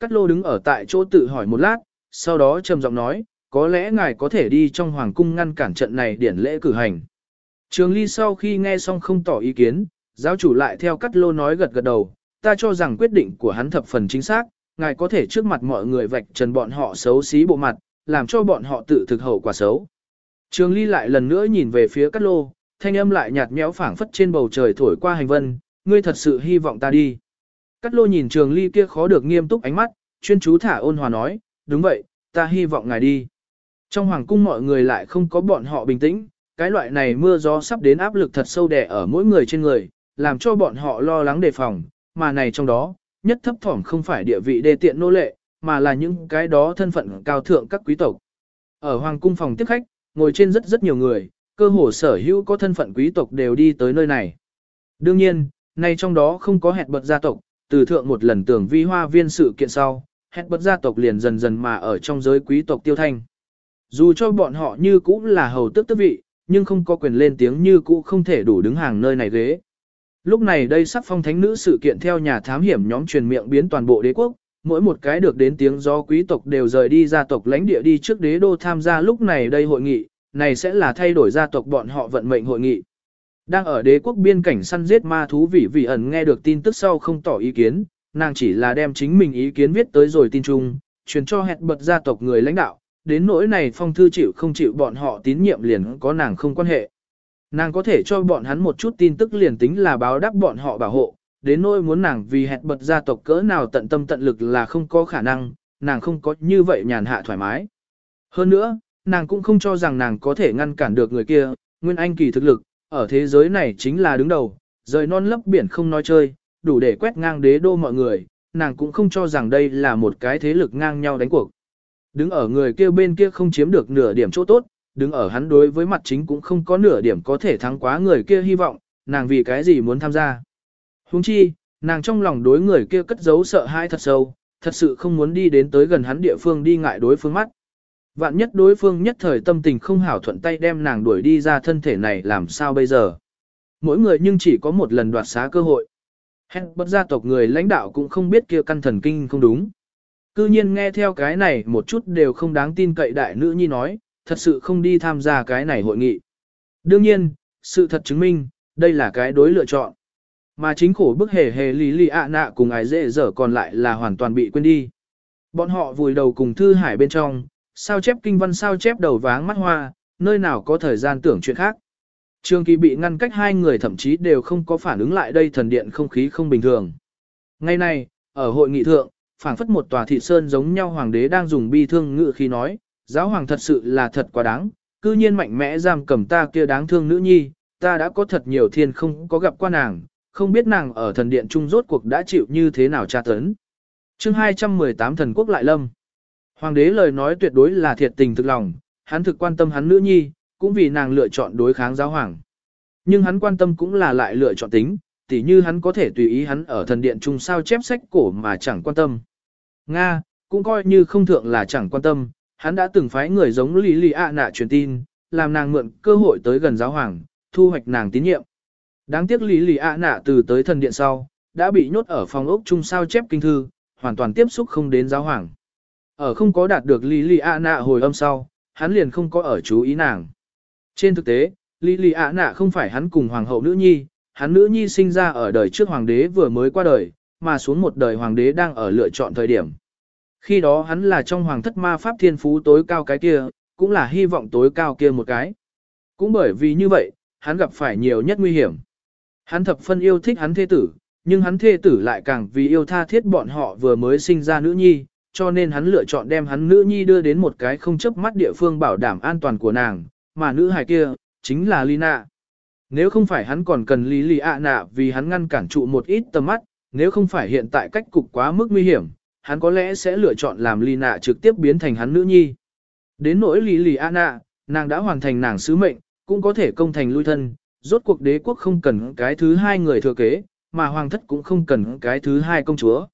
Cát lô đứng ở tại chỗ tự hỏi một lát, sau đó trầm giọng nói, có lẽ ngài có thể đi trong hoàng cung ngăn cản trận này điển lễ cử hành. Trường ly sau khi nghe xong không tỏ ý kiến, giáo chủ lại theo Cát lô nói gật gật đầu, ta cho rằng quyết định của hắn thập phần chính xác, ngài có thể trước mặt mọi người vạch trần bọn họ xấu xí bộ mặt, làm cho bọn họ tự thực hậu quả xấu. Trường ly lại lần nữa nhìn về phía Cát lô, thanh âm lại nhạt nhẽo phảng phất trên bầu trời thổi qua hành vân, ngươi thật sự hy vọng ta đi. Cát lô nhìn trường ly kia khó được nghiêm túc ánh mắt, chuyên chú thả ôn hòa nói, đúng vậy, ta hy vọng ngài đi. Trong hoàng cung mọi người lại không có bọn họ bình tĩnh, cái loại này mưa gió sắp đến áp lực thật sâu đè ở mỗi người trên người, làm cho bọn họ lo lắng đề phòng, mà này trong đó, nhất thấp thỏm không phải địa vị đề tiện nô lệ, mà là những cái đó thân phận cao thượng các quý tộc. Ở hoàng cung phòng tiếp khách, ngồi trên rất rất nhiều người, cơ hồ sở hữu có thân phận quý tộc đều đi tới nơi này. Đương nhiên, nay trong đó không có hẹn bật gia tộc, từ thượng một lần tưởng vi hoa viên sự kiện sau, hết bất gia tộc liền dần dần mà ở trong giới quý tộc tiêu thanh. Dù cho bọn họ như cũ là hầu tước tước vị, nhưng không có quyền lên tiếng như cũ không thể đủ đứng hàng nơi này ghế. Lúc này đây sắc phong thánh nữ sự kiện theo nhà thám hiểm nhóm truyền miệng biến toàn bộ đế quốc, mỗi một cái được đến tiếng do quý tộc đều rời đi gia tộc lãnh địa đi trước đế đô tham gia lúc này đây hội nghị, này sẽ là thay đổi gia tộc bọn họ vận mệnh hội nghị. Đang ở đế quốc biên cảnh săn giết ma thú vị vị ẩn nghe được tin tức sau không tỏ ý kiến, nàng chỉ là đem chính mình ý kiến viết tới rồi tin chung, truyền cho hẹn bật gia tộc người lãnh đạo, đến nỗi này phong thư chịu không chịu bọn họ tín nhiệm liền có nàng không quan hệ. Nàng có thể cho bọn hắn một chút tin tức liền tính là báo đáp bọn họ bảo hộ, đến nỗi muốn nàng vì hẹn bật gia tộc cỡ nào tận tâm tận lực là không có khả năng, nàng không có như vậy nhàn hạ thoải mái. Hơn nữa, nàng cũng không cho rằng nàng có thể ngăn cản được người kia, nguyên anh kỳ thực lực, ở thế giới này chính là đứng đầu, rời non lấp biển không nói chơi, đủ để quét ngang đế đô mọi người, nàng cũng không cho rằng đây là một cái thế lực ngang nhau đánh cuộc. Đứng ở người kia bên kia không chiếm được nửa điểm chỗ tốt, đứng ở hắn đối với mặt chính cũng không có nửa điểm có thể thắng quá người kia hy vọng, nàng vì cái gì muốn tham gia. Huống chi, nàng trong lòng đối người kia cất giấu sợ hãi thật sâu, thật sự không muốn đi đến tới gần hắn địa phương đi ngại đối phương mắt. Vạn nhất đối phương nhất thời tâm tình không hảo thuận tay đem nàng đuổi đi ra thân thể này làm sao bây giờ. Mỗi người nhưng chỉ có một lần đoạt xá cơ hội. Hẹn bất gia tộc người lãnh đạo cũng không biết kia căn thần kinh không đúng. Cư nhiên nghe theo cái này một chút đều không đáng tin cậy đại nữ nhi nói, thật sự không đi tham gia cái này hội nghị. Đương nhiên, sự thật chứng minh, đây là cái đối lựa chọn. Mà chính khổ bức hề hề lý lì ạ nạ cùng ái dễ dở còn lại là hoàn toàn bị quên đi. Bọn họ vùi đầu cùng thư hải bên trong, sao chép kinh văn sao chép đầu váng mắt hoa, nơi nào có thời gian tưởng chuyện khác. Trương Kỳ bị ngăn cách hai người thậm chí đều không có phản ứng lại đây thần điện không khí không bình thường. Ngày nay, ở hội nghị thượng, phảng phất một tòa thị sơn giống nhau hoàng đế đang dùng bi thương ngự khi nói, giáo hoàng thật sự là thật quá đáng, cư nhiên mạnh mẽ giam cầm ta kia đáng thương nữ nhi, ta đã có thật nhiều thiên không có gặp qua nàng, không biết nàng ở thần điện trung rốt cuộc đã chịu như thế nào tra tấn. chương 218 thần quốc lại lâm. Hoàng đế lời nói tuyệt đối là thiệt tình thực lòng, hắn thực quan tâm hắn nữ nhi, cũng vì nàng lựa chọn đối kháng giáo hoàng. Nhưng hắn quan tâm cũng là lại lựa chọn tính, tỉ như hắn có thể tùy ý hắn ở thần điện trung sao chép sách cổ mà chẳng quan tâm. Nga, cũng coi như không thượng là chẳng quan tâm, hắn đã từng phái người giống Lý Lý ạ nạ truyền tin, làm nàng mượn cơ hội tới gần giáo hoàng, thu hoạch nàng tín nhiệm. Đáng tiếc Lý Lý ạ nạ từ tới thần điện sau, đã bị nhốt ở phòng ốc trung sao chép kinh thư, hoàn toàn tiếp xúc không đến giáo hoàng. Ở không có đạt được Lý Lý ạ nạ hồi âm sau, hắn liền không có ở chú ý nàng. Trên thực tế, Lý Lý ạ nạ không phải hắn cùng hoàng hậu nữ nhi, hắn nữ nhi sinh ra ở đời trước hoàng đế vừa mới qua đời, mà xuống một đời hoàng đế đang ở lựa chọn thời điểm. Khi đó hắn là trong hoàng thất ma pháp thiên phú tối cao cái kia, cũng là hy vọng tối cao kia một cái. Cũng bởi vì như vậy, hắn gặp phải nhiều nhất nguy hiểm. Hắn thập phân yêu thích hắn thê tử, nhưng hắn thê tử lại càng vì yêu tha thiết bọn họ vừa mới sinh ra nữ nhi, cho nên hắn lựa chọn đem hắn nữ nhi đưa đến một cái không chấp mắt địa phương bảo đảm an toàn của nàng, mà nữ hài kia, chính là Lina. Nếu không phải hắn còn cần lý lì ạ nạ vì hắn ngăn cản trụ một ít tầm mắt, nếu không phải hiện tại cách cục quá mức nguy hiểm, hắn có lẽ sẽ lựa chọn làm Lina trực tiếp biến thành hắn nữ nhi. Đến nỗi lý lì ạ nạ, nàng đã hoàn thành nàng sứ mệnh, cũng có thể công thành lui thân, rốt cuộc đế quốc không cần cái thứ hai người thừa kế, mà hoàng thất cũng không cần cái thứ hai công chúa.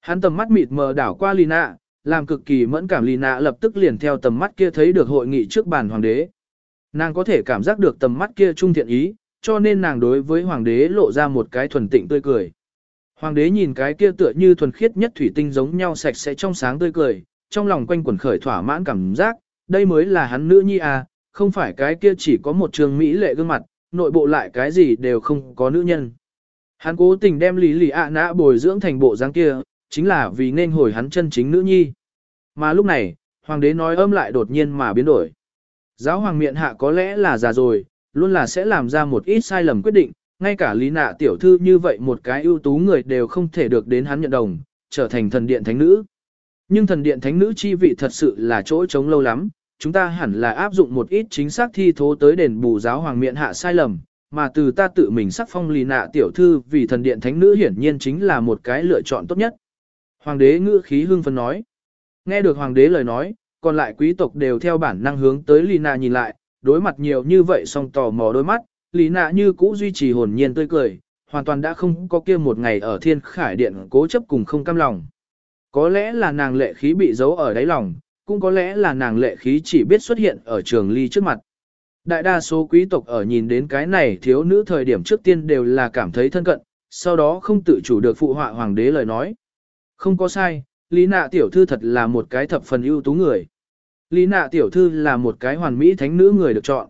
Hắn tầm mắt mịt mờ đảo qua Lina, làm cực kỳ mẫn cảm Lina lập tức liền theo tầm mắt kia thấy được hội nghị trước bàn hoàng đế. Nàng có thể cảm giác được tầm mắt kia trung thiện ý, cho nên nàng đối với hoàng đế lộ ra một cái thuần tịnh tươi cười. Hoàng đế nhìn cái kia tựa như thuần khiết nhất thủy tinh giống nhau sạch sẽ trong sáng tươi cười, trong lòng quanh quẩn khởi thỏa mãn cảm giác, đây mới là hắn nữ nhi à, không phải cái kia chỉ có một trường mỹ lệ gương mặt, nội bộ lại cái gì đều không có nữ nhân. Hắn cố tình đem lý lì ạ nã bồi dưỡng thành bộ dáng kia, chính là vì nên hồi hắn chân chính nữ nhi. Mà lúc này, hoàng đế nói âm lại đột nhiên mà biến đổi. Giáo hoàng miệng hạ có lẽ là già rồi, luôn là sẽ làm ra một ít sai lầm quyết định, ngay cả lý nạ tiểu thư như vậy một cái ưu tú người đều không thể được đến hắn nhận đồng, trở thành thần điện thánh nữ. Nhưng thần điện thánh nữ chi vị thật sự là chỗ trống lâu lắm, chúng ta hẳn là áp dụng một ít chính xác thi thố tới đền bù giáo hoàng miệng hạ sai lầm, mà từ ta tự mình sắc phong lì nạ tiểu thư vì thần điện thánh nữ hiển nhiên chính là một cái lựa chọn tốt nhất. Hoàng đế ngữ khí hưng phấn nói. Nghe được hoàng đế lời nói, còn lại quý tộc đều theo bản năng hướng tới Lina nhìn lại, đối mặt nhiều như vậy song tò mò đôi mắt, Lina như cũ duy trì hồn nhiên tươi cười, hoàn toàn đã không có kia một ngày ở thiên khải điện cố chấp cùng không cam lòng. Có lẽ là nàng lệ khí bị giấu ở đáy lòng, cũng có lẽ là nàng lệ khí chỉ biết xuất hiện ở trường ly trước mặt. Đại đa số quý tộc ở nhìn đến cái này thiếu nữ thời điểm trước tiên đều là cảm thấy thân cận, sau đó không tự chủ được phụ họa hoàng đế lời nói. Không có sai, Lý nạ tiểu thư thật là một cái thập phần ưu tú người. Lý nạ tiểu thư là một cái hoàn mỹ thánh nữ người được chọn.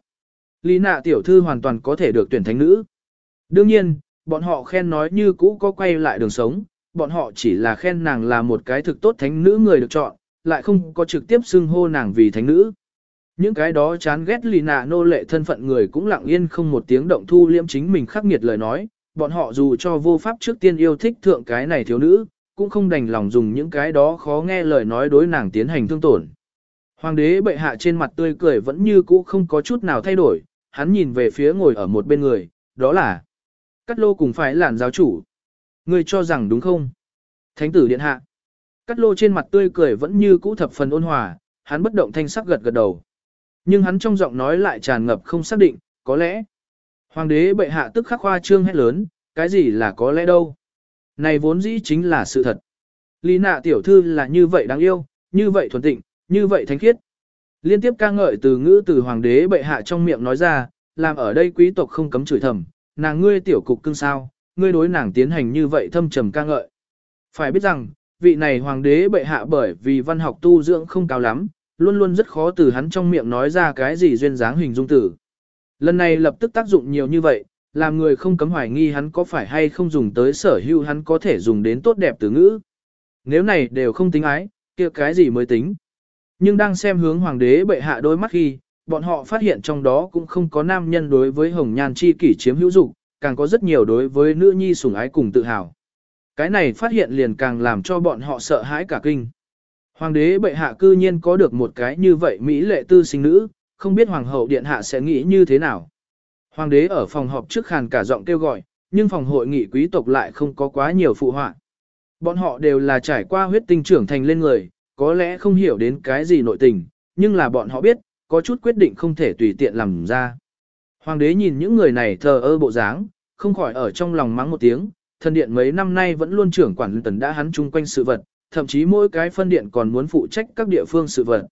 Lý nạ tiểu thư hoàn toàn có thể được tuyển thánh nữ. Đương nhiên, bọn họ khen nói như cũ có quay lại đường sống, bọn họ chỉ là khen nàng là một cái thực tốt thánh nữ người được chọn, lại không có trực tiếp xưng hô nàng vì thánh nữ. Những cái đó chán ghét lì nạ nô lệ thân phận người cũng lặng yên không một tiếng động thu liễm chính mình khắc nghiệt lời nói, bọn họ dù cho vô pháp trước tiên yêu thích thượng cái này thiếu nữ, cũng không đành lòng dùng những cái đó khó nghe lời nói đối nàng tiến hành thương tổn. Hoàng đế bệ hạ trên mặt tươi cười vẫn như cũ không có chút nào thay đổi, hắn nhìn về phía ngồi ở một bên người, đó là Cát lô cùng phải làn giáo chủ. Ngươi cho rằng đúng không? Thánh tử điện hạ. Cát lô trên mặt tươi cười vẫn như cũ thập phần ôn hòa, hắn bất động thanh sắc gật gật đầu. Nhưng hắn trong giọng nói lại tràn ngập không xác định, có lẽ. Hoàng đế bệ hạ tức khắc khoa trương hét lớn, cái gì là có lẽ đâu. Này vốn dĩ chính là sự thật. Lý nạ tiểu thư là như vậy đáng yêu, như vậy thuần tịnh, như vậy thánh khiết. Liên tiếp ca ngợi từ ngữ từ hoàng đế bệ hạ trong miệng nói ra, làm ở đây quý tộc không cấm chửi thầm, nàng ngươi tiểu cục cưng sao, ngươi đối nàng tiến hành như vậy thâm trầm ca ngợi. Phải biết rằng, vị này hoàng đế bệ hạ bởi vì văn học tu dưỡng không cao lắm, luôn luôn rất khó từ hắn trong miệng nói ra cái gì duyên dáng hình dung tử. Lần này lập tức tác dụng nhiều như vậy, làm người không cấm hoài nghi hắn có phải hay không dùng tới sở hữu hắn có thể dùng đến tốt đẹp từ ngữ. Nếu này đều không tính ái, kia cái gì mới tính. Nhưng đang xem hướng hoàng đế bệ hạ đôi mắt khi, bọn họ phát hiện trong đó cũng không có nam nhân đối với hồng nhan chi kỷ chiếm hữu dục, càng có rất nhiều đối với nữ nhi sủng ái cùng tự hào. Cái này phát hiện liền càng làm cho bọn họ sợ hãi cả kinh. Hoàng đế bệ hạ cư nhiên có được một cái như vậy mỹ lệ tư sinh nữ, không biết hoàng hậu điện hạ sẽ nghĩ như thế nào. Hoàng đế ở phòng họp trước khàn cả giọng kêu gọi, nhưng phòng hội nghị quý tộc lại không có quá nhiều phụ họa. Bọn họ đều là trải qua huyết tinh trưởng thành lên người, có lẽ không hiểu đến cái gì nội tình, nhưng là bọn họ biết, có chút quyết định không thể tùy tiện làm ra. Hoàng đế nhìn những người này thờ ơ bộ dáng, không khỏi ở trong lòng mắng một tiếng, thần điện mấy năm nay vẫn luôn trưởng quản tần đã hắn chung quanh sự vật, thậm chí mỗi cái phân điện còn muốn phụ trách các địa phương sự vật.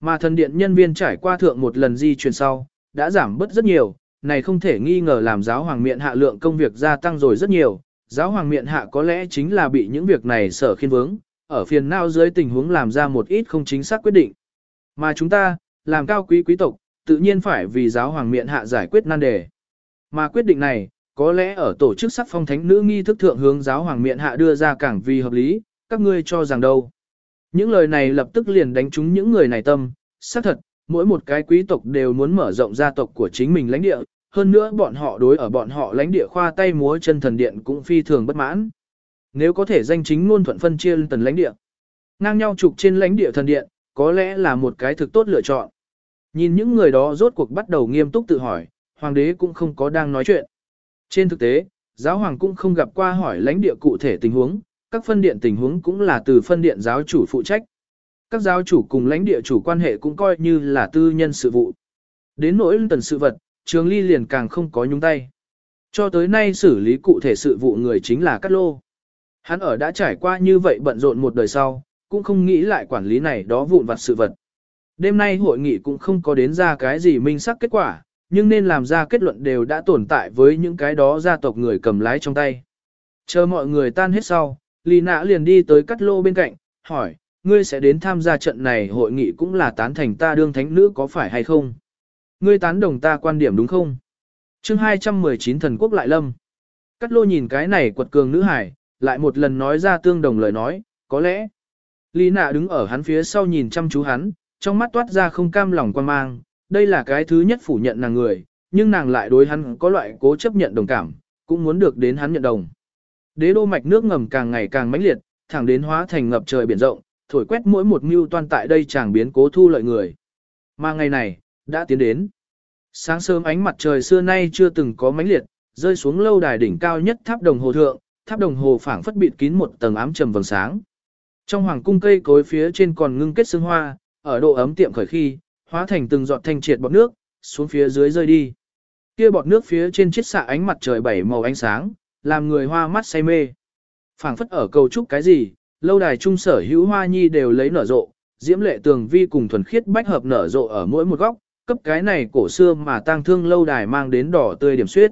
Mà thần điện nhân viên trải qua thượng một lần di chuyển sau, đã giảm bớt rất nhiều, này không thể nghi ngờ làm giáo hoàng miện hạ lượng công việc gia tăng rồi rất nhiều, giáo hoàng miện hạ có lẽ chính là bị những việc này sở khiên vướng, ở phiền não dưới tình huống làm ra một ít không chính xác quyết định. Mà chúng ta, làm cao quý quý tộc, tự nhiên phải vì giáo hoàng miện hạ giải quyết nan đề. Mà quyết định này, có lẽ ở tổ chức sắc phong thánh nữ nghi thức thượng hướng giáo hoàng miện hạ đưa ra càng vì hợp lý, các ngươi cho rằng đâu. Những lời này lập tức liền đánh trúng những người này tâm, xác thật, mỗi một cái quý tộc đều muốn mở rộng gia tộc của chính mình lãnh địa, hơn nữa bọn họ đối ở bọn họ lãnh địa khoa tay múa chân thần điện cũng phi thường bất mãn. Nếu có thể danh chính ngôn thuận phân chia tần lãnh địa, ngang nhau trục trên lãnh địa thần điện, có lẽ là một cái thực tốt lựa chọn. Nhìn những người đó rốt cuộc bắt đầu nghiêm túc tự hỏi, hoàng đế cũng không có đang nói chuyện. Trên thực tế, giáo hoàng cũng không gặp qua hỏi lãnh địa cụ thể tình huống, các phân điện tình huống cũng là từ phân điện giáo chủ phụ trách. Các giáo chủ cùng lãnh địa chủ quan hệ cũng coi như là tư nhân sự vụ. Đến nỗi tần sự vật, trường ly liền càng không có nhúng tay. Cho tới nay xử lý cụ thể sự vụ người chính là Cát Lô. Hắn ở đã trải qua như vậy bận rộn một đời sau, cũng không nghĩ lại quản lý này đó vụn vặt sự vật. Đêm nay hội nghị cũng không có đến ra cái gì minh sắc kết quả, nhưng nên làm ra kết luận đều đã tồn tại với những cái đó gia tộc người cầm lái trong tay. Chờ mọi người tan hết sau, Lý Nã liền đi tới cắt lô bên cạnh, hỏi, ngươi sẽ đến tham gia trận này hội nghị cũng là tán thành ta đương thánh nữ có phải hay không? Ngươi tán đồng ta quan điểm đúng không? chương 219 thần quốc lại lâm. Cắt lô nhìn cái này quật cường nữ hải, lại một lần nói ra tương đồng lời nói, có lẽ. Lý nạ đứng ở hắn phía sau nhìn chăm chú hắn, trong mắt toát ra không cam lòng quan mang, đây là cái thứ nhất phủ nhận nàng người, nhưng nàng lại đối hắn có loại cố chấp nhận đồng cảm, cũng muốn được đến hắn nhận đồng. Đế đô mạch nước ngầm càng ngày càng mãnh liệt, thẳng đến hóa thành ngập trời biển rộng, thổi quét mỗi một mưu toan tại đây chàng biến cố thu lợi người. Mà ngày này, đã tiến đến. Sáng sớm ánh mặt trời xưa nay chưa từng có mãnh liệt, rơi xuống lâu đài đỉnh cao nhất tháp đồng hồ thượng, tháp đồng hồ phảng phất bịt kín một tầng ám trầm vầng sáng. Trong hoàng cung cây cối phía trên còn ngưng kết sương hoa, ở độ ấm tiệm khởi khi, hóa thành từng giọt thanh triệt bọt nước, xuống phía dưới rơi đi. Kia bọt nước phía trên chiết xạ ánh mặt trời bảy màu ánh sáng, làm người hoa mắt say mê. Phảng phất ở cầu trúc cái gì, lâu đài trung sở hữu hoa nhi đều lấy nở rộ, diễm lệ tường vi cùng thuần khiết bách hợp nở rộ ở mỗi một góc, cấp cái này cổ xưa mà tang thương lâu đài mang đến đỏ tươi điểm suyết.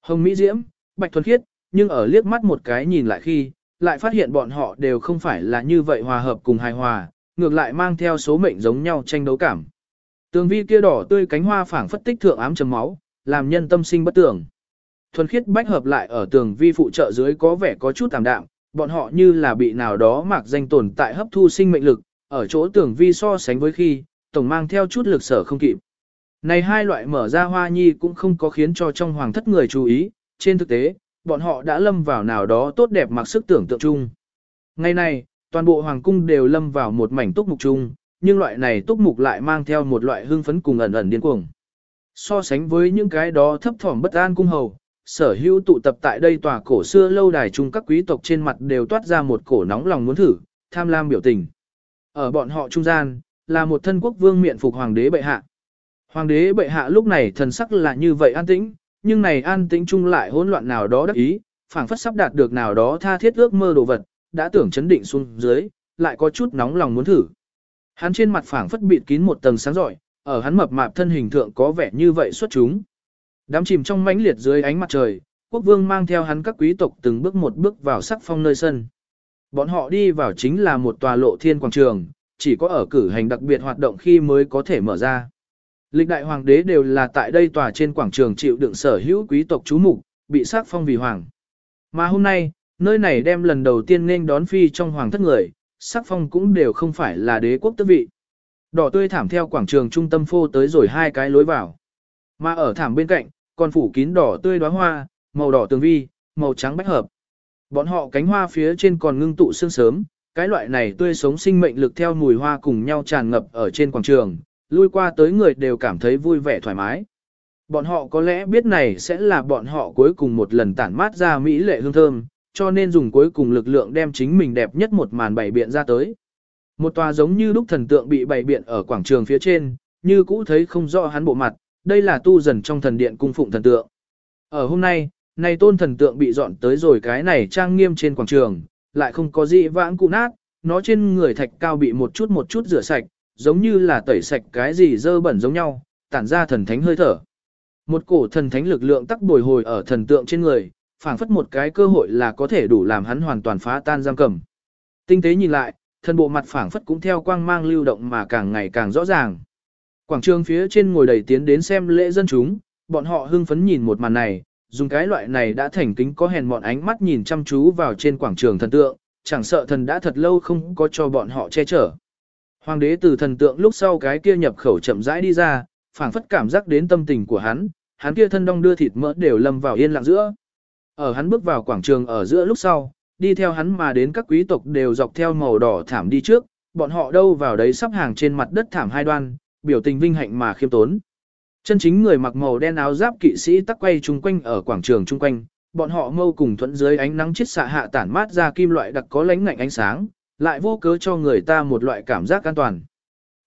Hồng Mỹ Diễm, Bạch Thuần Khiết, nhưng ở liếc mắt một cái nhìn lại khi, lại phát hiện bọn họ đều không phải là như vậy hòa hợp cùng hài hòa, ngược lại mang theo số mệnh giống nhau tranh đấu cảm. Tường vi kia đỏ tươi cánh hoa phảng phất tích thượng ám chấm máu, làm nhân tâm sinh bất tưởng. Thuần khiết bách hợp lại ở tường vi phụ trợ dưới có vẻ có chút tạm đạm, bọn họ như là bị nào đó mạc danh tồn tại hấp thu sinh mệnh lực, ở chỗ tưởng vi so sánh với khi, tổng mang theo chút lực sở không kịp. Này hai loại mở ra hoa nhi cũng không có khiến cho trong hoàng thất người chú ý, trên thực tế, bọn họ đã lâm vào nào đó tốt đẹp mặc sức tưởng tượng chung. Ngày nay toàn bộ hoàng cung đều lâm vào một mảnh túc mục chung, nhưng loại này túc mục lại mang theo một loại hưng phấn cùng ẩn ẩn điên cuồng. So sánh với những cái đó thấp thỏm bất an cung hầu, sở hữu tụ tập tại đây tòa cổ xưa lâu đài chung các quý tộc trên mặt đều toát ra một cổ nóng lòng muốn thử, tham lam biểu tình. Ở bọn họ trung gian, là một thân quốc vương miện phục hoàng đế bệ hạ. Hoàng đế bệ hạ lúc này thần sắc là như vậy an tĩnh, nhưng này an tĩnh chung lại hỗn loạn nào đó đắc ý, phảng phất sắp đạt được nào đó tha thiết ước mơ đồ vật, đã tưởng chấn định xuống dưới, lại có chút nóng lòng muốn thử. Hắn trên mặt phảng phất bịt kín một tầng sáng giỏi, ở hắn mập mạp thân hình thượng có vẻ như vậy xuất chúng. Đám chìm trong mãnh liệt dưới ánh mặt trời, quốc vương mang theo hắn các quý tộc từng bước một bước vào sắc phong nơi sân. Bọn họ đi vào chính là một tòa lộ thiên quảng trường, chỉ có ở cử hành đặc biệt hoạt động khi mới có thể mở ra. Lịch đại hoàng đế đều là tại đây tòa trên quảng trường chịu đựng sở hữu quý tộc chú mục, bị sắc phong vì hoàng. Mà hôm nay, nơi này đem lần đầu tiên nên đón phi trong hoàng thất người, sắc phong cũng đều không phải là đế quốc tước vị. Đỏ tươi thảm theo quảng trường trung tâm phô tới rồi hai cái lối vào. Mà ở thảm bên cạnh, còn phủ kín đỏ tươi đóa hoa, màu đỏ tường vi, màu trắng bách hợp. Bọn họ cánh hoa phía trên còn ngưng tụ sương sớm, cái loại này tươi sống sinh mệnh lực theo mùi hoa cùng nhau tràn ngập ở trên quảng trường, lui qua tới người đều cảm thấy vui vẻ thoải mái. Bọn họ có lẽ biết này sẽ là bọn họ cuối cùng một lần tản mát ra mỹ lệ hương thơm, cho nên dùng cuối cùng lực lượng đem chính mình đẹp nhất một màn bày biện ra tới. Một tòa giống như lúc thần tượng bị bày biện ở quảng trường phía trên, như cũ thấy không rõ hắn bộ mặt, đây là tu dần trong thần điện cung phụng thần tượng. Ở hôm nay, này tôn thần tượng bị dọn tới rồi cái này trang nghiêm trên quảng trường, lại không có gì vãng cụ nát, nó trên người thạch cao bị một chút một chút rửa sạch, giống như là tẩy sạch cái gì dơ bẩn giống nhau, tản ra thần thánh hơi thở. Một cổ thần thánh lực lượng tắc bồi hồi ở thần tượng trên người, phảng phất một cái cơ hội là có thể đủ làm hắn hoàn toàn phá tan giam cầm. Tinh tế nhìn lại, thần bộ mặt phảng phất cũng theo quang mang lưu động mà càng ngày càng rõ ràng. Quảng trường phía trên ngồi đầy tiến đến xem lễ dân chúng, bọn họ hưng phấn nhìn một màn này, dùng cái loại này đã thành kính có hèn mọn ánh mắt nhìn chăm chú vào trên quảng trường thần tượng, chẳng sợ thần đã thật lâu không có cho bọn họ che chở. Hoàng đế từ thần tượng lúc sau cái kia nhập khẩu chậm rãi đi ra, phảng phất cảm giác đến tâm tình của hắn, hắn kia thân đong đưa thịt mỡ đều lâm vào yên lặng giữa. Ở hắn bước vào quảng trường ở giữa lúc sau, đi theo hắn mà đến các quý tộc đều dọc theo màu đỏ thảm đi trước, bọn họ đâu vào đấy sắp hàng trên mặt đất thảm hai đoan, biểu tình vinh hạnh mà khiêm tốn. Chân chính người mặc màu đen áo giáp kỵ sĩ tắc quay chung quanh ở quảng trường chung quanh, bọn họ mâu cùng thuẫn dưới ánh nắng chiết xạ hạ tản mát ra kim loại đặc có lánh ngạnh ánh sáng, lại vô cớ cho người ta một loại cảm giác an toàn.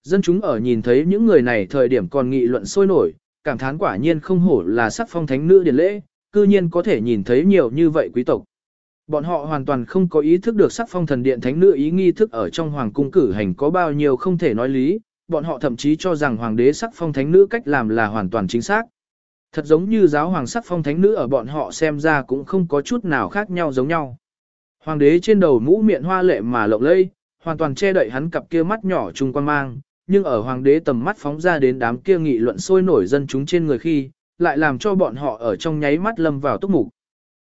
Dân chúng ở nhìn thấy những người này thời điểm còn nghị luận sôi nổi, cảm thán quả nhiên không hổ là sắc phong thánh nữ điển lễ, cư nhiên có thể nhìn thấy nhiều như vậy quý tộc. Bọn họ hoàn toàn không có ý thức được sắc phong thần điện thánh nữ ý nghi thức ở trong hoàng cung cử hành có bao nhiêu không thể nói lý, bọn họ thậm chí cho rằng hoàng đế sắc phong thánh nữ cách làm là hoàn toàn chính xác. Thật giống như giáo hoàng sắc phong thánh nữ ở bọn họ xem ra cũng không có chút nào khác nhau giống nhau. Hoàng đế trên đầu mũ miệng hoa lệ mà lộng lẫy, hoàn toàn che đậy hắn cặp kia mắt nhỏ trung quan mang, nhưng ở hoàng đế tầm mắt phóng ra đến đám kia nghị luận sôi nổi dân chúng trên người khi, lại làm cho bọn họ ở trong nháy mắt lâm vào túc mục.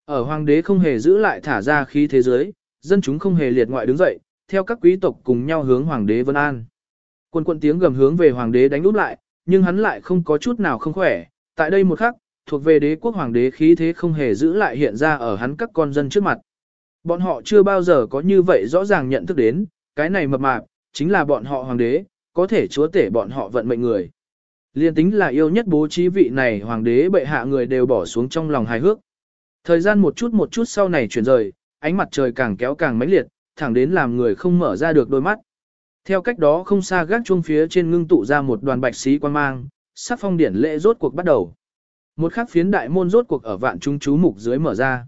Ở hoàng đế không hề giữ lại thả ra khí thế giới, dân chúng không hề liệt ngoại đứng dậy, theo các quý tộc cùng nhau hướng hoàng đế vân an. Quân quân tiếng gầm hướng về hoàng đế đánh úp lại, nhưng hắn lại không có chút nào không khỏe, tại đây một khắc, thuộc về đế quốc hoàng đế khí thế không hề giữ lại hiện ra ở hắn các con dân trước mặt. Bọn họ chưa bao giờ có như vậy rõ ràng nhận thức đến, cái này mập mạp, chính là bọn họ hoàng đế, có thể chúa tể bọn họ vận mệnh người. Liên tính là yêu nhất bố trí vị này hoàng đế bệ hạ người đều bỏ xuống trong lòng hài hước. Thời gian một chút một chút sau này chuyển rời, ánh mặt trời càng kéo càng mãnh liệt, thẳng đến làm người không mở ra được đôi mắt. Theo cách đó không xa gác chuông phía trên ngưng tụ ra một đoàn bạch sĩ quan mang, sắc phong điển lễ rốt cuộc bắt đầu. Một khắc phiến đại môn rốt cuộc ở vạn trung chú mục dưới mở ra.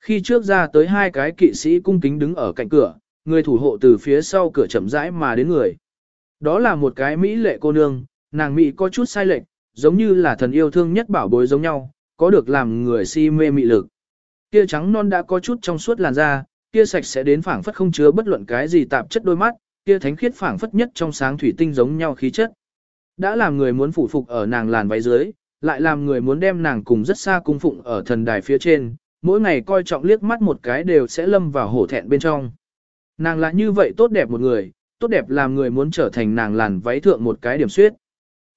Khi trước ra tới hai cái kỵ sĩ cung kính đứng ở cạnh cửa, người thủ hộ từ phía sau cửa chậm rãi mà đến người. Đó là một cái mỹ lệ cô nương, nàng mỹ có chút sai lệch, giống như là thần yêu thương nhất bảo bối giống nhau, có được làm người si mê mị lực. Kia trắng non đã có chút trong suốt làn da, kia sạch sẽ đến phảng phất không chứa bất luận cái gì tạp chất đôi mắt, kia thánh khiết phảng phất nhất trong sáng thủy tinh giống nhau khí chất. Đã làm người muốn phủ phục ở nàng làn váy dưới, lại làm người muốn đem nàng cùng rất xa cung phụng ở thần đài phía trên, mỗi ngày coi trọng liếc mắt một cái đều sẽ lâm vào hổ thẹn bên trong. Nàng là như vậy tốt đẹp một người, tốt đẹp làm người muốn trở thành nàng làn váy thượng một cái điểm suyết.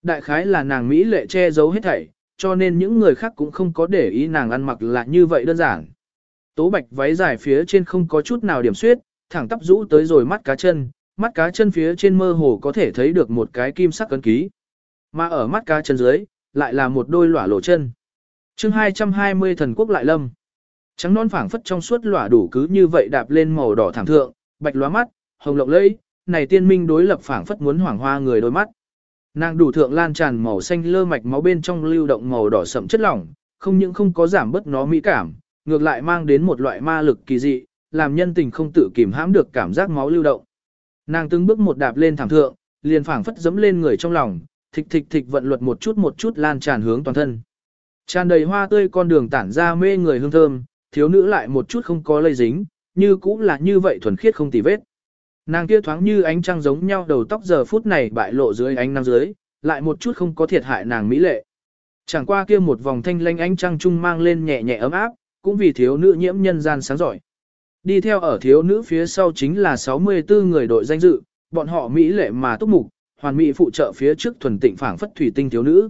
Đại khái là nàng Mỹ lệ che giấu hết thảy, cho nên những người khác cũng không có để ý nàng ăn mặc là như vậy đơn giản. Tố bạch váy dài phía trên không có chút nào điểm suyết, thẳng tắp rũ tới rồi mắt cá chân, mắt cá chân phía trên mơ hồ có thể thấy được một cái kim sắc cấn ký. Mà ở mắt cá chân dưới, lại là một đôi lỏa lộ chân. chương 220 thần quốc lại lâm. Trắng non phảng phất trong suốt lỏa đủ cứ như vậy đạp lên màu đỏ thảm thượng, bạch lóa mắt, hồng lộng lẫy, này tiên minh đối lập phảng phất muốn hoảng hoa người đôi mắt. Nàng đủ thượng lan tràn màu xanh lơ mạch máu bên trong lưu động màu đỏ sậm chất lỏng, không những không có giảm bớt nó mỹ cảm, ngược lại mang đến một loại ma lực kỳ dị, làm nhân tình không tự kìm hãm được cảm giác máu lưu động. Nàng từng bước một đạp lên thảm thượng, liền phảng phất dấm lên người trong lòng, thịch thịch thịch vận luật một chút một chút lan tràn hướng toàn thân. Tràn đầy hoa tươi con đường tản ra mê người hương thơm, thiếu nữ lại một chút không có lây dính, như cũng là như vậy thuần khiết không tì vết. Nàng kia thoáng như ánh trăng giống nhau đầu tóc giờ phút này bại lộ dưới ánh nắng dưới, lại một chút không có thiệt hại nàng mỹ lệ. Chẳng qua kia một vòng thanh lanh ánh trăng trung mang lên nhẹ nhẹ ấm áp, cũng vì thiếu nữ nhiễm nhân gian sáng giỏi. Đi theo ở thiếu nữ phía sau chính là 64 người đội danh dự, bọn họ mỹ lệ mà túc mục, hoàn mỹ phụ trợ phía trước thuần tịnh phảng phất thủy tinh thiếu nữ.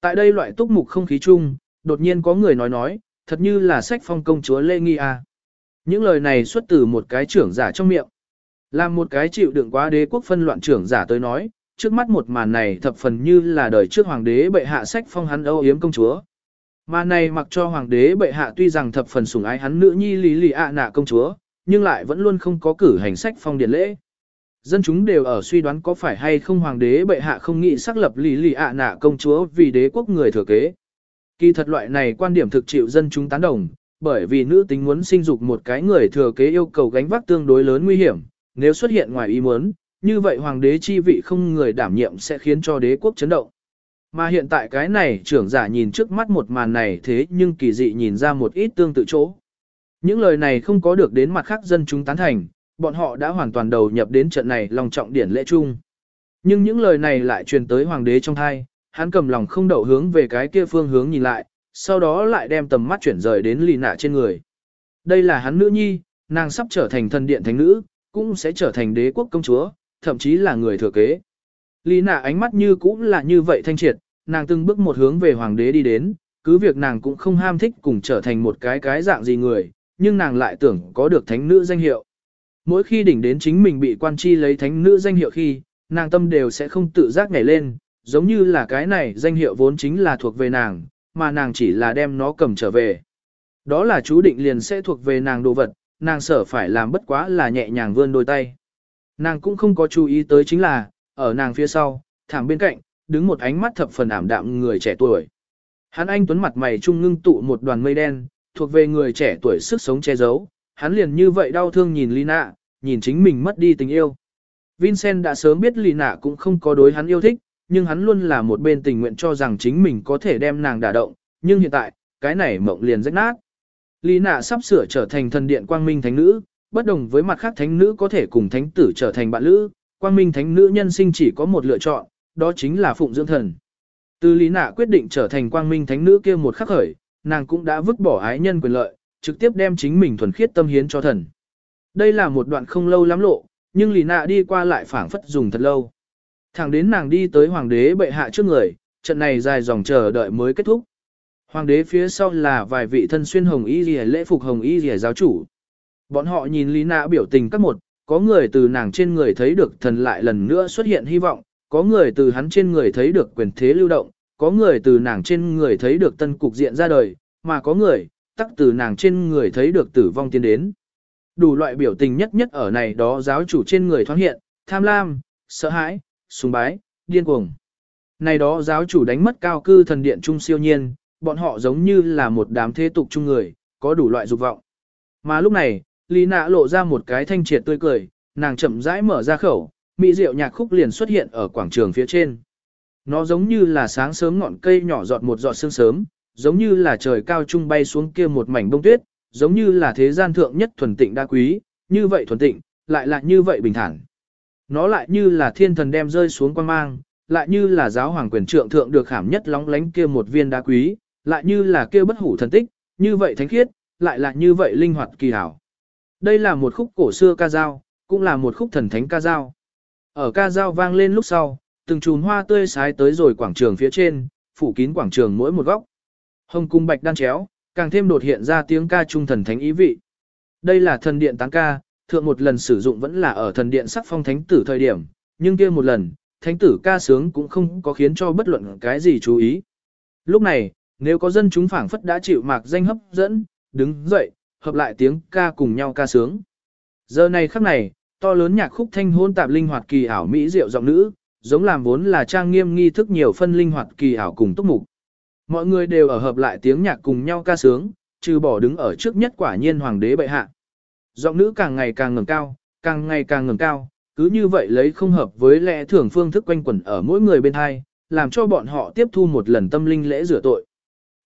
Tại đây loại túc mục không khí chung, đột nhiên có người nói nói, thật như là sách phong công chúa Lê Nghi A. Những lời này xuất từ một cái trưởng giả trong miệng. là một cái chịu đựng quá đế quốc phân loạn trưởng giả tới nói, trước mắt một màn này thập phần như là đời trước hoàng đế bệ hạ sách phong hắn âu yếm công chúa. Mà này mặc cho hoàng đế bệ hạ tuy rằng thập phần sủng ái hắn nữ nhi lý lì ạ nạ công chúa, nhưng lại vẫn luôn không có cử hành sách phong điện lễ. Dân chúng đều ở suy đoán có phải hay không hoàng đế bệ hạ không nghĩ xác lập lý lì ạ nạ công chúa vì đế quốc người thừa kế. Kỳ thật loại này quan điểm thực chịu dân chúng tán đồng, bởi vì nữ tính muốn sinh dục một cái người thừa kế yêu cầu gánh vác tương đối lớn nguy hiểm, nếu xuất hiện ngoài ý muốn, như vậy hoàng đế chi vị không người đảm nhiệm sẽ khiến cho đế quốc chấn động. Mà hiện tại cái này trưởng giả nhìn trước mắt một màn này thế nhưng kỳ dị nhìn ra một ít tương tự chỗ. Những lời này không có được đến mặt khác dân chúng tán thành, bọn họ đã hoàn toàn đầu nhập đến trận này lòng trọng điển lễ chung. Nhưng những lời này lại truyền tới hoàng đế trong thai, hắn cầm lòng không đậu hướng về cái kia phương hướng nhìn lại, sau đó lại đem tầm mắt chuyển rời đến lì nạ trên người. Đây là hắn nữ nhi, nàng sắp trở thành thần điện thánh nữ, cũng sẽ trở thành đế quốc công chúa, thậm chí là người thừa kế. Lý nạ ánh mắt như cũng là như vậy thanh triệt, nàng từng bước một hướng về hoàng đế đi đến, cứ việc nàng cũng không ham thích cùng trở thành một cái cái dạng gì người, nhưng nàng lại tưởng có được thánh nữ danh hiệu. Mỗi khi đỉnh đến chính mình bị quan chi lấy thánh nữ danh hiệu khi, nàng tâm đều sẽ không tự giác nhảy lên, giống như là cái này danh hiệu vốn chính là thuộc về nàng, mà nàng chỉ là đem nó cầm trở về. Đó là chú định liền sẽ thuộc về nàng đồ vật, nàng sở phải làm bất quá là nhẹ nhàng vươn đôi tay. Nàng cũng không có chú ý tới chính là, ở nàng phía sau, thẳng bên cạnh, đứng một ánh mắt thập phần ảm đạm người trẻ tuổi. Hắn anh tuấn mặt mày trung ngưng tụ một đoàn mây đen, thuộc về người trẻ tuổi sức sống che giấu, hắn liền như vậy đau thương nhìn Lina, nhìn chính mình mất đi tình yêu. Vincent đã sớm biết Lina cũng không có đối hắn yêu thích, nhưng hắn luôn là một bên tình nguyện cho rằng chính mình có thể đem nàng đả động, nhưng hiện tại, cái này mộng liền rách nát. Lina sắp sửa trở thành thần điện quang minh thánh nữ, bất đồng với mặt khác thánh nữ có thể cùng thánh tử trở thành bạn lữ, quang minh thánh nữ nhân sinh chỉ có một lựa chọn, đó chính là phụng dưỡng thần. Từ Lý nạ quyết định trở thành quang minh thánh nữ kia một khắc khởi, nàng cũng đã vứt bỏ ái nhân quyền lợi, trực tiếp đem chính mình thuần khiết tâm hiến cho thần. Đây là một đoạn không lâu lắm lộ, nhưng Lý nạ đi qua lại phảng phất dùng thật lâu. Thẳng đến nàng đi tới hoàng đế bệ hạ trước người, trận này dài dòng chờ đợi mới kết thúc. Hoàng đế phía sau là vài vị thân xuyên hồng y lễ phục hồng y giáo chủ. Bọn họ nhìn Lý Nạ biểu tình các một, có người từ nàng trên người thấy được thần lại lần nữa xuất hiện hy vọng, có người từ hắn trên người thấy được quyền thế lưu động, có người từ nàng trên người thấy được tân cục diện ra đời, mà có người, tắc từ nàng trên người thấy được tử vong tiến đến. Đủ loại biểu tình nhất nhất ở này đó giáo chủ trên người thoáng hiện, tham lam, sợ hãi, sùng bái, điên cuồng. Này đó giáo chủ đánh mất cao cư thần điện trung siêu nhiên, bọn họ giống như là một đám thế tục chung người, có đủ loại dục vọng. Mà lúc này, Lý nạ lộ ra một cái thanh triệt tươi cười, nàng chậm rãi mở ra khẩu, mỹ diệu nhạc khúc liền xuất hiện ở quảng trường phía trên. Nó giống như là sáng sớm ngọn cây nhỏ giọt một giọt sương sớm, giống như là trời cao trung bay xuống kia một mảnh bông tuyết, giống như là thế gian thượng nhất thuần tịnh đa quý, như vậy thuần tịnh, lại là như vậy bình thản. Nó lại như là thiên thần đem rơi xuống quan mang, lại như là giáo hoàng quyền trượng thượng được hàm nhất lóng lánh kia một viên đá quý, lại như là kia bất hủ thần tích, như vậy thánh khiết, lại là như vậy linh hoạt kỳ hảo. Đây là một khúc cổ xưa ca dao, cũng là một khúc thần thánh ca dao. Ở ca dao vang lên lúc sau, từng chùm hoa tươi sái tới rồi quảng trường phía trên, phủ kín quảng trường mỗi một góc. Hồng cung bạch đan chéo, càng thêm đột hiện ra tiếng ca trung thần thánh ý vị. Đây là thần điện tán ca, thượng một lần sử dụng vẫn là ở thần điện sắc phong thánh tử thời điểm, nhưng kia một lần, thánh tử ca sướng cũng không có khiến cho bất luận cái gì chú ý. Lúc này, nếu có dân chúng phảng phất đã chịu mạc danh hấp dẫn, đứng dậy, hợp lại tiếng ca cùng nhau ca sướng. Giờ này khắc này, to lớn nhạc khúc thanh hôn tạp linh hoạt kỳ ảo mỹ diệu giọng nữ, giống làm vốn là trang nghiêm nghi thức nhiều phân linh hoạt kỳ ảo cùng túc mục. Mọi người đều ở hợp lại tiếng nhạc cùng nhau ca sướng, trừ bỏ đứng ở trước nhất quả nhiên hoàng đế bệ hạ. Giọng nữ càng ngày càng ngẩng cao, càng ngày càng ngẩng cao, cứ như vậy lấy không hợp với lẽ thường phương thức quanh quẩn ở mỗi người bên hai, làm cho bọn họ tiếp thu một lần tâm linh lễ rửa tội.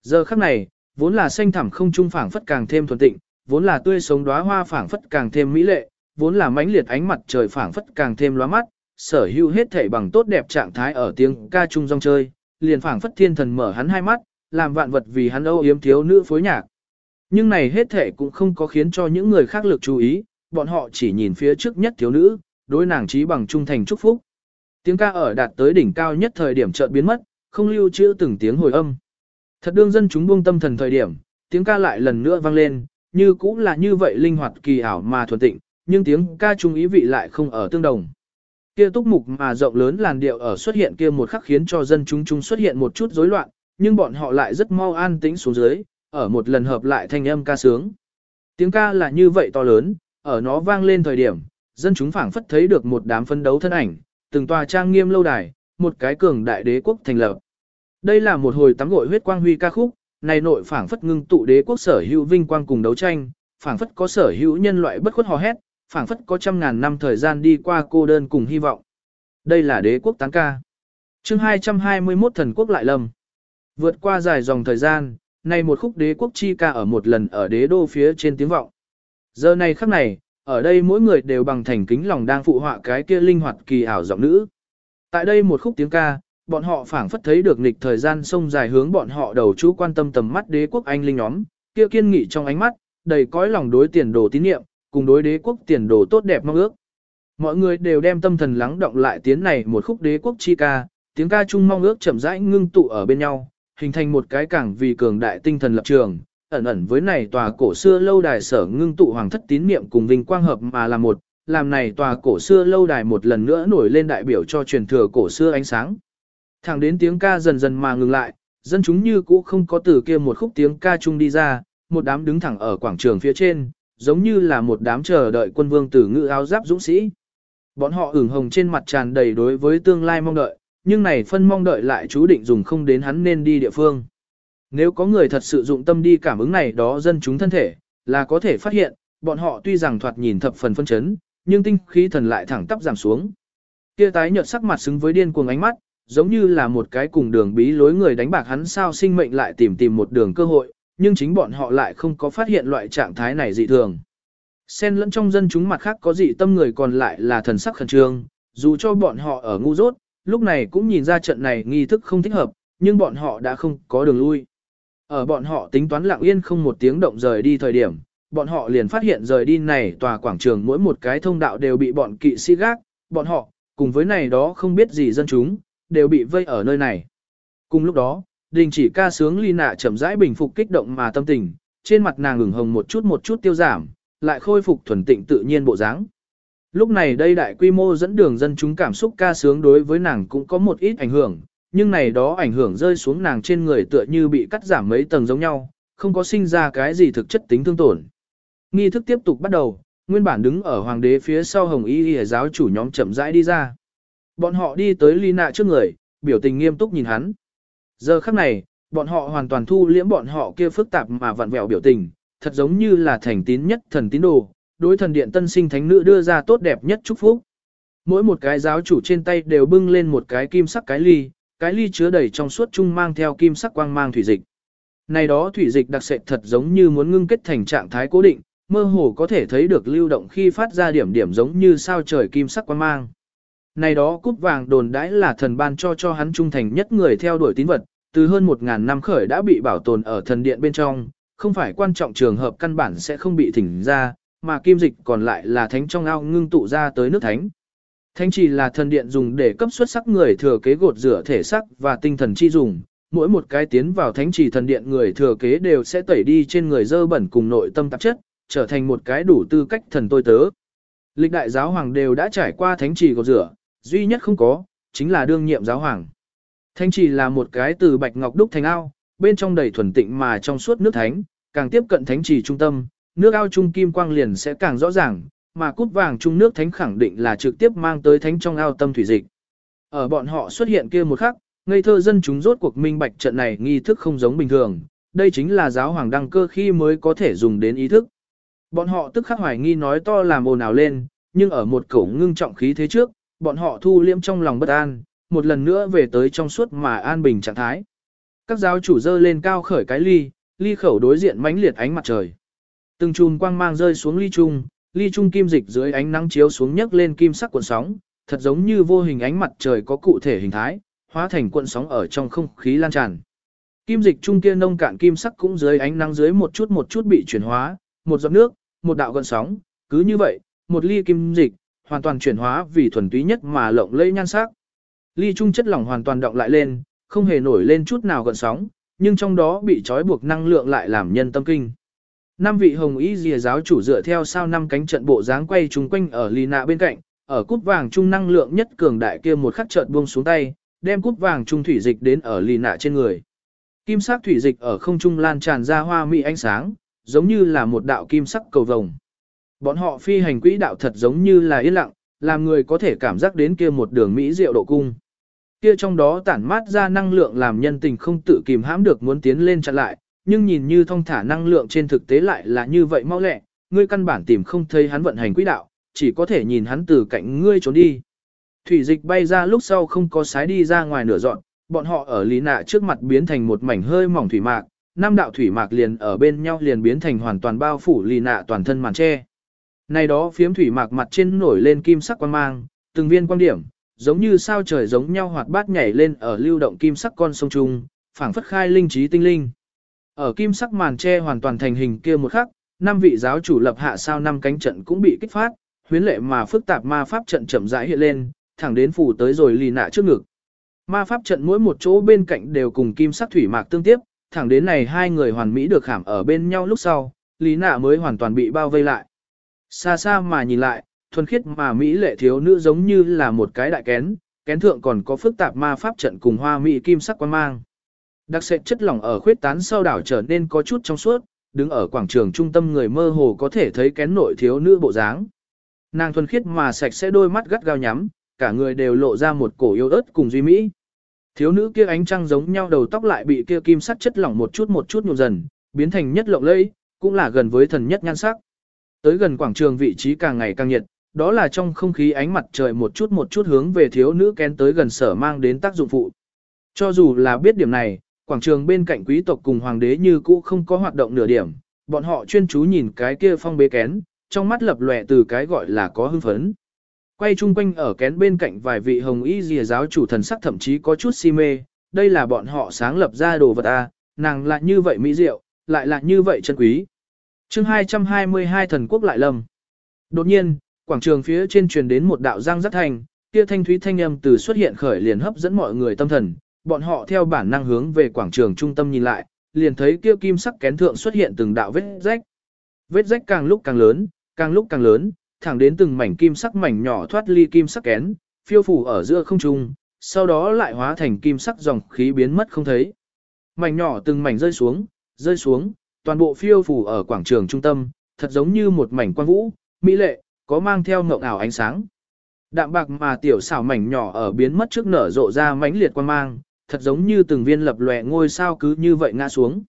Giờ khắc này, vốn là xanh thẳm không trung phảng phất càng thêm thuần tịnh, vốn là tươi sống đóa hoa phảng phất càng thêm mỹ lệ, vốn là mãnh liệt ánh mặt trời phảng phất càng thêm lóa mắt, sở hữu hết thảy bằng tốt đẹp trạng thái ở tiếng ca trung rong chơi, liền phảng phất thiên thần mở hắn hai mắt, làm vạn vật vì hắn âu yếm thiếu nữ phối nhạc. Nhưng này hết thảy cũng không có khiến cho những người khác lực chú ý, bọn họ chỉ nhìn phía trước nhất thiếu nữ, đối nàng trí bằng trung thành chúc phúc. Tiếng ca ở đạt tới đỉnh cao nhất thời điểm chợt biến mất, không lưu trữ từng tiếng hồi âm. Thật đương dân chúng buông tâm thần thời điểm, tiếng ca lại lần nữa vang lên, như cũng là như vậy linh hoạt kỳ ảo mà thuần tịnh, nhưng tiếng ca trung ý vị lại không ở tương đồng. Kia túc mục mà rộng lớn làn điệu ở xuất hiện kia một khắc khiến cho dân chúng chúng xuất hiện một chút rối loạn, nhưng bọn họ lại rất mau an tĩnh xuống dưới, ở một lần hợp lại thanh âm ca sướng. Tiếng ca là như vậy to lớn, ở nó vang lên thời điểm, dân chúng phảng phất thấy được một đám phân đấu thân ảnh, từng tòa trang nghiêm lâu đài, một cái cường đại đế quốc thành lập. Đây là một hồi tắm gội huyết quang huy ca khúc, này nội phảng phất ngưng tụ đế quốc sở hữu vinh quang cùng đấu tranh, phảng phất có sở hữu nhân loại bất khuất hò hét, phảng phất có trăm ngàn năm thời gian đi qua cô đơn cùng hy vọng. Đây là đế quốc tán ca. Chương 221 thần quốc lại lâm. Vượt qua dài dòng thời gian, này một khúc đế quốc chi ca ở một lần ở đế đô phía trên tiếng vọng. Giờ này khắc này, ở đây mỗi người đều bằng thành kính lòng đang phụ họa cái kia linh hoạt kỳ ảo giọng nữ. Tại đây một khúc tiếng ca, bọn họ phảng phất thấy được nghịch thời gian sông dài hướng bọn họ đầu chú quan tâm tầm mắt đế quốc anh linh nhóm, kia kiên nghị trong ánh mắt, đầy cõi lòng đối tiền đồ tín niệm, cùng đối đế quốc tiền đồ tốt đẹp mong ước. Mọi người đều đem tâm thần lắng động lại tiếng này một khúc đế quốc chi ca, tiếng ca chung mong ước chậm rãi ngưng tụ ở bên nhau, hình thành một cái cảng vì cường đại tinh thần lập trường, ẩn ẩn với này tòa cổ xưa lâu đài sở ngưng tụ hoàng thất tín niệm cùng vinh quang hợp mà là một, làm này tòa cổ xưa lâu đài một lần nữa nổi lên đại biểu cho truyền thừa cổ xưa ánh sáng. Thẳng đến tiếng ca dần dần mà ngừng lại, dân chúng như cũ không có từ kia một khúc tiếng ca chung đi ra, một đám đứng thẳng ở quảng trường phía trên, giống như là một đám chờ đợi quân vương tử ngự áo giáp dũng sĩ. Bọn họ ửng hồng trên mặt tràn đầy đối với tương lai mong đợi, nhưng này phân mong đợi lại chú định dùng không đến hắn nên đi địa phương. Nếu có người thật sự dụng tâm đi cảm ứng này đó dân chúng thân thể, là có thể phát hiện, bọn họ tuy rằng thoạt nhìn thập phần phân chấn, nhưng tinh khí thần lại thẳng tắp giảm xuống. Kia tái nhợt sắc mặt xứng với điên cuồng ánh mắt, giống như là một cái cùng đường bí lối người đánh bạc hắn sao sinh mệnh lại tìm tìm một đường cơ hội, nhưng chính bọn họ lại không có phát hiện loại trạng thái này dị thường. Xen lẫn trong dân chúng mặt khác có dị tâm người còn lại là thần sắc khẩn trương, dù cho bọn họ ở ngu dốt, lúc này cũng nhìn ra trận này nghi thức không thích hợp, nhưng bọn họ đã không có đường lui. Ở bọn họ tính toán lặng yên không một tiếng động rời đi thời điểm, bọn họ liền phát hiện rời đi này tòa quảng trường mỗi một cái thông đạo đều bị bọn kỵ sĩ gác, bọn họ, cùng với này đó không biết gì dân chúng, đều bị vây ở nơi này. Cùng lúc đó, đình chỉ ca sướng ly nạ chậm rãi bình phục kích động mà tâm tình, trên mặt nàng ửng hồng một chút một chút tiêu giảm, lại khôi phục thuần tịnh tự nhiên bộ dáng. Lúc này đây đại quy mô dẫn đường dân chúng cảm xúc ca sướng đối với nàng cũng có một ít ảnh hưởng, nhưng này đó ảnh hưởng rơi xuống nàng trên người tựa như bị cắt giảm mấy tầng giống nhau, không có sinh ra cái gì thực chất tính thương tổn. Nghi thức tiếp tục bắt đầu, nguyên bản đứng ở hoàng đế phía sau hồng y y giáo chủ nhóm chậm rãi đi ra. Bọn họ đi tới ly nạ trước người, biểu tình nghiêm túc nhìn hắn. Giờ khắc này, bọn họ hoàn toàn thu liễm bọn họ kia phức tạp mà vặn vẹo biểu tình, thật giống như là thành tín nhất thần tín đồ, đối thần điện tân sinh thánh nữ đưa ra tốt đẹp nhất chúc phúc. Mỗi một cái giáo chủ trên tay đều bưng lên một cái kim sắc cái ly, cái ly chứa đầy trong suốt chung mang theo kim sắc quang mang thủy dịch. Này đó thủy dịch đặc sệt thật giống như muốn ngưng kết thành trạng thái cố định, mơ hồ có thể thấy được lưu động khi phát ra điểm điểm giống như sao trời kim sắc quang mang. Này đó cúp vàng đồn đãi là thần ban cho cho hắn trung thành nhất người theo đuổi tín vật, từ hơn một ngàn năm khởi đã bị bảo tồn ở thần điện bên trong, không phải quan trọng trường hợp căn bản sẽ không bị thỉnh ra, mà kim dịch còn lại là thánh trong ao ngưng tụ ra tới nước thánh. Thánh chỉ là thần điện dùng để cấp xuất sắc người thừa kế gột rửa thể sắc và tinh thần chi dùng, mỗi một cái tiến vào thánh chỉ thần điện người thừa kế đều sẽ tẩy đi trên người dơ bẩn cùng nội tâm tạp chất, trở thành một cái đủ tư cách thần tôi tớ. Lịch đại giáo hoàng đều đã trải qua thánh chỉ gột rửa, duy nhất không có, chính là đương nhiệm giáo hoàng. Thánh chỉ là một cái từ bạch ngọc đúc thành ao, bên trong đầy thuần tịnh mà trong suốt nước thánh, càng tiếp cận thánh chỉ trung tâm, nước ao trung kim quang liền sẽ càng rõ ràng, mà cút vàng trung nước thánh khẳng định là trực tiếp mang tới thánh trong ao tâm thủy dịch. Ở bọn họ xuất hiện kia một khắc, ngây thơ dân chúng rốt cuộc minh bạch trận này nghi thức không giống bình thường, đây chính là giáo hoàng đăng cơ khi mới có thể dùng đến ý thức. Bọn họ tức khắc hoài nghi nói to làm ồn ào lên, nhưng ở một cổ ngưng trọng khí thế trước, bọn họ thu liễm trong lòng bất an, một lần nữa về tới trong suốt mà an bình trạng thái. Các giáo chủ dơ lên cao khởi cái ly, ly khẩu đối diện mãnh liệt ánh mặt trời. Từng chùm quang mang rơi xuống ly trung, ly trung kim dịch dưới ánh nắng chiếu xuống nhấc lên kim sắc cuộn sóng, thật giống như vô hình ánh mặt trời có cụ thể hình thái, hóa thành cuộn sóng ở trong không khí lan tràn. Kim dịch trung kia nông cạn kim sắc cũng dưới ánh nắng dưới một chút một chút bị chuyển hóa, một giọt nước, một đạo gợn sóng, cứ như vậy, một ly kim dịch, hoàn toàn chuyển hóa vì thuần túy nhất mà lộng lẫy nhan sắc. Ly trung chất lỏng hoàn toàn động lại lên, không hề nổi lên chút nào gợn sóng, nhưng trong đó bị trói buộc năng lượng lại làm nhân tâm kinh. Năm vị hồng y dìa giáo chủ dựa theo sao năm cánh trận bộ dáng quay chúng quanh ở lì nạ bên cạnh, ở cút vàng trung năng lượng nhất cường đại kia một khắc chợt buông xuống tay, đem cút vàng trung thủy dịch đến ở lì nạ trên người. Kim sắc thủy dịch ở không trung lan tràn ra hoa mỹ ánh sáng, giống như là một đạo kim sắc cầu vồng. Bọn họ phi hành quỹ đạo thật giống như là yên lặng, làm người có thể cảm giác đến kia một đường mỹ diệu độ cung. Kia trong đó tản mát ra năng lượng làm nhân tình không tự kìm hãm được muốn tiến lên chặn lại, nhưng nhìn như thông thả năng lượng trên thực tế lại là như vậy mau lẹ, ngươi căn bản tìm không thấy hắn vận hành quỹ đạo, chỉ có thể nhìn hắn từ cạnh ngươi trốn đi. Thủy dịch bay ra lúc sau không có sái đi ra ngoài nửa dọn, bọn họ ở lý nạ trước mặt biến thành một mảnh hơi mỏng thủy mạc, năm đạo thủy mạc liền ở bên nhau liền biến thành hoàn toàn bao phủ lý nạ toàn thân màn che. Này đó phiếm thủy mạc mặt trên nổi lên kim sắc quang mang, từng viên quang điểm, giống như sao trời giống nhau hoạt bát nhảy lên ở lưu động kim sắc con sông trung, phảng phất khai linh trí tinh linh. Ở kim sắc màn tre hoàn toàn thành hình kia một khắc, năm vị giáo chủ lập hạ sao năm cánh trận cũng bị kích phát, huyến lệ mà phức tạp ma pháp trận chậm rãi hiện lên, thẳng đến phủ tới rồi lì nạ trước ngực. Ma pháp trận mỗi một chỗ bên cạnh đều cùng kim sắc thủy mạc tương tiếp, thẳng đến này hai người hoàn mỹ được khảm ở bên nhau lúc sau, lý nạ mới hoàn toàn bị bao vây lại. Xa xa mà nhìn lại, thuần khiết mà mỹ lệ thiếu nữ giống như là một cái đại kén, kén thượng còn có phức tạp ma pháp trận cùng hoa mỹ kim sắc quan mang. Đặc sệt chất lỏng ở khuyết tán sau đảo trở nên có chút trong suốt, đứng ở quảng trường trung tâm người mơ hồ có thể thấy kén nội thiếu nữ bộ dáng. Nàng thuần khiết mà sạch sẽ đôi mắt gắt gao nhắm, cả người đều lộ ra một cổ yêu ớt cùng duy mỹ. Thiếu nữ kia ánh trăng giống nhau đầu tóc lại bị kia kim sắc chất lỏng một chút một chút nhuộm dần, biến thành nhất lộng lẫy, cũng là gần với thần nhất nhan sắc. Tới gần quảng trường vị trí càng ngày càng nhiệt, đó là trong không khí ánh mặt trời một chút một chút hướng về thiếu nữ kén tới gần sở mang đến tác dụng phụ. Cho dù là biết điểm này, quảng trường bên cạnh quý tộc cùng hoàng đế như cũ không có hoạt động nửa điểm, bọn họ chuyên chú nhìn cái kia phong bế kén, trong mắt lập lòe từ cái gọi là có hưng phấn. Quay chung quanh ở kén bên cạnh vài vị hồng y dìa giáo chủ thần sắc thậm chí có chút si mê, đây là bọn họ sáng lập ra đồ vật A, nàng lại như vậy mỹ diệu, lại là như vậy chân quý chương 222 thần quốc lại lâm. Đột nhiên, quảng trường phía trên truyền đến một đạo giang rất thành, kia thanh thúy thanh âm từ xuất hiện khởi liền hấp dẫn mọi người tâm thần, bọn họ theo bản năng hướng về quảng trường trung tâm nhìn lại, liền thấy kia kim sắc kén thượng xuất hiện từng đạo vết rách. Vết rách càng lúc càng lớn, càng lúc càng lớn, thẳng đến từng mảnh kim sắc mảnh nhỏ thoát ly kim sắc kén, phiêu phủ ở giữa không trung, sau đó lại hóa thành kim sắc dòng khí biến mất không thấy. Mảnh nhỏ từng mảnh rơi xuống, rơi xuống, toàn bộ phiêu phủ ở quảng trường trung tâm, thật giống như một mảnh quang vũ, mỹ lệ, có mang theo ngộng ảo ánh sáng. Đạm bạc mà tiểu xảo mảnh nhỏ ở biến mất trước nở rộ ra mãnh liệt quang mang, thật giống như từng viên lập lòe ngôi sao cứ như vậy ngã xuống.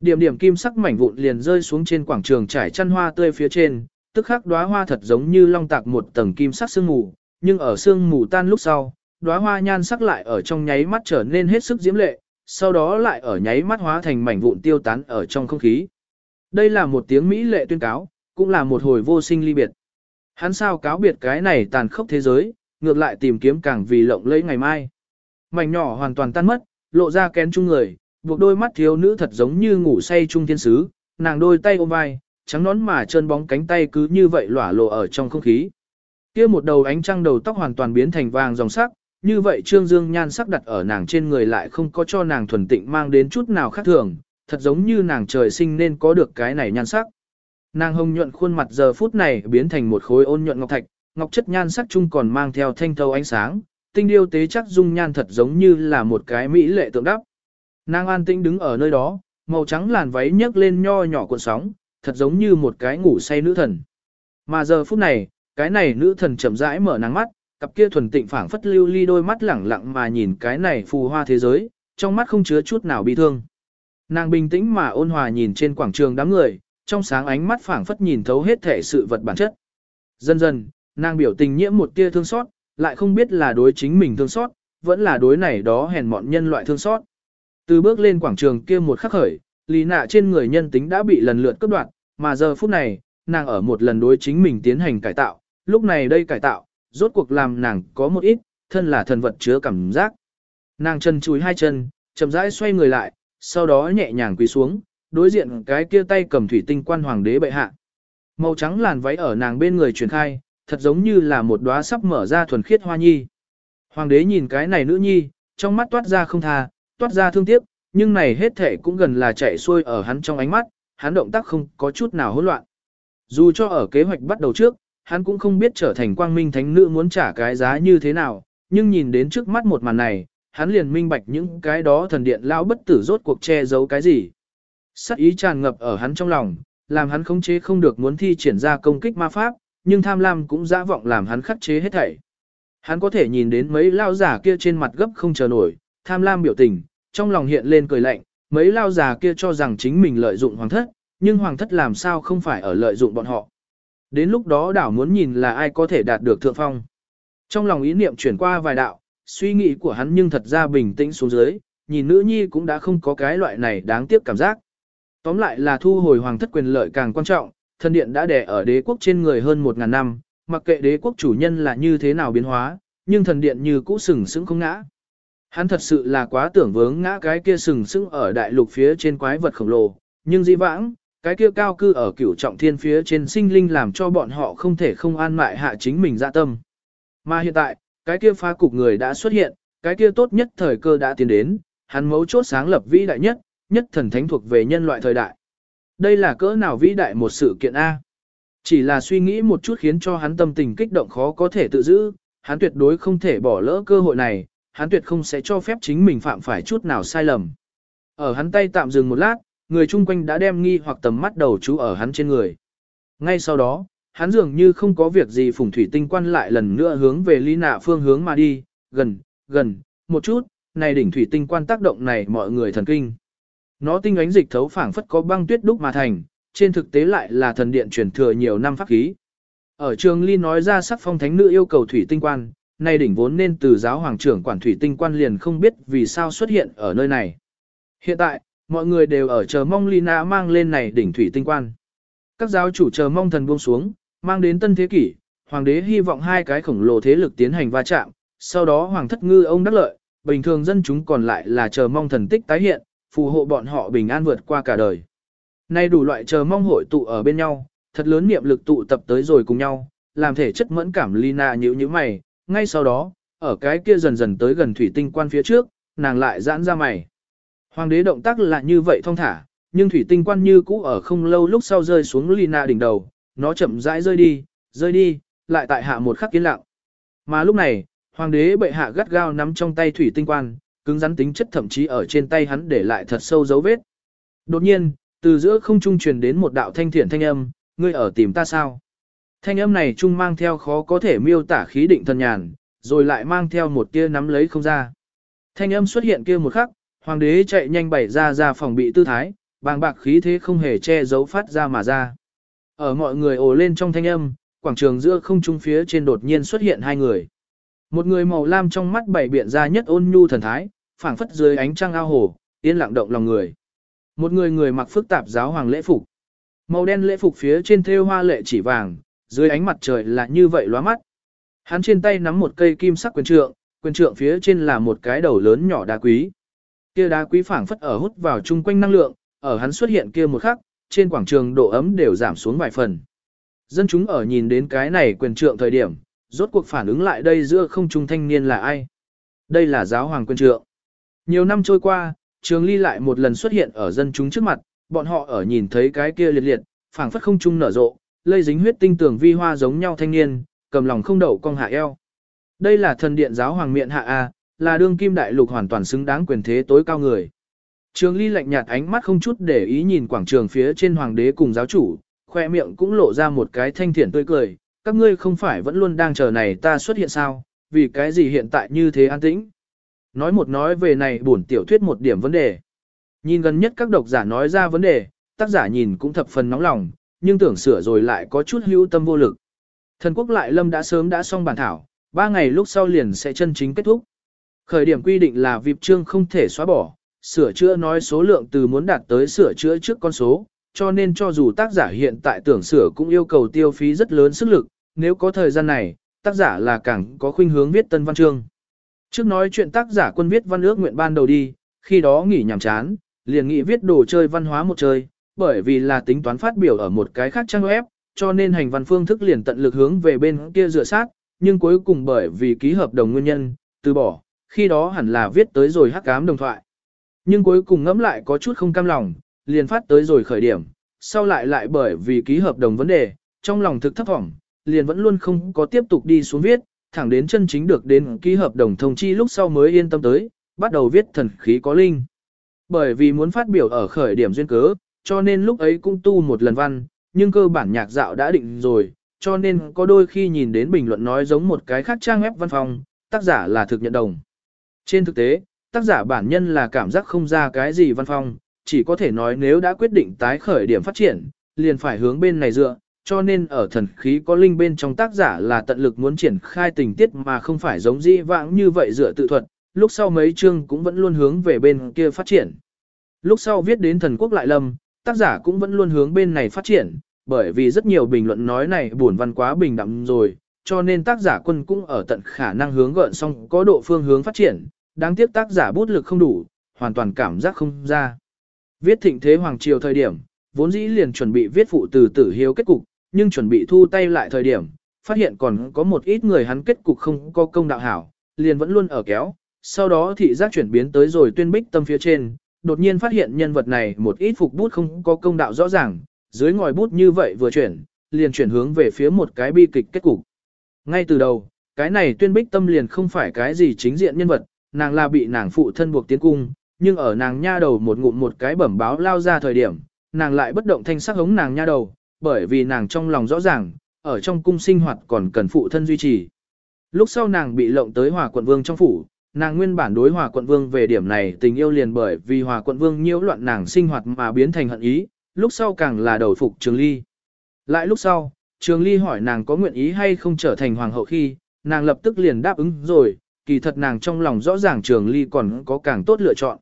Điểm điểm kim sắc mảnh vụn liền rơi xuống trên quảng trường trải chăn hoa tươi phía trên, tức khắc đóa hoa thật giống như long tạc một tầng kim sắc sương mù, nhưng ở sương mù tan lúc sau, đóa hoa nhan sắc lại ở trong nháy mắt trở nên hết sức diễm lệ, sau đó lại ở nháy mắt hóa thành mảnh vụn tiêu tán ở trong không khí. Đây là một tiếng mỹ lệ tuyên cáo, cũng là một hồi vô sinh ly biệt. Hắn sao cáo biệt cái này tàn khốc thế giới, ngược lại tìm kiếm càng vì lộng lẫy ngày mai. Mảnh nhỏ hoàn toàn tan mất, lộ ra kén chung người, buộc đôi mắt thiếu nữ thật giống như ngủ say trung thiên sứ, nàng đôi tay ôm vai, trắng nón mà chân bóng cánh tay cứ như vậy lỏa lộ ở trong không khí. Kia một đầu ánh trăng đầu tóc hoàn toàn biến thành vàng dòng sắc, như vậy trương dương nhan sắc đặt ở nàng trên người lại không có cho nàng thuần tịnh mang đến chút nào khác thường, thật giống như nàng trời sinh nên có được cái này nhan sắc. Nàng hồng nhuận khuôn mặt giờ phút này biến thành một khối ôn nhuận ngọc thạch, ngọc chất nhan sắc chung còn mang theo thanh thâu ánh sáng, tinh điêu tế chắc dung nhan thật giống như là một cái mỹ lệ tượng đắp. Nàng an tĩnh đứng ở nơi đó, màu trắng làn váy nhấc lên nho nhỏ cuộn sóng, thật giống như một cái ngủ say nữ thần. Mà giờ phút này, cái này nữ thần chậm rãi mở nắng mắt, cặp kia thuần tịnh phảng phất lưu ly đôi mắt lẳng lặng mà nhìn cái này phù hoa thế giới, trong mắt không chứa chút nào bi thương. Nàng bình tĩnh mà ôn hòa nhìn trên quảng trường đám người, trong sáng ánh mắt phảng phất nhìn thấu hết thể sự vật bản chất. Dần dần, nàng biểu tình nhiễm một tia thương xót, lại không biết là đối chính mình thương xót, vẫn là đối này đó hèn mọn nhân loại thương xót. Từ bước lên quảng trường kia một khắc khởi, lý nạ trên người nhân tính đã bị lần lượt cướp đoạt, mà giờ phút này, nàng ở một lần đối chính mình tiến hành cải tạo, lúc này đây cải tạo, rốt cuộc làm nàng có một ít, thân là thần vật chứa cảm giác. Nàng chân chùi hai chân, chậm rãi xoay người lại, sau đó nhẹ nhàng quỳ xuống, đối diện cái kia tay cầm thủy tinh quan hoàng đế bệ hạ. Màu trắng làn váy ở nàng bên người truyền khai, thật giống như là một đóa sắp mở ra thuần khiết hoa nhi. Hoàng đế nhìn cái này nữ nhi, trong mắt toát ra không tha, toát ra thương tiếc, nhưng này hết thể cũng gần là chạy xuôi ở hắn trong ánh mắt, hắn động tác không có chút nào hỗn loạn. Dù cho ở kế hoạch bắt đầu trước, hắn cũng không biết trở thành quang minh thánh nữ muốn trả cái giá như thế nào, nhưng nhìn đến trước mắt một màn này, hắn liền minh bạch những cái đó thần điện lão bất tử rốt cuộc che giấu cái gì. Sắc ý tràn ngập ở hắn trong lòng, làm hắn khống chế không được muốn thi triển ra công kích ma pháp, nhưng tham lam cũng dã vọng làm hắn khắc chế hết thảy. Hắn có thể nhìn đến mấy lao giả kia trên mặt gấp không chờ nổi, tham lam biểu tình, trong lòng hiện lên cười lạnh, mấy lao giả kia cho rằng chính mình lợi dụng hoàng thất, nhưng hoàng thất làm sao không phải ở lợi dụng bọn họ. Đến lúc đó đảo muốn nhìn là ai có thể đạt được thượng phong. Trong lòng ý niệm chuyển qua vài đạo, suy nghĩ của hắn nhưng thật ra bình tĩnh xuống dưới, nhìn nữ nhi cũng đã không có cái loại này đáng tiếc cảm giác. Tóm lại là thu hồi hoàng thất quyền lợi càng quan trọng, thần điện đã đè ở đế quốc trên người hơn một ngàn năm, mặc kệ đế quốc chủ nhân là như thế nào biến hóa, nhưng thần điện như cũ sừng sững không ngã. Hắn thật sự là quá tưởng vướng ngã cái kia sừng sững ở đại lục phía trên quái vật khổng lồ, nhưng dĩ vãng, cái kia cao cư ở cửu trọng thiên phía trên sinh linh làm cho bọn họ không thể không an mại hạ chính mình dạ tâm. Mà hiện tại, cái kia phá cục người đã xuất hiện, cái kia tốt nhất thời cơ đã tiến đến, hắn mấu chốt sáng lập vĩ đại nhất, nhất thần thánh thuộc về nhân loại thời đại. Đây là cỡ nào vĩ đại một sự kiện A. Chỉ là suy nghĩ một chút khiến cho hắn tâm tình kích động khó có thể tự giữ, hắn tuyệt đối không thể bỏ lỡ cơ hội này, hắn tuyệt không sẽ cho phép chính mình phạm phải chút nào sai lầm. Ở hắn tay tạm dừng một lát, người chung quanh đã đem nghi hoặc tầm mắt đầu chú ở hắn trên người. Ngay sau đó, hắn dường như không có việc gì phùng thủy tinh quan lại lần nữa hướng về ly nạ phương hướng mà đi, gần, gần, một chút, này đỉnh thủy tinh quan tác động này mọi người thần kinh. Nó tinh ánh dịch thấu phảng phất có băng tuyết đúc mà thành, trên thực tế lại là thần điện truyền thừa nhiều năm pháp khí. Ở trường ly nói ra sắc phong thánh nữ yêu cầu thủy tinh quan, nay đỉnh vốn nên từ giáo hoàng trưởng quản thủy tinh quan liền không biết vì sao xuất hiện ở nơi này. Hiện tại, mọi người đều ở chờ mong Lina mang lên này đỉnh thủy tinh quan. Các giáo chủ chờ mong thần buông xuống, mang đến tân thế kỷ, hoàng đế hy vọng hai cái khổng lồ thế lực tiến hành va chạm, sau đó hoàng thất ngư ông đắc lợi, bình thường dân chúng còn lại là chờ mong thần tích tái hiện, phù hộ bọn họ bình an vượt qua cả đời. Nay đủ loại chờ mong hội tụ ở bên nhau, thật lớn niệm lực tụ tập tới rồi cùng nhau, làm thể chất mẫn cảm Lina nhíu nhíu mày, ngay sau đó, ở cái kia dần dần tới gần thủy tinh quan phía trước, nàng lại giãn ra mày. Hoàng đế động tác là như vậy thong thả, nhưng thủy tinh quan như cũ ở không lâu lúc sau rơi xuống Lina đỉnh đầu, nó chậm rãi rơi đi, rơi đi, lại tại hạ một khắc kiến lặng. Mà lúc này, hoàng đế bệ hạ gắt gao nắm trong tay thủy tinh quan, cứng rắn tính chất thậm chí ở trên tay hắn để lại thật sâu dấu vết. Đột nhiên, từ giữa không trung truyền đến một đạo thanh thiện thanh âm, ngươi ở tìm ta sao? Thanh âm này trung mang theo khó có thể miêu tả khí định thần nhàn, rồi lại mang theo một tia nắm lấy không ra. Thanh âm xuất hiện kia một khắc, hoàng đế chạy nhanh bày ra ra phòng bị tư thái, bàng bạc khí thế không hề che giấu phát ra mà ra. Ở mọi người ồ lên trong thanh âm, quảng trường giữa không trung phía trên đột nhiên xuất hiện hai người. Một người màu lam trong mắt bảy biện ra nhất ôn nhu thần thái, phảng phất dưới ánh trăng ao hồ, yên lặng động lòng người. Một người người mặc phức tạp giáo hoàng lễ phục. Màu đen lễ phục phía trên thêu hoa lệ chỉ vàng, dưới ánh mặt trời là như vậy lóa mắt. Hắn trên tay nắm một cây kim sắc quyền trượng, quyền trượng phía trên là một cái đầu lớn nhỏ đá quý. Kia đá quý phảng phất ở hút vào chung quanh năng lượng, ở hắn xuất hiện kia một khắc, trên quảng trường độ ấm đều giảm xuống vài phần. Dân chúng ở nhìn đến cái này quyền trượng thời điểm, rốt cuộc phản ứng lại đây giữa không trung thanh niên là ai. Đây là giáo hoàng quyền trượng. Nhiều năm trôi qua, trường ly lại một lần xuất hiện ở dân chúng trước mặt, bọn họ ở nhìn thấy cái kia liệt liệt, phảng phất không trung nở rộ, lây dính huyết tinh tường vi hoa giống nhau thanh niên, cầm lòng không đậu cong hạ eo. Đây là thần điện giáo hoàng miện hạ A, là đương kim đại lục hoàn toàn xứng đáng quyền thế tối cao người. Trường ly lạnh nhạt ánh mắt không chút để ý nhìn quảng trường phía trên hoàng đế cùng giáo chủ, khoe miệng cũng lộ ra một cái thanh thiện tươi cười, các ngươi không phải vẫn luôn đang chờ này ta xuất hiện sao, vì cái gì hiện tại như thế an tĩnh. Nói một nói về này bổn tiểu thuyết một điểm vấn đề. Nhìn gần nhất các độc giả nói ra vấn đề, tác giả nhìn cũng thập phần nóng lòng, nhưng tưởng sửa rồi lại có chút hữu tâm vô lực. Thần quốc lại lâm đã sớm đã xong bản thảo, ba ngày lúc sau liền sẽ chân chính kết thúc. Khởi điểm quy định là vịp chương không thể xóa bỏ, sửa chữa nói số lượng từ muốn đạt tới sửa chữa trước con số, cho nên cho dù tác giả hiện tại tưởng sửa cũng yêu cầu tiêu phí rất lớn sức lực, nếu có thời gian này, tác giả là càng có khuynh hướng viết tân văn chương. Trước nói chuyện tác giả quân viết văn ước nguyện ban đầu đi, khi đó nghỉ nhàm chán, liền nghĩ viết đồ chơi văn hóa một chơi, bởi vì là tính toán phát biểu ở một cái khác trang web, cho nên hành văn phương thức liền tận lực hướng về bên kia dựa sát, nhưng cuối cùng bởi vì ký hợp đồng nguyên nhân, từ bỏ, khi đó hẳn là viết tới rồi hắc ám đồng thoại. Nhưng cuối cùng ngẫm lại có chút không cam lòng, liền phát tới rồi khởi điểm, sau lại lại bởi vì ký hợp đồng vấn đề, trong lòng thực thấp vọng, liền vẫn luôn không có tiếp tục đi xuống viết, thẳng đến chân chính được đến ký hợp đồng thông chi lúc sau mới yên tâm tới, bắt đầu viết thần khí có linh. Bởi vì muốn phát biểu ở khởi điểm duyên cớ, cho nên lúc ấy cũng tu một lần văn, nhưng cơ bản nhạc dạo đã định rồi, cho nên có đôi khi nhìn đến bình luận nói giống một cái khác trang web văn phòng, tác giả là thực nhận đồng. Trên thực tế, tác giả bản nhân là cảm giác không ra cái gì văn phòng, chỉ có thể nói nếu đã quyết định tái khởi điểm phát triển, liền phải hướng bên này dựa, cho nên ở thần khí có linh bên trong tác giả là tận lực muốn triển khai tình tiết mà không phải giống di vãng như vậy dựa tự thuật, lúc sau mấy chương cũng vẫn luôn hướng về bên kia phát triển. Lúc sau viết đến thần quốc lại lâm, tác giả cũng vẫn luôn hướng bên này phát triển, bởi vì rất nhiều bình luận nói này buồn văn quá bình đẳng rồi, cho nên tác giả quân cũng ở tận khả năng hướng gợn xong có độ phương hướng phát triển, đáng tiếc tác giả bút lực không đủ, hoàn toàn cảm giác không ra. Viết thịnh thế hoàng triều thời điểm, vốn dĩ liền chuẩn bị viết phụ từ tử hiếu kết cục, nhưng chuẩn bị thu tay lại thời điểm, phát hiện còn có một ít người hắn kết cục không có công đạo hảo, liền vẫn luôn ở kéo, sau đó thị giác chuyển biến tới rồi tuyên bích tâm phía trên, đột nhiên phát hiện nhân vật này một ít phục bút không có công đạo rõ ràng, dưới ngòi bút như vậy vừa chuyển, liền chuyển hướng về phía một cái bi kịch kết cục. Ngay từ đầu, cái này tuyên bích tâm liền không phải cái gì chính diện nhân vật, nàng là bị nàng phụ thân buộc tiến cung, nhưng ở nàng nha đầu một ngụm một cái bẩm báo lao ra thời điểm, nàng lại bất động thanh sắc hống nàng nha đầu, bởi vì nàng trong lòng rõ ràng, ở trong cung sinh hoạt còn cần phụ thân duy trì. Lúc sau nàng bị lộng tới hòa quận vương trong phủ, nàng nguyên bản đối hòa quận vương về điểm này tình yêu liền bởi vì hòa quận vương nhiễu loạn nàng sinh hoạt mà biến thành hận ý, lúc sau càng là đầu phục trường ly. Lại lúc sau, Trường Ly hỏi nàng có nguyện ý hay không trở thành hoàng hậu khi, nàng lập tức liền đáp ứng rồi, kỳ thật nàng trong lòng rõ ràng Trường Ly còn có càng tốt lựa chọn.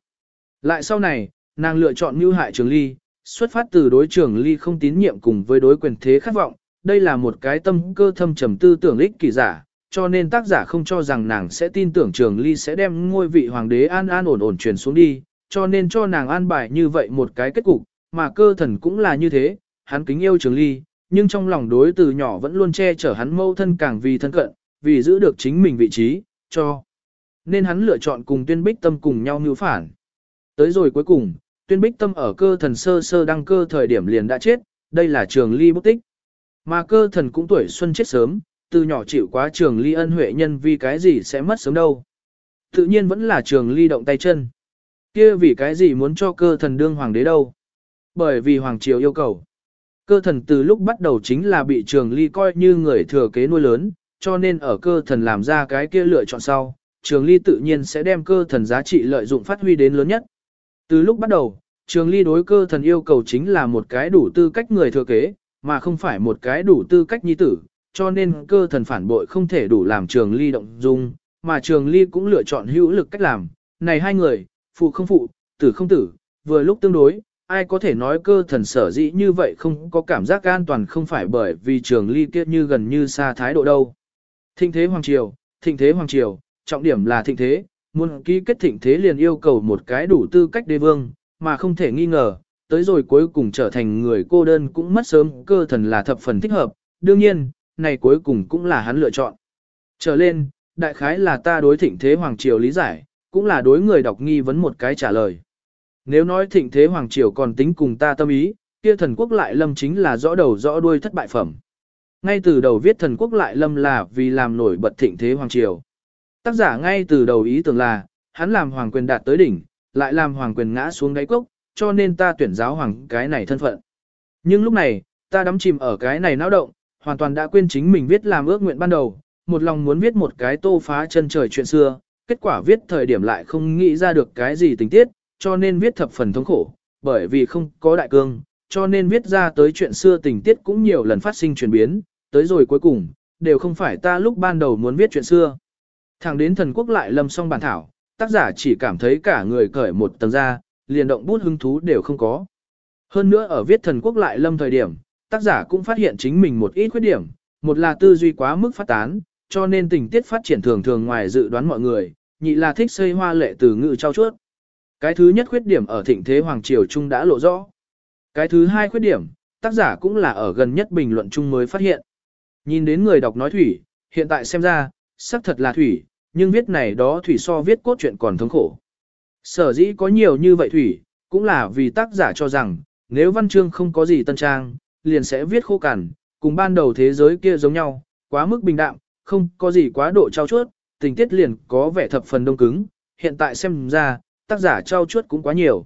Lại sau này, nàng lựa chọn mưu hại Trường Ly, xuất phát từ đối Trường Ly không tín nhiệm cùng với đối quyền thế khát vọng, đây là một cái tâm cơ thâm trầm tư tưởng ích kỳ giả, cho nên tác giả không cho rằng nàng sẽ tin tưởng Trường Ly sẽ đem ngôi vị hoàng đế an an ổn ổn truyền xuống đi, cho nên cho nàng an bài như vậy một cái kết cục, mà cơ thần cũng là như thế, hắn kính yêu Trường Ly, nhưng trong lòng đối từ nhỏ vẫn luôn che chở hắn mâu thân càng vì thân cận, vì giữ được chính mình vị trí, cho. Nên hắn lựa chọn cùng tuyên bích tâm cùng nhau mưu phản. Tới rồi cuối cùng, tuyên bích tâm ở cơ thần sơ sơ đăng cơ thời điểm liền đã chết, đây là trường ly bút tích. Mà cơ thần cũng tuổi xuân chết sớm, từ nhỏ chịu quá trường ly ân huệ nhân vì cái gì sẽ mất sớm đâu. Tự nhiên vẫn là trường ly động tay chân. kia vì cái gì muốn cho cơ thần đương hoàng đế đâu. Bởi vì hoàng triều yêu cầu. Cơ thần từ lúc bắt đầu chính là bị trường ly coi như người thừa kế nuôi lớn, cho nên ở cơ thần làm ra cái kia lựa chọn sau, trường ly tự nhiên sẽ đem cơ thần giá trị lợi dụng phát huy đến lớn nhất. Từ lúc bắt đầu, trường ly đối cơ thần yêu cầu chính là một cái đủ tư cách người thừa kế, mà không phải một cái đủ tư cách nhi tử, cho nên cơ thần phản bội không thể đủ làm trường ly động dung, mà trường ly cũng lựa chọn hữu lực cách làm. Này hai người, phụ không phụ, tử không tử, vừa lúc tương đối, ai có thể nói cơ thần sở dĩ như vậy không có cảm giác an toàn không phải bởi vì trường ly kia như gần như xa thái độ đâu. Thịnh thế hoàng triều, thịnh thế hoàng triều, trọng điểm là thịnh thế, muốn ký kết thịnh thế liền yêu cầu một cái đủ tư cách đế vương, mà không thể nghi ngờ, tới rồi cuối cùng trở thành người cô đơn cũng mất sớm cơ thần là thập phần thích hợp, đương nhiên, này cuối cùng cũng là hắn lựa chọn. Trở lên, đại khái là ta đối thịnh thế hoàng triều lý giải, cũng là đối người đọc nghi vấn một cái trả lời. Nếu nói thịnh thế hoàng triều còn tính cùng ta tâm ý, kia thần quốc lại lâm chính là rõ đầu rõ đuôi thất bại phẩm. Ngay từ đầu viết thần quốc lại lâm là vì làm nổi bật thịnh thế hoàng triều. Tác giả ngay từ đầu ý tưởng là, hắn làm hoàng quyền đạt tới đỉnh, lại làm hoàng quyền ngã xuống đáy cốc, cho nên ta tuyển giáo hoàng cái này thân phận. Nhưng lúc này, ta đắm chìm ở cái này náo động, hoàn toàn đã quên chính mình viết làm ước nguyện ban đầu, một lòng muốn viết một cái tô phá chân trời chuyện xưa, kết quả viết thời điểm lại không nghĩ ra được cái gì tình tiết, cho nên viết thập phần thống khổ, bởi vì không có đại cương, cho nên viết ra tới chuyện xưa tình tiết cũng nhiều lần phát sinh chuyển biến, tới rồi cuối cùng, đều không phải ta lúc ban đầu muốn viết chuyện xưa. Thẳng đến thần quốc lại lâm xong bản thảo, tác giả chỉ cảm thấy cả người cởi một tầng ra, liền động bút hứng thú đều không có. Hơn nữa ở viết thần quốc lại lâm thời điểm, tác giả cũng phát hiện chính mình một ít khuyết điểm, một là tư duy quá mức phát tán, cho nên tình tiết phát triển thường thường ngoài dự đoán mọi người, nhị là thích xây hoa lệ từ ngữ trao chuốt. Cái thứ nhất khuyết điểm ở thịnh thế Hoàng Triều Trung đã lộ rõ. Cái thứ hai khuyết điểm, tác giả cũng là ở gần nhất bình luận chung mới phát hiện. Nhìn đến người đọc nói thủy, hiện tại xem ra, xác thật là thủy, nhưng viết này đó thủy so viết cốt truyện còn thống khổ. Sở dĩ có nhiều như vậy thủy, cũng là vì tác giả cho rằng, nếu văn chương không có gì tân trang, liền sẽ viết khô cằn, cùng ban đầu thế giới kia giống nhau, quá mức bình đạm, không có gì quá độ trao chuốt, tình tiết liền có vẻ thập phần đông cứng, hiện tại xem ra, tác giả trao chuốt cũng quá nhiều.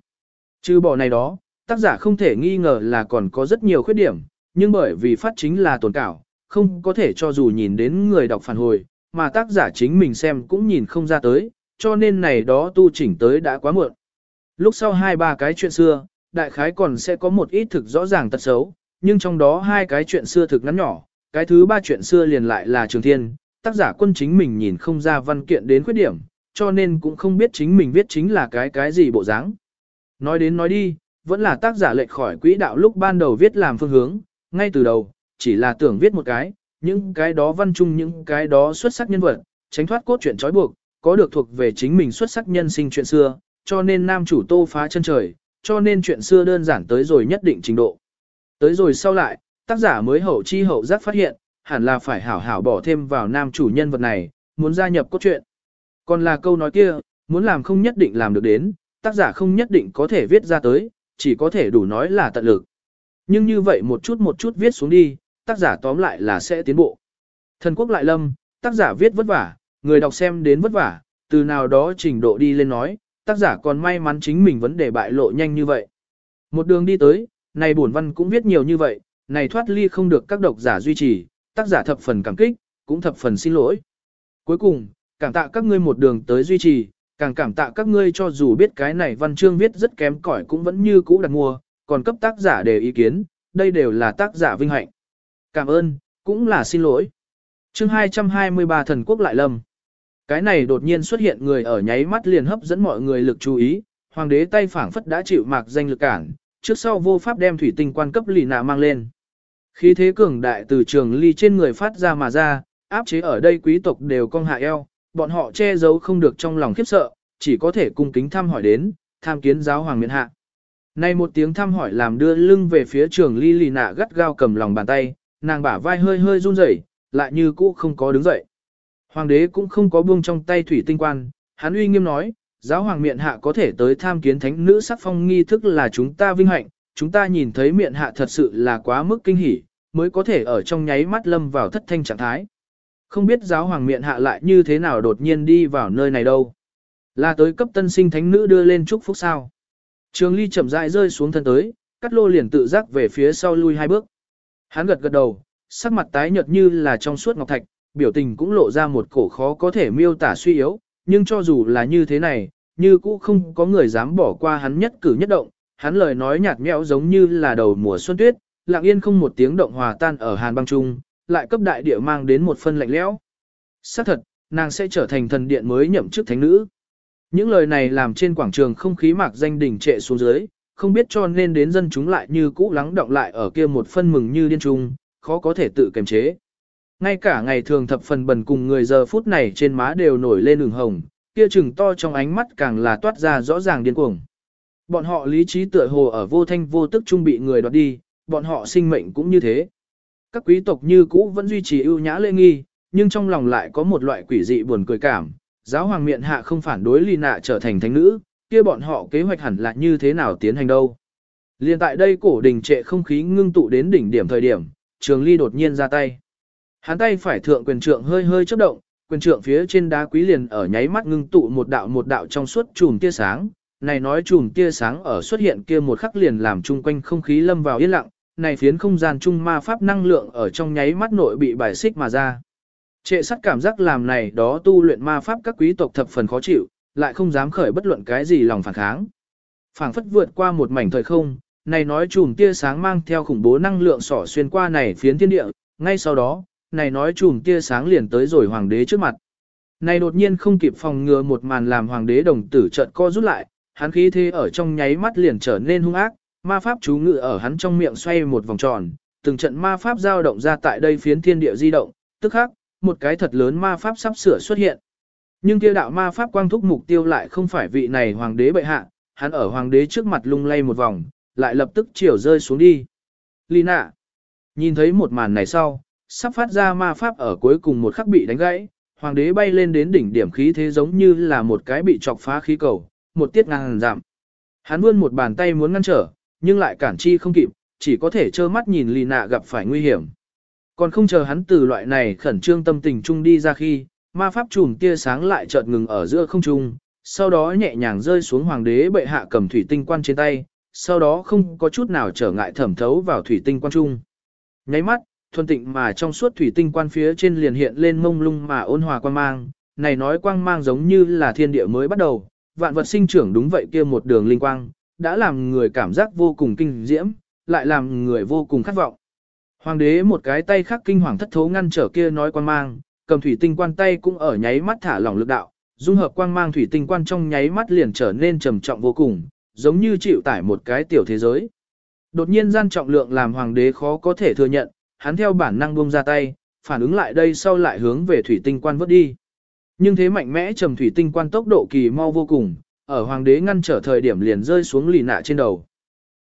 Trừ bỏ này đó, tác giả không thể nghi ngờ là còn có rất nhiều khuyết điểm, nhưng bởi vì phát chính là tồn cảo, không có thể cho dù nhìn đến người đọc phản hồi, mà tác giả chính mình xem cũng nhìn không ra tới, cho nên này đó tu chỉnh tới đã quá muộn. Lúc sau hai ba cái chuyện xưa, đại khái còn sẽ có một ít thực rõ ràng tật xấu, nhưng trong đó hai cái chuyện xưa thực ngắn nhỏ, cái thứ ba chuyện xưa liền lại là trường thiên, tác giả quân chính mình nhìn không ra văn kiện đến khuyết điểm, cho nên cũng không biết chính mình viết chính là cái cái gì bộ dáng. Nói đến nói đi, vẫn là tác giả lệch khỏi quỹ đạo lúc ban đầu viết làm phương hướng, ngay từ đầu, chỉ là tưởng viết một cái, những cái đó văn chung những cái đó xuất sắc nhân vật, tránh thoát cốt truyện trói buộc, có được thuộc về chính mình xuất sắc nhân sinh chuyện xưa, cho nên nam chủ tô phá chân trời, cho nên chuyện xưa đơn giản tới rồi nhất định trình độ. Tới rồi sau lại, tác giả mới hậu chi hậu giác phát hiện, hẳn là phải hảo hảo bỏ thêm vào nam chủ nhân vật này, muốn gia nhập cốt truyện. Còn là câu nói kia, muốn làm không nhất định làm được đến, tác giả không nhất định có thể viết ra tới, chỉ có thể đủ nói là tận lực. Nhưng như vậy một chút một chút viết xuống đi, tác giả tóm lại là sẽ tiến bộ. Thần quốc lại lâm, tác giả viết vất vả, người đọc xem đến vất vả, từ nào đó trình độ đi lên nói, tác giả còn may mắn chính mình vấn đề bại lộ nhanh như vậy. Một đường đi tới, này bổn văn cũng viết nhiều như vậy, này thoát ly không được các độc giả duy trì, tác giả thập phần cảm kích, cũng thập phần xin lỗi. Cuối cùng, cảm tạ các ngươi một đường tới duy trì, càng cảm tạ các ngươi cho dù biết cái này văn chương viết rất kém cỏi cũng vẫn như cũ đặt mua, còn cấp tác giả đề ý kiến, đây đều là tác giả vinh hạnh. Cảm ơn, cũng là xin lỗi. chương 223 thần quốc lại lâm. Cái này đột nhiên xuất hiện người ở nháy mắt liền hấp dẫn mọi người lực chú ý, hoàng đế tay phảng phất đã chịu mạc danh lực cản, trước sau vô pháp đem thủy tinh quan cấp lì nạ mang lên. Khí thế cường đại từ trường ly trên người phát ra mà ra, áp chế ở đây quý tộc đều cong hạ eo, bọn họ che giấu không được trong lòng khiếp sợ, chỉ có thể cung kính thăm hỏi đến, tham kiến giáo hoàng miện hạ. Nay một tiếng thăm hỏi làm đưa lưng về phía trường ly lì nạ gắt gao cầm lòng bàn tay, nàng bả vai hơi hơi run rẩy, lại như cũ không có đứng dậy. Hoàng đế cũng không có buông trong tay thủy tinh quan, hắn uy nghiêm nói, giáo hoàng miện hạ có thể tới tham kiến thánh nữ sắc phong nghi thức là chúng ta vinh hạnh, chúng ta nhìn thấy miện hạ thật sự là quá mức kinh hỉ, mới có thể ở trong nháy mắt lâm vào thất thanh trạng thái. Không biết giáo hoàng miệng hạ lại như thế nào đột nhiên đi vào nơi này đâu. Là tới cấp tân sinh thánh nữ đưa lên chúc phúc sao. Trường ly chậm rãi rơi xuống thân tới, cắt lô liền tự giác về phía sau lui hai bước. Hắn gật gật đầu, sắc mặt tái nhợt như là trong suốt ngọc thạch, biểu tình cũng lộ ra một cổ khó có thể miêu tả suy yếu, nhưng cho dù là như thế này, như cũ không có người dám bỏ qua hắn nhất cử nhất động, hắn lời nói nhạt nhẽo giống như là đầu mùa xuân tuyết, lặng yên không một tiếng động hòa tan ở hàn băng trung, lại cấp đại địa mang đến một phân lạnh lẽo. Xác thật, nàng sẽ trở thành thần điện mới nhậm chức thánh nữ. Những lời này làm trên quảng trường không khí mạc danh đỉnh trệ xuống dưới, không biết cho nên đến dân chúng lại như cũ lắng động lại ở kia một phân mừng như điên trung, khó có thể tự kiềm chế. Ngay cả ngày thường thập phần bần cùng người giờ phút này trên má đều nổi lên đường hồng, kia chừng to trong ánh mắt càng là toát ra rõ ràng điên cuồng. Bọn họ lý trí tựa hồ ở vô thanh vô tức trung bị người đoạt đi, bọn họ sinh mệnh cũng như thế. Các quý tộc như cũ vẫn duy trì ưu nhã lễ nghi, nhưng trong lòng lại có một loại quỷ dị buồn cười cảm. Giáo hoàng miện hạ không phản đối ly nạ trở thành thánh nữ, kia bọn họ kế hoạch hẳn là như thế nào tiến hành đâu. Liên tại đây cổ đình trệ không khí ngưng tụ đến đỉnh điểm thời điểm, trường ly đột nhiên ra tay. Hắn tay phải thượng quyền trượng hơi hơi chớp động, quyền trượng phía trên đá quý liền ở nháy mắt ngưng tụ một đạo một đạo trong suốt chùm tia sáng. Này nói chùm tia sáng ở xuất hiện kia một khắc liền làm chung quanh không khí lâm vào yên lặng, này phiến không gian chung ma pháp năng lượng ở trong nháy mắt nội bị bài xích mà ra. Trệ sắt cảm giác làm này đó tu luyện ma pháp các quý tộc thập phần khó chịu, lại không dám khởi bất luận cái gì lòng phản kháng. Phảng phất vượt qua một mảnh thời không, này nói chùm tia sáng mang theo khủng bố năng lượng sỏ xuyên qua này phiến thiên địa, ngay sau đó, này nói chùm tia sáng liền tới rồi hoàng đế trước mặt. Này đột nhiên không kịp phòng ngừa một màn làm hoàng đế đồng tử chợt co rút lại, hắn khí thế ở trong nháy mắt liền trở nên hung ác, ma pháp chú ngự ở hắn trong miệng xoay một vòng tròn, từng trận ma pháp dao động ra tại đây phiến thiên địa di động, tức khắc, một cái thật lớn ma pháp sắp sửa xuất hiện. Nhưng kia đạo ma pháp quang thúc mục tiêu lại không phải vị này hoàng đế bệ hạ, hắn ở hoàng đế trước mặt lung lay một vòng, lại lập tức chiều rơi xuống đi. Lina, nhìn thấy một màn này sau, sắp phát ra ma pháp ở cuối cùng một khắc bị đánh gãy, hoàng đế bay lên đến đỉnh điểm khí thế giống như là một cái bị chọc phá khí cầu, một tiết ngang giảm. Hắn vươn một bàn tay muốn ngăn trở, nhưng lại cản chi không kịp, chỉ có thể trơ mắt nhìn Lina gặp phải nguy hiểm. Còn không chờ hắn từ loại này khẩn trương tâm tình trung đi ra khi, ma pháp chùm tia sáng lại chợt ngừng ở giữa không trung, sau đó nhẹ nhàng rơi xuống hoàng đế bệ hạ cầm thủy tinh quan trên tay, sau đó không có chút nào trở ngại thẩm thấu vào thủy tinh quan trung. Nháy mắt, thuần tịnh mà trong suốt thủy tinh quan phía trên liền hiện lên mông lung mà ôn hòa quang mang, này nói quang mang giống như là thiên địa mới bắt đầu, vạn vật sinh trưởng đúng vậy kia một đường linh quang, đã làm người cảm giác vô cùng kinh diễm, lại làm người vô cùng khát vọng. Hoàng đế một cái tay khác kinh hoàng thất thố ngăn trở kia nói quan mang, cầm thủy tinh quan tay cũng ở nháy mắt thả lỏng lực đạo, dung hợp quang mang thủy tinh quan trong nháy mắt liền trở nên trầm trọng vô cùng, giống như chịu tải một cái tiểu thế giới. Đột nhiên gian trọng lượng làm hoàng đế khó có thể thừa nhận, hắn theo bản năng buông ra tay, phản ứng lại đây sau lại hướng về thủy tinh quan vớt đi. Nhưng thế mạnh mẽ trầm thủy tinh quan tốc độ kỳ mau vô cùng, ở hoàng đế ngăn trở thời điểm liền rơi xuống lì nạ trên đầu.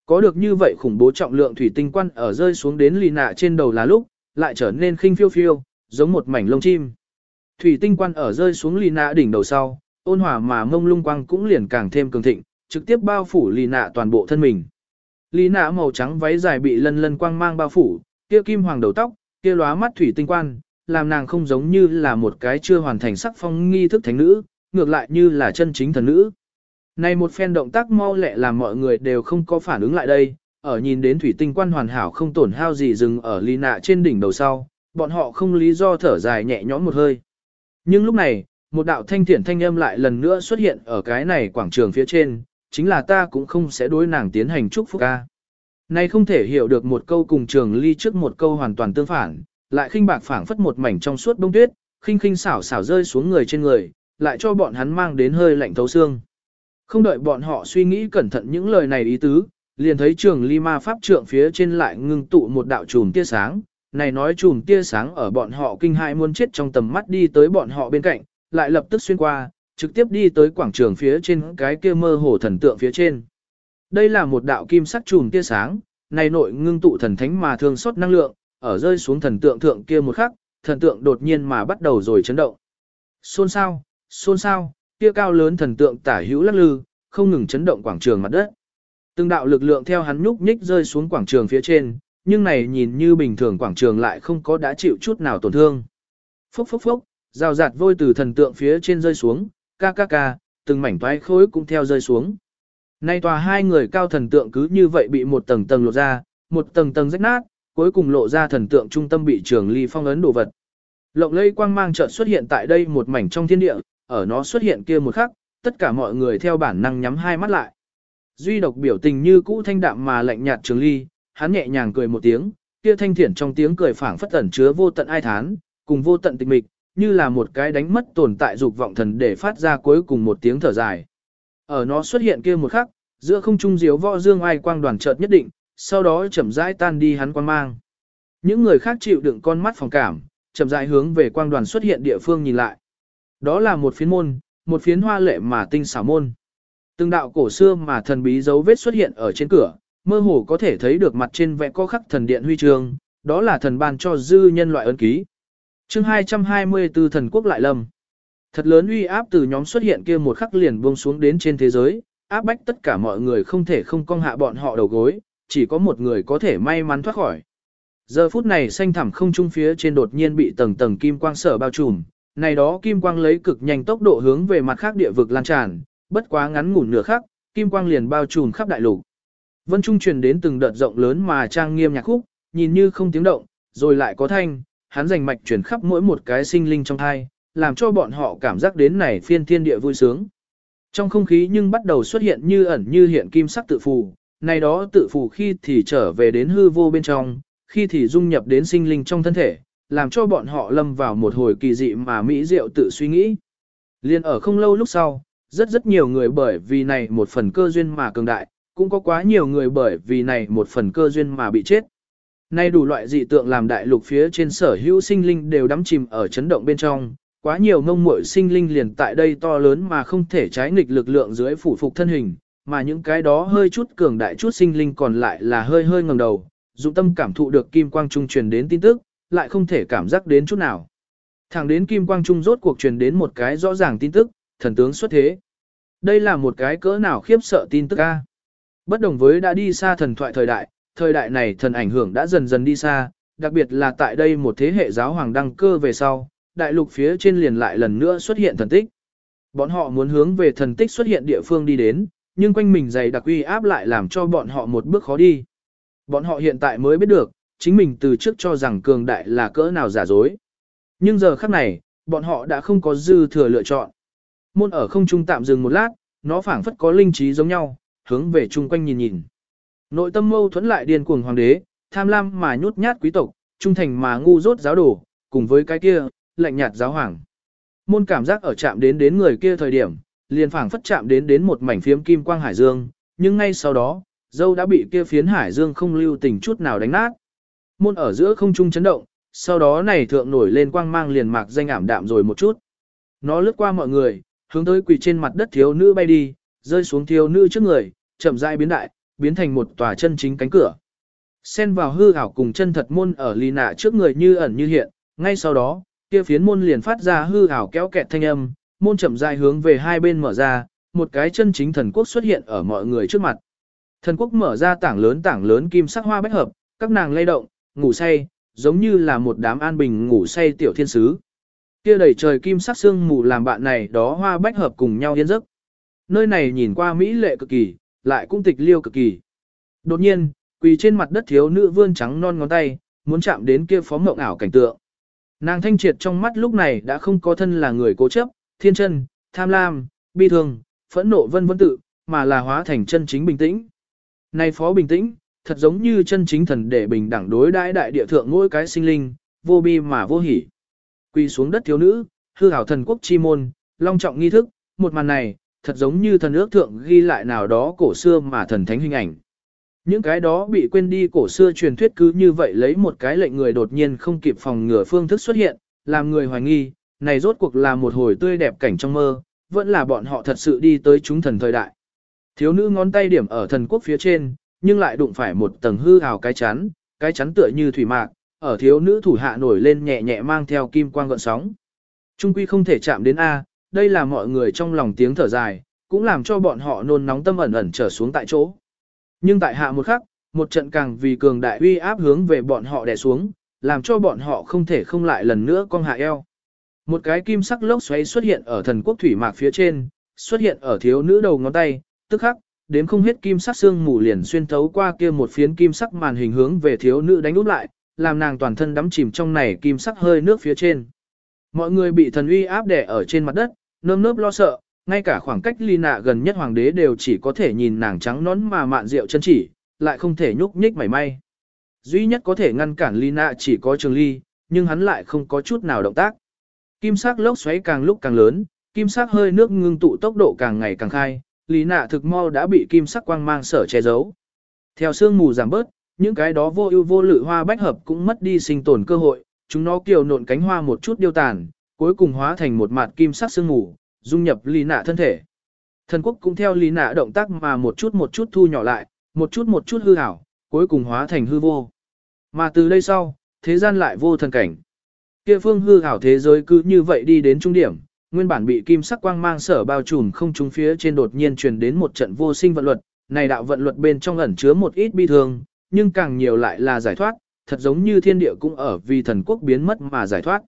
Có được như vậy khủng bố trọng lượng thủy tinh quan ở rơi xuống đến lì nạ trên đầu là lúc, lại trở nên khinh phiêu phiêu, giống một mảnh lông chim. Thủy tinh quan ở rơi xuống lì nạ đỉnh đầu sau, ôn hòa mà mông lung quang cũng liền càng thêm cường thịnh, trực tiếp bao phủ lì nạ toàn bộ thân mình. Lì nạ màu trắng váy dài bị lân lân quang mang bao phủ, kia kim hoàng đầu tóc, kia lóa mắt thủy tinh quan, làm nàng không giống như là một cái chưa hoàn thành sắc phong nghi thức thánh nữ, ngược lại như là chân chính thần nữ. Này một phen động tác mau lẹ làm mọi người đều không có phản ứng lại đây, ở nhìn đến thủy tinh quan hoàn hảo không tổn hao gì dừng ở ly nạ trên đỉnh đầu sau, bọn họ không lý do thở dài nhẹ nhõm một hơi. Nhưng lúc này, một đạo thanh thiển thanh âm lại lần nữa xuất hiện ở cái này quảng trường phía trên, chính là ta cũng không sẽ đối nàng tiến hành chúc phúc ca. Này không thể hiểu được một câu cùng trường ly trước một câu hoàn toàn tương phản, lại khinh bạc phảng phất một mảnh trong suốt bông tuyết, khinh khinh xảo xảo rơi xuống người trên người, lại cho bọn hắn mang đến hơi lạnh thấu xương. Không đợi bọn họ suy nghĩ cẩn thận những lời này ý tứ, liền thấy trường ly ma pháp trượng phía trên lại ngưng tụ một đạo chùm tia sáng, này nói chùm tia sáng ở bọn họ kinh hãi muốn chết trong tầm mắt đi tới bọn họ bên cạnh, lại lập tức xuyên qua, trực tiếp đi tới quảng trường phía trên cái kia mơ hồ thần tượng phía trên. Đây là một đạo kim sắc chùm tia sáng, này nội ngưng tụ thần thánh mà thương xót năng lượng, ở rơi xuống thần tượng thượng kia một khắc, thần tượng đột nhiên mà bắt đầu rồi chấn động. Xôn sao, xôn sao, kia cao lớn thần tượng tả hữu lắc lư, không ngừng chấn động quảng trường mặt đất. Từng đạo lực lượng theo hắn nhúc nhích rơi xuống quảng trường phía trên, nhưng này nhìn như bình thường quảng trường lại không có đã chịu chút nào tổn thương. Phốc phốc phốc, rào rạt vôi từ thần tượng phía trên rơi xuống, ca ca ca, từng mảnh toái khối cũng theo rơi xuống. Nay tòa hai người cao thần tượng cứ như vậy bị một tầng tầng lộ ra, một tầng tầng rách nát, cuối cùng lộ ra thần tượng trung tâm bị trường ly phong ấn đồ vật. Lộng lây quang mang chợt xuất hiện tại đây một mảnh trong thiên địa, ở nó xuất hiện kia một khắc, tất cả mọi người theo bản năng nhắm hai mắt lại. Duy độc biểu tình như cũ thanh đạm mà lạnh nhạt trường ly, hắn nhẹ nhàng cười một tiếng, kia thanh thiển trong tiếng cười phảng phất ẩn chứa vô tận ai thán, cùng vô tận tịch mịch, như là một cái đánh mất tồn tại dục vọng thần để phát ra cuối cùng một tiếng thở dài. Ở nó xuất hiện kia một khắc, giữa không trung diếu võ dương ai quang đoàn chợt nhất định, sau đó chậm rãi tan đi hắn quang mang. Những người khác chịu đựng con mắt phòng cảm, chậm rãi hướng về quang đoàn xuất hiện địa phương nhìn lại. Đó là một phiến môn, một phiến hoa lệ mà tinh xảo môn. Từng đạo cổ xưa mà thần bí dấu vết xuất hiện ở trên cửa, mơ hồ có thể thấy được mặt trên vẽ có khắc thần điện huy chương, đó là thần ban cho dư nhân loại ấn ký. Chương 224 thần quốc lại lâm. Thật lớn uy áp từ nhóm xuất hiện kia một khắc liền buông xuống đến trên thế giới, áp bách tất cả mọi người không thể không cong hạ bọn họ đầu gối, chỉ có một người có thể may mắn thoát khỏi. Giờ phút này xanh thẳm không trung phía trên đột nhiên bị tầng tầng kim quang sở bao trùm, này đó kim quang lấy cực nhanh tốc độ hướng về mặt khác địa vực lan tràn, bất quá ngắn ngủn nửa khắc, kim quang liền bao trùm khắp đại lục. Vân Trung truyền đến từng đợt rộng lớn mà trang nghiêm nhạc khúc, nhìn như không tiếng động, rồi lại có thanh, hắn rành mạch truyền khắp mỗi một cái sinh linh trong thai, làm cho bọn họ cảm giác đến này phiên thiên địa vui sướng. Trong không khí nhưng bắt đầu xuất hiện như ẩn như hiện kim sắc tự phù, này đó tự phù khi thì trở về đến hư vô bên trong, khi thì dung nhập đến sinh linh trong thân thể, làm cho bọn họ lâm vào một hồi kỳ dị mà mỹ diệu tự suy nghĩ. Liên ở không lâu lúc sau, rất rất nhiều người bởi vì này một phần cơ duyên mà cường đại, cũng có quá nhiều người bởi vì này một phần cơ duyên mà bị chết. Nay đủ loại dị tượng làm đại lục phía trên sở hữu sinh linh đều đắm chìm ở chấn động bên trong, quá nhiều ngông muội sinh linh liền tại đây to lớn mà không thể trái nghịch lực lượng dưới phủ phục thân hình, mà những cái đó hơi chút cường đại chút sinh linh còn lại là hơi hơi ngẩng đầu, dụng tâm cảm thụ được kim quang trung truyền đến tin tức, lại không thể cảm giác đến chút nào. Thẳng đến kim quang trung rốt cuộc truyền đến một cái rõ ràng tin tức, thần tướng xuất thế. Đây là một cái cỡ nào khiếp sợ tin tức a. Bất đồng với đã đi xa thần thoại thời đại, thời đại này thần ảnh hưởng đã dần dần đi xa, đặc biệt là tại đây một thế hệ giáo hoàng đăng cơ về sau, đại lục phía trên liền lại lần nữa xuất hiện thần tích. Bọn họ muốn hướng về thần tích xuất hiện địa phương đi đến, nhưng quanh mình dày đặc uy áp lại làm cho bọn họ một bước khó đi. Bọn họ hiện tại mới biết được, chính mình từ trước cho rằng cường đại là cỡ nào giả dối. Nhưng giờ khắc này, bọn họ đã không có dư thừa lựa chọn. Môn ở không trung tạm dừng một lát, nó phảng phất có linh trí giống nhau, hướng về chung quanh nhìn nhìn. Nội tâm mâu thuẫn lại điên cuồng hoàng đế, tham lam mà nhút nhát quý tộc, trung thành mà ngu dốt giáo đồ, cùng với cái kia, lạnh nhạt giáo hoàng. Môn cảm giác ở chạm đến đến người kia thời điểm, liền phảng phất chạm đến đến một mảnh phiếm kim quang hải dương, nhưng ngay sau đó, dâu đã bị kia phiến hải dương không lưu tình chút nào đánh nát. Môn ở giữa không trung chấn động, sau đó này thượng nổi lên quang mang liền mạc danh ảm đạm rồi một chút. Nó lướt qua mọi người, hướng tới quỳ trên mặt đất thiếu nữ bay đi, rơi xuống thiếu nữ trước người, chậm rãi biến đại, biến thành một tòa chân chính cánh cửa. Xen vào hư ảo cùng chân thật môn ở lì nạ trước người như ẩn như hiện, ngay sau đó, kia phiến môn liền phát ra hư ảo kéo kẹt thanh âm, môn chậm rãi hướng về hai bên mở ra, một cái chân chính thần quốc xuất hiện ở mọi người trước mặt. Thần quốc mở ra tảng lớn tảng lớn kim sắc hoa bách hợp, các nàng lay động, ngủ say, giống như là một đám an bình ngủ say tiểu thiên sứ. Kia đầy trời kim sắc sương mù làm bạn này đó hoa bách hợp cùng nhau yên giấc. Nơi này nhìn qua mỹ lệ cực kỳ, lại cũng tịch liêu cực kỳ. Đột nhiên, quỳ trên mặt đất thiếu nữ vươn trắng non ngón tay, muốn chạm đến kia phó mộng ảo cảnh tượng. Nàng thanh triệt trong mắt lúc này đã không có thân là người cố chấp, thiên chân, tham lam, bi thương, phẫn nộ vân vân tự, mà là hóa thành chân chính bình tĩnh. Này phó bình tĩnh, thật giống như chân chính thần để bình đẳng đối đãi đại địa thượng mỗi cái sinh linh, vô bi mà vô hỉ. Quỳ xuống đất thiếu nữ, hư hảo thần quốc chi môn, long trọng nghi thức, một màn này, thật giống như thần ước thượng ghi lại nào đó cổ xưa mà thần thánh hình ảnh. Những cái đó bị quên đi cổ xưa truyền thuyết cứ như vậy lấy một cái lệnh người đột nhiên không kịp phòng ngừa phương thức xuất hiện, làm người hoài nghi, này rốt cuộc là một hồi tươi đẹp cảnh trong mơ, vẫn là bọn họ thật sự đi tới chúng thần thời đại. Thiếu nữ ngón tay điểm ở thần quốc phía trên, nhưng lại đụng phải một tầng hư hào cái chắn, cái chắn tựa như thủy mạc, ở thiếu nữ thủ hạ nổi lên nhẹ nhẹ mang theo kim quang gợn sóng. Trung quy không thể chạm đến A, đây là mọi người trong lòng tiếng thở dài, cũng làm cho bọn họ nôn nóng tâm ẩn ẩn trở xuống tại chỗ. Nhưng tại hạ một khắc, một trận càng vì cường đại uy áp hướng về bọn họ đè xuống, làm cho bọn họ không thể không lại lần nữa cong hạ eo. Một cái kim sắc lốc xoáy xuất hiện ở thần quốc thủy mạc phía trên, xuất hiện ở thiếu nữ đầu ngón tay, tức khắc, đếm không hết kim sắc xương mù liền xuyên thấu qua kia một phiến kim sắc màn hình hướng về thiếu nữ đánh úp lại, làm nàng toàn thân đắm chìm trong này kim sắc hơi nước phía trên. Mọi người bị thần uy áp đè ở trên mặt đất, nơm nớp lo sợ, ngay cả khoảng cách ly nạ gần nhất hoàng đế đều chỉ có thể nhìn nàng trắng nón mà mạn rượu chân chỉ, lại không thể nhúc nhích mảy may. Duy nhất có thể ngăn cản ly nạ chỉ có trường ly, nhưng hắn lại không có chút nào động tác. Kim sắc lốc xoáy càng lúc càng lớn, kim sắc hơi nước ngưng tụ tốc độ càng ngày càng khai, lý nạ thực mau đã bị kim sắc quang mang sở che giấu. Theo sương mù giảm bớt, những cái đó vô ưu vô lự hoa bách hợp cũng mất đi sinh tồn cơ hội, chúng nó kiều nộn cánh hoa một chút điêu tàn, cuối cùng hóa thành một mạt kim sắc sương mù, dung nhập lý nạ thân thể. Thần quốc cũng theo lý nạ động tác mà một chút một chút thu nhỏ lại, một chút một chút hư ảo, cuối cùng hóa thành hư vô. Mà từ đây sau, thế gian lại vô thần cảnh. Kia phương hư ảo thế giới cứ như vậy đi đến trung điểm, nguyên bản bị kim sắc quang mang sở bao trùm không trung phía trên đột nhiên truyền đến một trận vô sinh vận luật, này đạo vận luật bên trong ẩn chứa một ít bi thương, nhưng càng nhiều lại là giải thoát, thật giống như thiên địa cũng ở vì thần quốc biến mất mà giải thoát.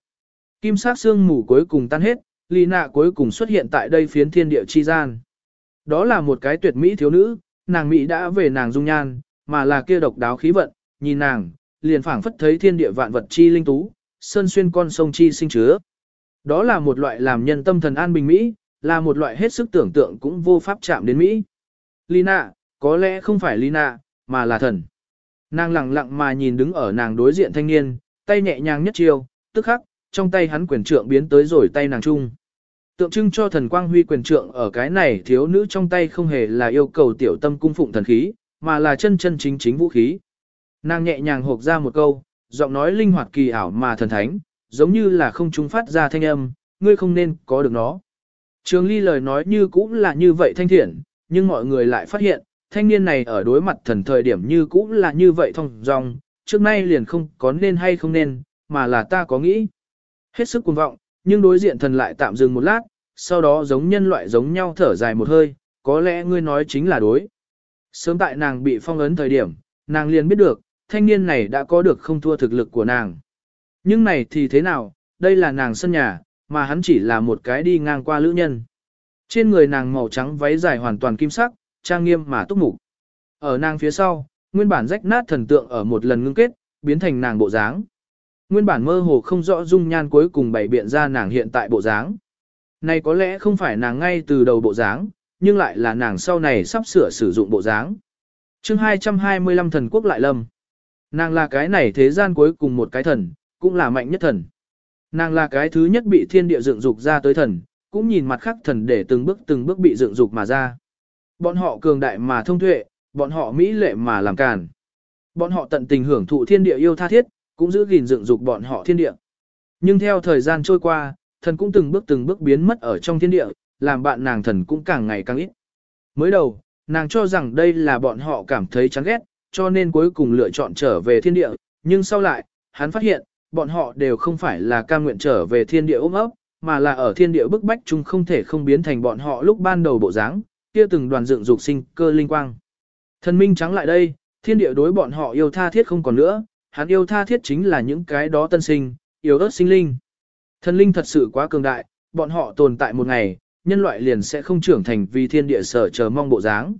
Kim sắc xương mù cuối cùng tan hết, ly nạ cuối cùng xuất hiện tại đây phiến thiên địa chi gian. Đó là một cái tuyệt mỹ thiếu nữ, nàng mỹ đã về nàng dung nhan, mà là kia độc đáo khí vận, nhìn nàng, liền phảng phất thấy thiên địa vạn vật chi linh tú, sơn xuyên con sông chi sinh chứa. Đó là một loại làm nhân tâm thần an bình Mỹ, là một loại hết sức tưởng tượng cũng vô pháp chạm đến Mỹ. Lina, có lẽ không phải Lina, mà là thần. Nàng lặng lặng mà nhìn đứng ở nàng đối diện thanh niên, tay nhẹ nhàng nhất chiêu, tức khắc, trong tay hắn quyền trượng biến tới rồi tay nàng chung. Tượng trưng cho thần quang huy quyền trượng ở cái này thiếu nữ trong tay không hề là yêu cầu tiểu tâm cung phụng thần khí, mà là chân chân chính chính vũ khí. Nàng nhẹ nhàng hộp ra một câu, giọng nói linh hoạt kỳ ảo mà thần thánh, giống như là không chúng phát ra thanh âm, ngươi không nên có được nó. Trường ly lời nói như cũng là như vậy thanh thiện, nhưng mọi người lại phát hiện, thanh niên này ở đối mặt thần thời điểm như cũng là như vậy thông dong, trước nay liền không có nên hay không nên, mà là ta có nghĩ. Hết sức cuồng vọng, nhưng đối diện thần lại tạm dừng một lát, sau đó giống nhân loại giống nhau thở dài một hơi, có lẽ ngươi nói chính là đối. Sớm tại nàng bị phong ấn thời điểm, nàng liền biết được, thanh niên này đã có được không thua thực lực của nàng. Nhưng này thì thế nào, đây là nàng sân nhà, mà hắn chỉ là một cái đi ngang qua lữ nhân. Trên người nàng màu trắng váy dài hoàn toàn kim sắc, trang nghiêm mà túc mục. Ở nàng phía sau, nguyên bản rách nát thần tượng ở một lần ngưng kết, biến thành nàng bộ dáng. Nguyên bản mơ hồ không rõ dung nhan cuối cùng bày biện ra nàng hiện tại bộ dáng. Này có lẽ không phải nàng ngay từ đầu bộ dáng, nhưng lại là nàng sau này sắp sửa sử dụng bộ dáng. chương 225 thần quốc lại lâm. Nàng là cái này thế gian cuối cùng một cái thần, cũng là mạnh nhất thần. Nàng là cái thứ nhất bị thiên địa dựng dục ra tới thần, cũng nhìn mặt khác thần để từng bước từng bước bị dựng dục mà ra. Bọn họ cường đại mà thông tuệ, bọn họ mỹ lệ mà làm càn. Bọn họ tận tình hưởng thụ thiên địa yêu tha thiết, cũng giữ gìn dựng dục bọn họ thiên địa. Nhưng theo thời gian trôi qua, thần cũng từng bước từng bước biến mất ở trong thiên địa, làm bạn nàng thần cũng càng ngày càng ít. Mới đầu, nàng cho rằng đây là bọn họ cảm thấy chán ghét, cho nên cuối cùng lựa chọn trở về thiên địa, nhưng sau lại, hắn phát hiện, bọn họ đều không phải là cam nguyện trở về thiên địa ôm ấp, mà là ở thiên địa bức bách chung không thể không biến thành bọn họ lúc ban đầu bộ dáng, kia từng đoàn dựng dục sinh cơ linh quang. Thần minh trắng lại đây, thiên địa đối bọn họ yêu tha thiết không còn nữa, hắn yêu tha thiết chính là những cái đó tân sinh, yêu ớt sinh linh. Thần linh thật sự quá cường đại, bọn họ tồn tại một ngày, nhân loại liền sẽ không trưởng thành vì thiên địa sở chờ mong bộ dáng.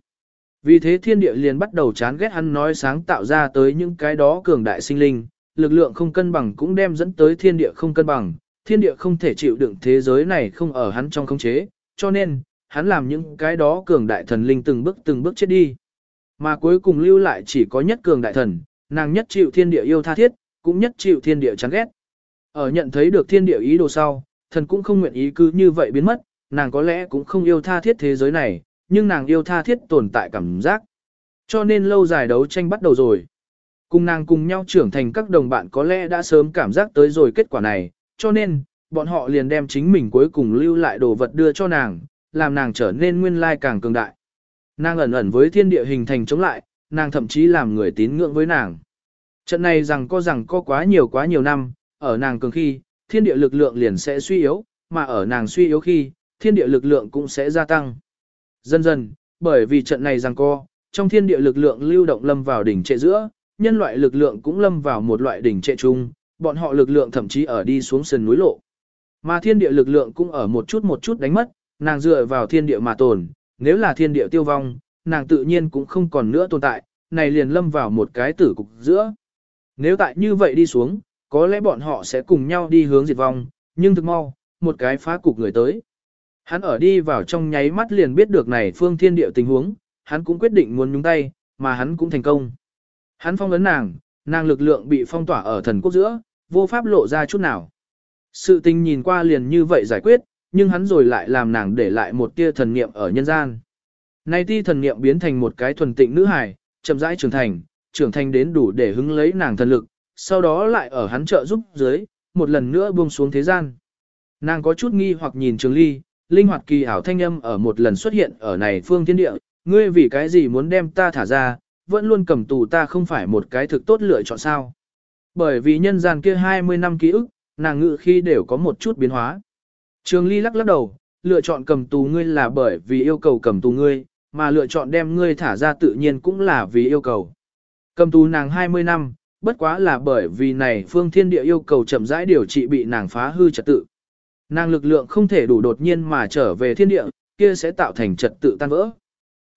Vì thế thiên địa liền bắt đầu chán ghét hắn nói sáng tạo ra tới những cái đó cường đại sinh linh, lực lượng không cân bằng cũng đem dẫn tới thiên địa không cân bằng, thiên địa không thể chịu đựng thế giới này không ở hắn trong khống chế, cho nên, hắn làm những cái đó cường đại thần linh từng bước từng bước chết đi. Mà cuối cùng lưu lại chỉ có nhất cường đại thần, nàng nhất chịu thiên địa yêu tha thiết, cũng nhất chịu thiên địa chán ghét. Ở nhận thấy được thiên địa ý đồ sau, thần cũng không nguyện ý cứ như vậy biến mất, nàng có lẽ cũng không yêu tha thiết thế giới này, nhưng nàng yêu tha thiết tồn tại cảm giác. Cho nên lâu dài đấu tranh bắt đầu rồi. Cùng nàng cùng nhau trưởng thành các đồng bạn có lẽ đã sớm cảm giác tới rồi kết quả này, cho nên, bọn họ liền đem chính mình cuối cùng lưu lại đồ vật đưa cho nàng, làm nàng trở nên nguyên lai càng cường đại. Nàng ẩn ẩn với thiên địa hình thành chống lại, nàng thậm chí làm người tín ngưỡng với nàng. Trận này rằng có rằng có quá nhiều quá nhiều năm, ở nàng cường khi, thiên địa lực lượng liền sẽ suy yếu, mà ở nàng suy yếu khi, thiên địa lực lượng cũng sẽ gia tăng. Dần dần, bởi vì trận này rằng co, trong thiên địa lực lượng lưu động lâm vào đỉnh trệ giữa, nhân loại lực lượng cũng lâm vào một loại đỉnh trệ chung, bọn họ lực lượng thậm chí ở đi xuống sườn núi lộ. Mà thiên địa lực lượng cũng ở một chút một chút đánh mất, nàng dựa vào thiên địa mà tồn, nếu là thiên địa tiêu vong, nàng tự nhiên cũng không còn nữa tồn tại, này liền lâm vào một cái tử cục giữa. Nếu tại như vậy đi xuống, có lẽ bọn họ sẽ cùng nhau đi hướng diệt vong, nhưng thực mau, một cái phá cục người tới. Hắn ở đi vào trong nháy mắt liền biết được này phương thiên địa tình huống, hắn cũng quyết định muốn nhúng tay, mà hắn cũng thành công. Hắn phong ấn nàng, nàng lực lượng bị phong tỏa ở thần quốc giữa, vô pháp lộ ra chút nào. Sự tình nhìn qua liền như vậy giải quyết, nhưng hắn rồi lại làm nàng để lại một tia thần niệm ở nhân gian. Nay ti thần niệm biến thành một cái thuần tịnh nữ hài, chậm rãi trưởng thành, trưởng thành đến đủ để hứng lấy nàng thần lực, sau đó lại ở hắn trợ giúp dưới, một lần nữa buông xuống thế gian. Nàng có chút nghi hoặc nhìn Trường Ly, linh hoạt kỳ ảo thanh âm ở một lần xuất hiện ở này phương thiên địa, ngươi vì cái gì muốn đem ta thả ra, vẫn luôn cầm tù ta không phải một cái thực tốt lựa chọn sao. Bởi vì nhân gian kia 20 năm ký ức, nàng ngự khi đều có một chút biến hóa. Trường Ly lắc lắc đầu, lựa chọn cầm tù ngươi là bởi vì yêu cầu cầm tù ngươi, mà lựa chọn đem ngươi thả ra tự nhiên cũng là vì yêu cầu. Cầm tù nàng 20 năm, bất quá là bởi vì này phương thiên địa yêu cầu chậm rãi điều trị bị nàng phá hư trật tự. Nàng lực lượng không thể đủ đột nhiên mà trở về thiên địa, kia sẽ tạo thành trật tự tan vỡ.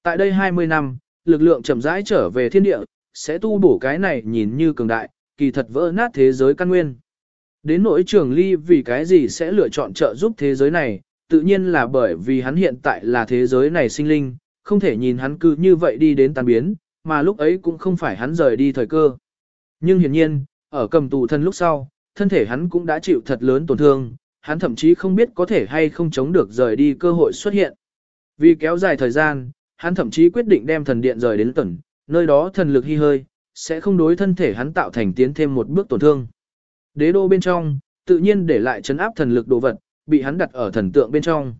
Tại đây 20 năm, lực lượng chậm rãi trở về thiên địa, sẽ tu bổ cái này nhìn như cường đại, kỳ thật vỡ nát thế giới căn nguyên. Đến nỗi trường ly vì cái gì sẽ lựa chọn trợ giúp thế giới này, tự nhiên là bởi vì hắn hiện tại là thế giới này sinh linh, không thể nhìn hắn cứ như vậy đi đến tan biến, mà lúc ấy cũng không phải hắn rời đi thời cơ. Nhưng hiển nhiên, ở cầm tù thân lúc sau, thân thể hắn cũng đã chịu thật lớn tổn thương, hắn thậm chí không biết có thể hay không chống được rời đi cơ hội xuất hiện. Vì kéo dài thời gian, hắn thậm chí quyết định đem thần điện rời đến tẩn, nơi đó thần lực hy hơi, sẽ không đối thân thể hắn tạo thành tiến thêm một bước tổn thương. Đế đô bên trong, tự nhiên để lại chấn áp thần lực đồ vật, bị hắn đặt ở thần tượng bên trong.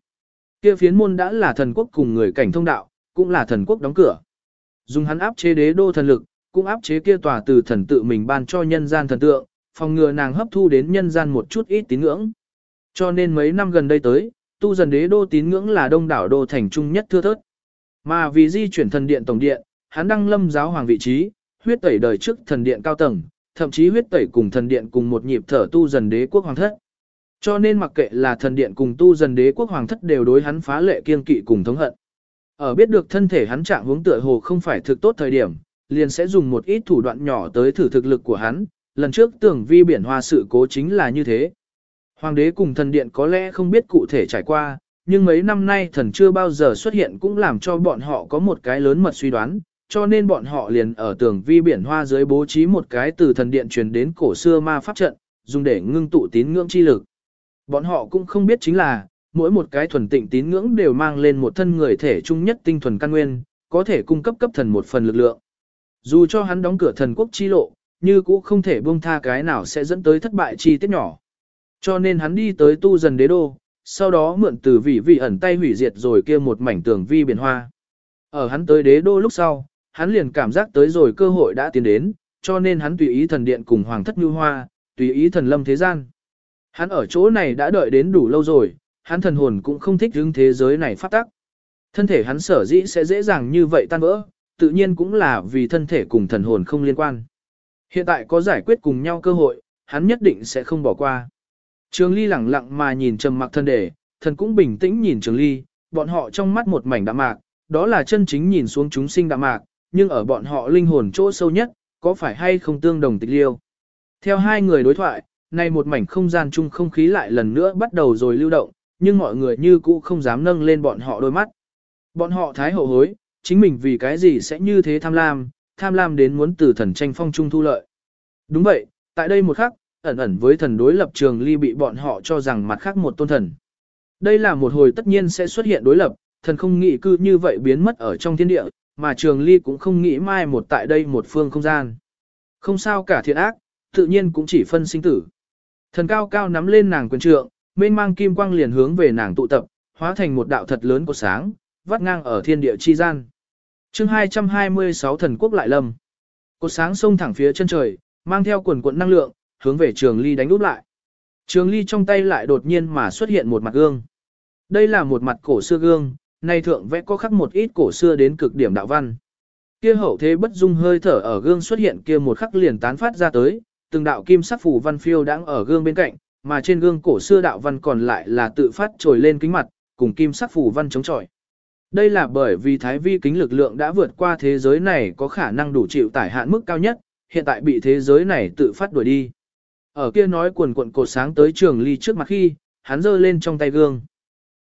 Kia phiến môn đã là thần quốc cùng người cảnh thông đạo, cũng là thần quốc đóng cửa. Dùng hắn áp chế đế đô thần lực, cũng áp chế kia tòa từ thần tự mình ban cho nhân gian thần tượng, phòng ngừa nàng hấp thu đến nhân gian một chút ít tín ngưỡng. Cho nên mấy năm gần đây tới, tu dần đế đô tín ngưỡng là đông đảo đô thành trung nhất thưa thớt. Mà vì di chuyển thần điện tổng điện, hắn đăng lâm giáo hoàng vị trí, huyết tẩy đời trước thần điện cao tầng, thậm chí huyết tẩy cùng thần điện cùng một nhịp thở tu dần đế quốc hoàng thất. Cho nên mặc kệ là thần điện cùng tu dần đế quốc hoàng thất đều đối hắn phá lệ kiên kỵ cùng thống hận. Ở biết được thân thể hắn trạng hướng tựa hồ không phải thực tốt thời điểm, liền sẽ dùng một ít thủ đoạn nhỏ tới thử thực lực của hắn, lần trước tưởng vi biển hoa sự cố chính là như thế. Hoàng đế cùng thần điện có lẽ không biết cụ thể trải qua, nhưng mấy năm nay thần chưa bao giờ xuất hiện cũng làm cho bọn họ có một cái lớn mật suy đoán, cho nên bọn họ liền ở tường vi biển hoa dưới bố trí một cái từ thần điện truyền đến cổ xưa ma pháp trận, dùng để ngưng tụ tín ngưỡng chi lực. Bọn họ cũng không biết chính là, mỗi một cái thuần tịnh tín ngưỡng đều mang lên một thân người thể trung nhất tinh thuần căn nguyên, có thể cung cấp cấp thần một phần lực lượng. Dù cho hắn đóng cửa thần quốc chi lộ, như cũng không thể buông tha cái nào sẽ dẫn tới thất bại chi tiết nhỏ. Cho nên hắn đi tới tu dần đế đô, sau đó mượn từ vị vị ẩn tay hủy diệt rồi kia một mảnh tường vi biển hoa. Ở hắn tới đế đô lúc sau, hắn liền cảm giác tới rồi cơ hội đã tiến đến, cho nên hắn tùy ý thần điện cùng hoàng thất như hoa, tùy ý thần lâm thế gian. Hắn ở chỗ này đã đợi đến đủ lâu rồi, hắn thần hồn cũng không thích hướng thế giới này phát tắc. Thân thể hắn sở dĩ sẽ dễ dàng như vậy tan vỡ, tự nhiên cũng là vì thân thể cùng thần hồn không liên quan. Hiện tại có giải quyết cùng nhau cơ hội, hắn nhất định sẽ không bỏ qua. Trường Ly lẳng lặng mà nhìn trầm mặc thân đề, thần cũng bình tĩnh nhìn Trường Ly, bọn họ trong mắt một mảnh đạm mạc, đó là chân chính nhìn xuống chúng sinh đạm mạc, nhưng ở bọn họ linh hồn chỗ sâu nhất, có phải hay không tương đồng tịch liêu. Theo hai người đối thoại, nay một mảnh không gian chung không khí lại lần nữa bắt đầu rồi lưu động, nhưng mọi người như cũ không dám nâng lên bọn họ đôi mắt. Bọn họ thái hậu hối, chính mình vì cái gì sẽ như thế tham lam, tham lam đến muốn từ thần tranh phong trung thu lợi. Đúng vậy, tại đây một khắc, ẩn ẩn với thần đối lập trường ly bị bọn họ cho rằng mặt khác một tôn thần. Đây là một hồi tất nhiên sẽ xuất hiện đối lập, thần không nghĩ cư như vậy biến mất ở trong thiên địa, mà trường ly cũng không nghĩ mai một tại đây một phương không gian. Không sao cả thiện ác, tự nhiên cũng chỉ phân sinh tử. Thần cao cao nắm lên nàng quyền trượng, mênh mang kim quang liền hướng về nàng tụ tập, hóa thành một đạo thật lớn của sáng, vắt ngang ở thiên địa chi gian. chương 226 thần quốc lại lâm. Cột sáng sông thẳng phía chân trời, mang theo quần cuộn năng lượng, hướng về trường ly đánh úp lại. Trường ly trong tay lại đột nhiên mà xuất hiện một mặt gương. Đây là một mặt cổ xưa gương, nay thượng vẽ có khắc một ít cổ xưa đến cực điểm đạo văn. Kia hậu thế bất dung hơi thở ở gương xuất hiện kia một khắc liền tán phát ra tới, từng đạo kim sắc phủ văn phiêu đang ở gương bên cạnh, mà trên gương cổ xưa đạo văn còn lại là tự phát trồi lên kính mặt, cùng kim sắc phủ văn chống chọi. Đây là bởi vì thái vi kính lực lượng đã vượt qua thế giới này có khả năng đủ chịu tải hạn mức cao nhất, hiện tại bị thế giới này tự phát đuổi đi. Ở kia nói quần quận cột sáng tới trường ly trước mặt khi, hắn giơ lên trong tay gương.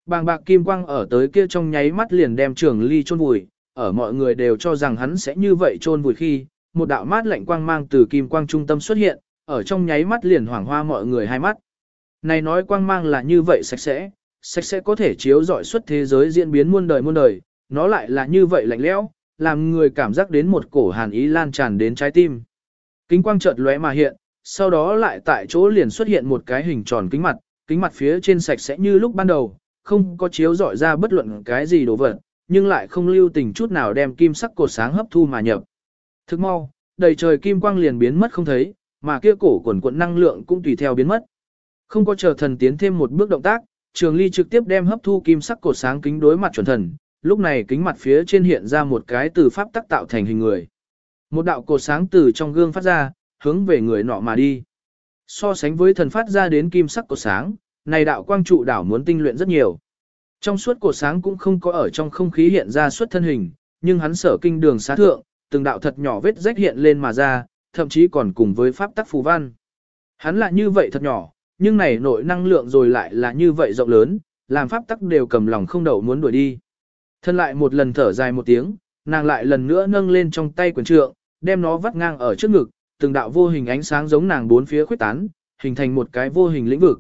Bàng bạc kim quang ở tới kia trong nháy mắt liền đem trường ly chôn vùi, ở mọi người đều cho rằng hắn sẽ như vậy chôn vùi khi, một đạo mát lạnh quang mang từ kim quang trung tâm xuất hiện, ở trong nháy mắt liền hoảng hoa mọi người hai mắt. Này nói quang mang là như vậy sạch sẽ, sạch sẽ có thể chiếu rọi suốt thế giới diễn biến muôn đời muôn đời, nó lại là như vậy lạnh lẽo, làm người cảm giác đến một cổ hàn ý lan tràn đến trái tim. Kính quang chợt lóe mà hiện, sau đó lại tại chỗ liền xuất hiện một cái hình tròn kính mặt, kính mặt phía trên sạch sẽ như lúc ban đầu, không có chiếu rọi ra bất luận cái gì đồ vật, nhưng lại không lưu tình chút nào đem kim sắc cột sáng hấp thu mà nhập. Thức mau, đầy trời kim quang liền biến mất không thấy, mà kia cổ quần quận năng lượng cũng tùy theo biến mất. Không có chờ thần tiến thêm một bước động tác, Trường Ly trực tiếp đem hấp thu kim sắc cột sáng kính đối mặt chuẩn thần, lúc này kính mặt phía trên hiện ra một cái từ pháp tắc tạo thành hình người. Một đạo cột sáng từ trong gương phát ra, hướng về người nọ mà đi. So sánh với thần phát ra đến kim sắc của sáng, này đạo quang trụ đảo muốn tinh luyện rất nhiều. Trong suốt cổ sáng cũng không có ở trong không khí hiện ra suốt thân hình, nhưng hắn sở kinh đường xá thượng, từng đạo thật nhỏ vết rách hiện lên mà ra, thậm chí còn cùng với pháp tắc phù văn. Hắn là như vậy thật nhỏ, nhưng này nội năng lượng rồi lại là như vậy rộng lớn, làm pháp tắc đều cầm lòng không đậu muốn đuổi đi. Thân lại một lần thở dài một tiếng, nàng lại lần nữa nâng lên trong tay quyền trượng, đem nó vắt ngang ở trước ngực, từng đạo vô hình ánh sáng giống nàng bốn phía khuyết tán, hình thành một cái vô hình lĩnh vực.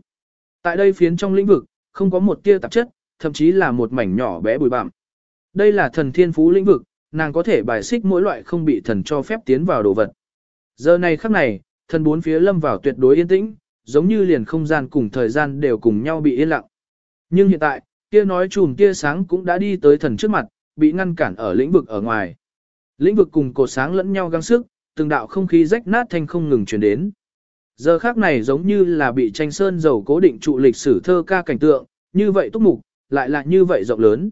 Tại đây phiến trong lĩnh vực, không có một tia tạp chất, thậm chí là một mảnh nhỏ bé bụi bặm. Đây là thần thiên phú lĩnh vực, nàng có thể bài xích mỗi loại không bị thần cho phép tiến vào đồ vật. Giờ này khắc này, thần bốn phía lâm vào tuyệt đối yên tĩnh, giống như liền không gian cùng thời gian đều cùng nhau bị yên lặng. Nhưng hiện tại, kia nói chùm tia sáng cũng đã đi tới thần trước mặt, bị ngăn cản ở lĩnh vực ở ngoài. Lĩnh vực cùng cột sáng lẫn nhau găng sức, từng đạo không khí rách nát thanh không ngừng truyền đến. Giờ khác này giống như là bị tranh sơn dầu cố định trụ lịch sử thơ ca cảnh tượng, như vậy túc mục, lại là như vậy rộng lớn.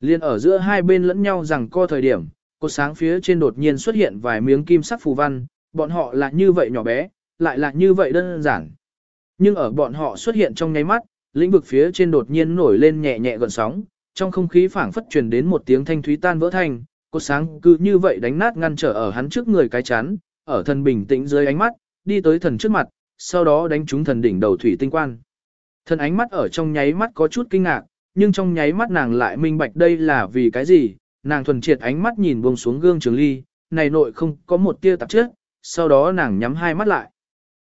Liên ở giữa hai bên lẫn nhau rằng co thời điểm, cột sáng phía trên đột nhiên xuất hiện vài miếng kim sắc phù văn, bọn họ là như vậy nhỏ bé, lại là như vậy đơn giản. Nhưng ở bọn họ xuất hiện trong nháy mắt, lĩnh vực phía trên đột nhiên nổi lên nhẹ nhẹ gợn sóng, trong không khí phảng phất truyền đến một tiếng thanh thúy tan vỡ thành, cột sáng cứ như vậy đánh nát ngăn trở ở hắn trước người cái chán, ở thần bình tĩnh dưới ánh mắt, đi tới thần trước mặt, sau đó đánh trúng thần đỉnh đầu thủy tinh quan. Thần ánh mắt ở trong nháy mắt có chút kinh ngạc, nhưng trong nháy mắt nàng lại minh bạch đây là vì cái gì, nàng thuần triệt ánh mắt nhìn buông xuống gương trường ly, này nội không có một tia tạp chất, sau đó nàng nhắm hai mắt lại.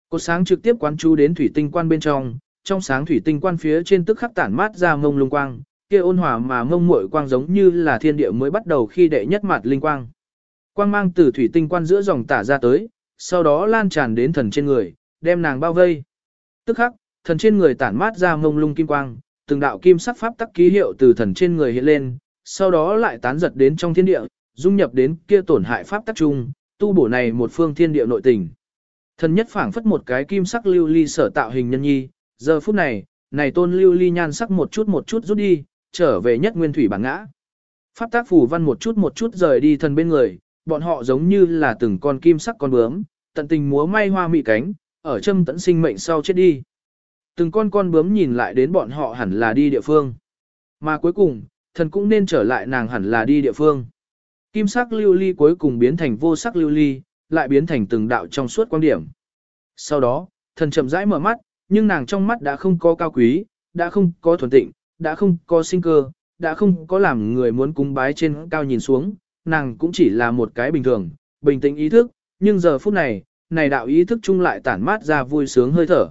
Cột sáng trực tiếp quán chú đến thủy tinh quan bên trong, trong sáng thủy tinh quan phía trên tức khắc tản mát ra ngông lung quang, kia ôn hòa mà mông muội quang giống như là thiên địa mới bắt đầu khi đệ nhất mặt linh quang. Quang mang từ thủy tinh quan giữa dòng tả ra tới, sau đó lan tràn đến thần trên người, đem nàng bao vây. Tức khắc, thần trên người tản mát ra mông lung kim quang, từng đạo kim sắc pháp tắc ký hiệu từ thần trên người hiện lên, sau đó lại tán giật đến trong thiên địa, dung nhập đến kia tổn hại pháp tắc chung, tu bổ này một phương thiên địa nội tình. Thần nhất phảng phất một cái kim sắc lưu ly sở tạo hình nhân nhi, giờ phút này, này tôn lưu ly nhan sắc một chút một chút rút đi, trở về nhất nguyên thủy bản ngã. Pháp tác phù văn một chút một chút rời đi thần bên người, bọn họ giống như là từng con kim sắc con bướm, tận tình múa may hoa mị cánh, ở châm tận sinh mệnh sau chết đi. Từng con con bướm nhìn lại đến bọn họ hẳn là đi địa phương. Mà cuối cùng, thần cũng nên trở lại nàng hẳn là đi địa phương. Kim sắc lưu ly cuối cùng biến thành vô sắc lưu ly, lại biến thành từng đạo trong suốt quan điểm. Sau đó, thần chậm rãi mở mắt, nhưng nàng trong mắt đã không có cao quý, đã không có thuần tịnh, đã không có sinh cơ, đã không có làm người muốn cúng bái trên cao nhìn xuống, nàng cũng chỉ là một cái bình thường, bình tĩnh ý thức, nhưng giờ phút này, này đạo ý thức chung lại tản mát ra vui sướng hơi thở.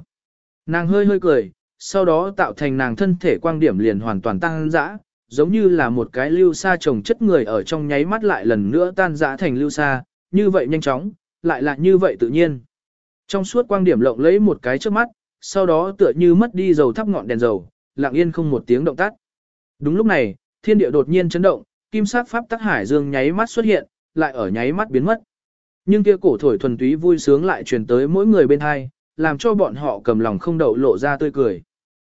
Nàng hơi hơi cười, sau đó tạo thành nàng thân thể quang điểm liền hoàn toàn tăng dã, giống như là một cái lưu sa trồng chất người ở trong nháy mắt lại lần nữa tan dã thành lưu sa, như vậy nhanh chóng, lại là như vậy tự nhiên. Trong suốt quang điểm lộng lấy một cái trước mắt, sau đó tựa như mất đi dầu thắp ngọn đèn dầu, lặng yên không một tiếng động tác. Đúng lúc này, thiên địa đột nhiên chấn động, kim sắc pháp tắc hải dương nháy mắt xuất hiện, lại ở nháy mắt biến mất. Nhưng kia cổ thổi thuần túy vui sướng lại truyền tới mỗi người bên hai, làm cho bọn họ cầm lòng không đậu lộ ra tươi cười.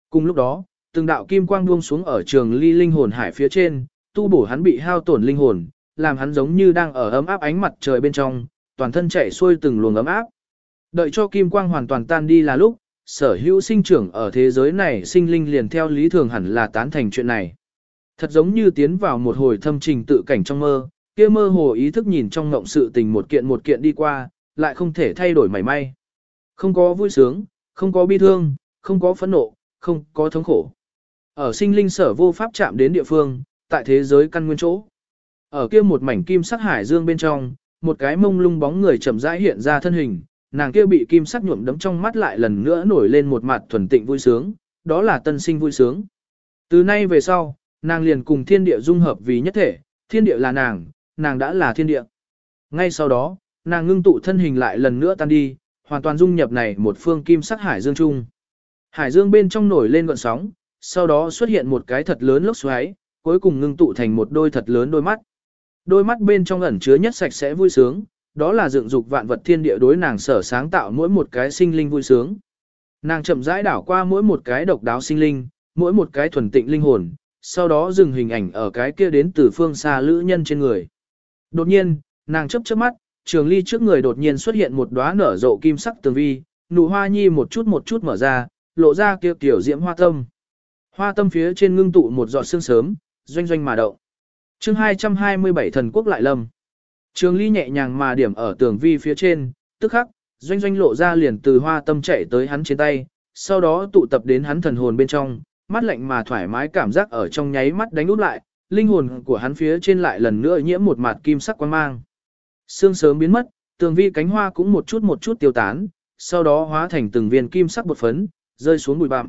Cùng lúc đó, từng đạo kim quang buông xuống ở trường ly linh hồn hải phía trên, tu bổ hắn bị hao tổn linh hồn, làm hắn giống như đang ở ấm áp ánh mặt trời bên trong, toàn thân chảy xuôi từng luồng ấm áp. Đợi cho kim quang hoàn toàn tan đi là lúc, sở hữu sinh trưởng ở thế giới này sinh linh liền theo lý thường hẳn là tán thành chuyện này. Thật giống như tiến vào một hồi thâm trình tự cảnh trong mơ, kia mơ hồ ý thức nhìn trong ngộng sự tình một kiện một kiện đi qua, lại không thể thay đổi mảy may. Không có vui sướng, không có bi thương, không có phẫn nộ, không có thống khổ. Ở sinh linh sở vô pháp chạm đến địa phương, tại thế giới căn nguyên chỗ. Ở kia một mảnh kim sắc hải dương bên trong, một cái mông lung bóng người chậm rãi hiện ra thân hình, nàng kia bị kim sắc nhuộm đấm trong mắt lại lần nữa nổi lên một mặt thuần tịnh vui sướng, đó là tân sinh vui sướng. Từ nay về sau, nàng liền cùng thiên địa dung hợp vì nhất thể, thiên địa là nàng, nàng đã là thiên địa. Ngay sau đó, nàng ngưng tụ thân hình lại lần nữa tan đi, hoàn toàn dung nhập này một phương kim sắc hải dương trung, Hải dương bên trong nổi lên gọn sóng, sau đó xuất hiện một cái thật lớn lốc xoáy, cuối cùng ngưng tụ thành một đôi thật lớn đôi mắt. Đôi mắt bên trong ẩn chứa nhất sạch sẽ vui sướng, đó là dựng dục vạn vật thiên địa đối nàng sở sáng tạo mỗi một cái sinh linh vui sướng. Nàng chậm rãi đảo qua mỗi một cái độc đáo sinh linh, mỗi một cái thuần tịnh linh hồn, sau đó dừng hình ảnh ở cái kia đến từ phương xa lữ nhân trên người. Đột nhiên, nàng chấp chớp mắt, trường ly trước người đột nhiên xuất hiện một đóa nở rộ kim sắc tường vi, nụ hoa nhi một chút một chút mở ra, lộ ra kia tiểu diễm hoa tâm. Hoa tâm phía trên ngưng tụ một giọt sương sớm, doanh doanh mà động. Chương 227 thần quốc lại lâm. Trường ly nhẹ nhàng mà điểm ở tường vi phía trên, tức khắc, doanh doanh lộ ra liền từ hoa tâm chạy tới hắn trên tay, sau đó tụ tập đến hắn thần hồn bên trong, mắt lạnh mà thoải mái cảm giác ở trong nháy mắt đánh út lại, linh hồn của hắn phía trên lại lần nữa nhiễm một mạt kim sắc quang mang. Sương sớm biến mất, tường vi cánh hoa cũng một chút một chút tiêu tán, sau đó hóa thành từng viên kim sắc bột phấn, rơi xuống bụi bặm.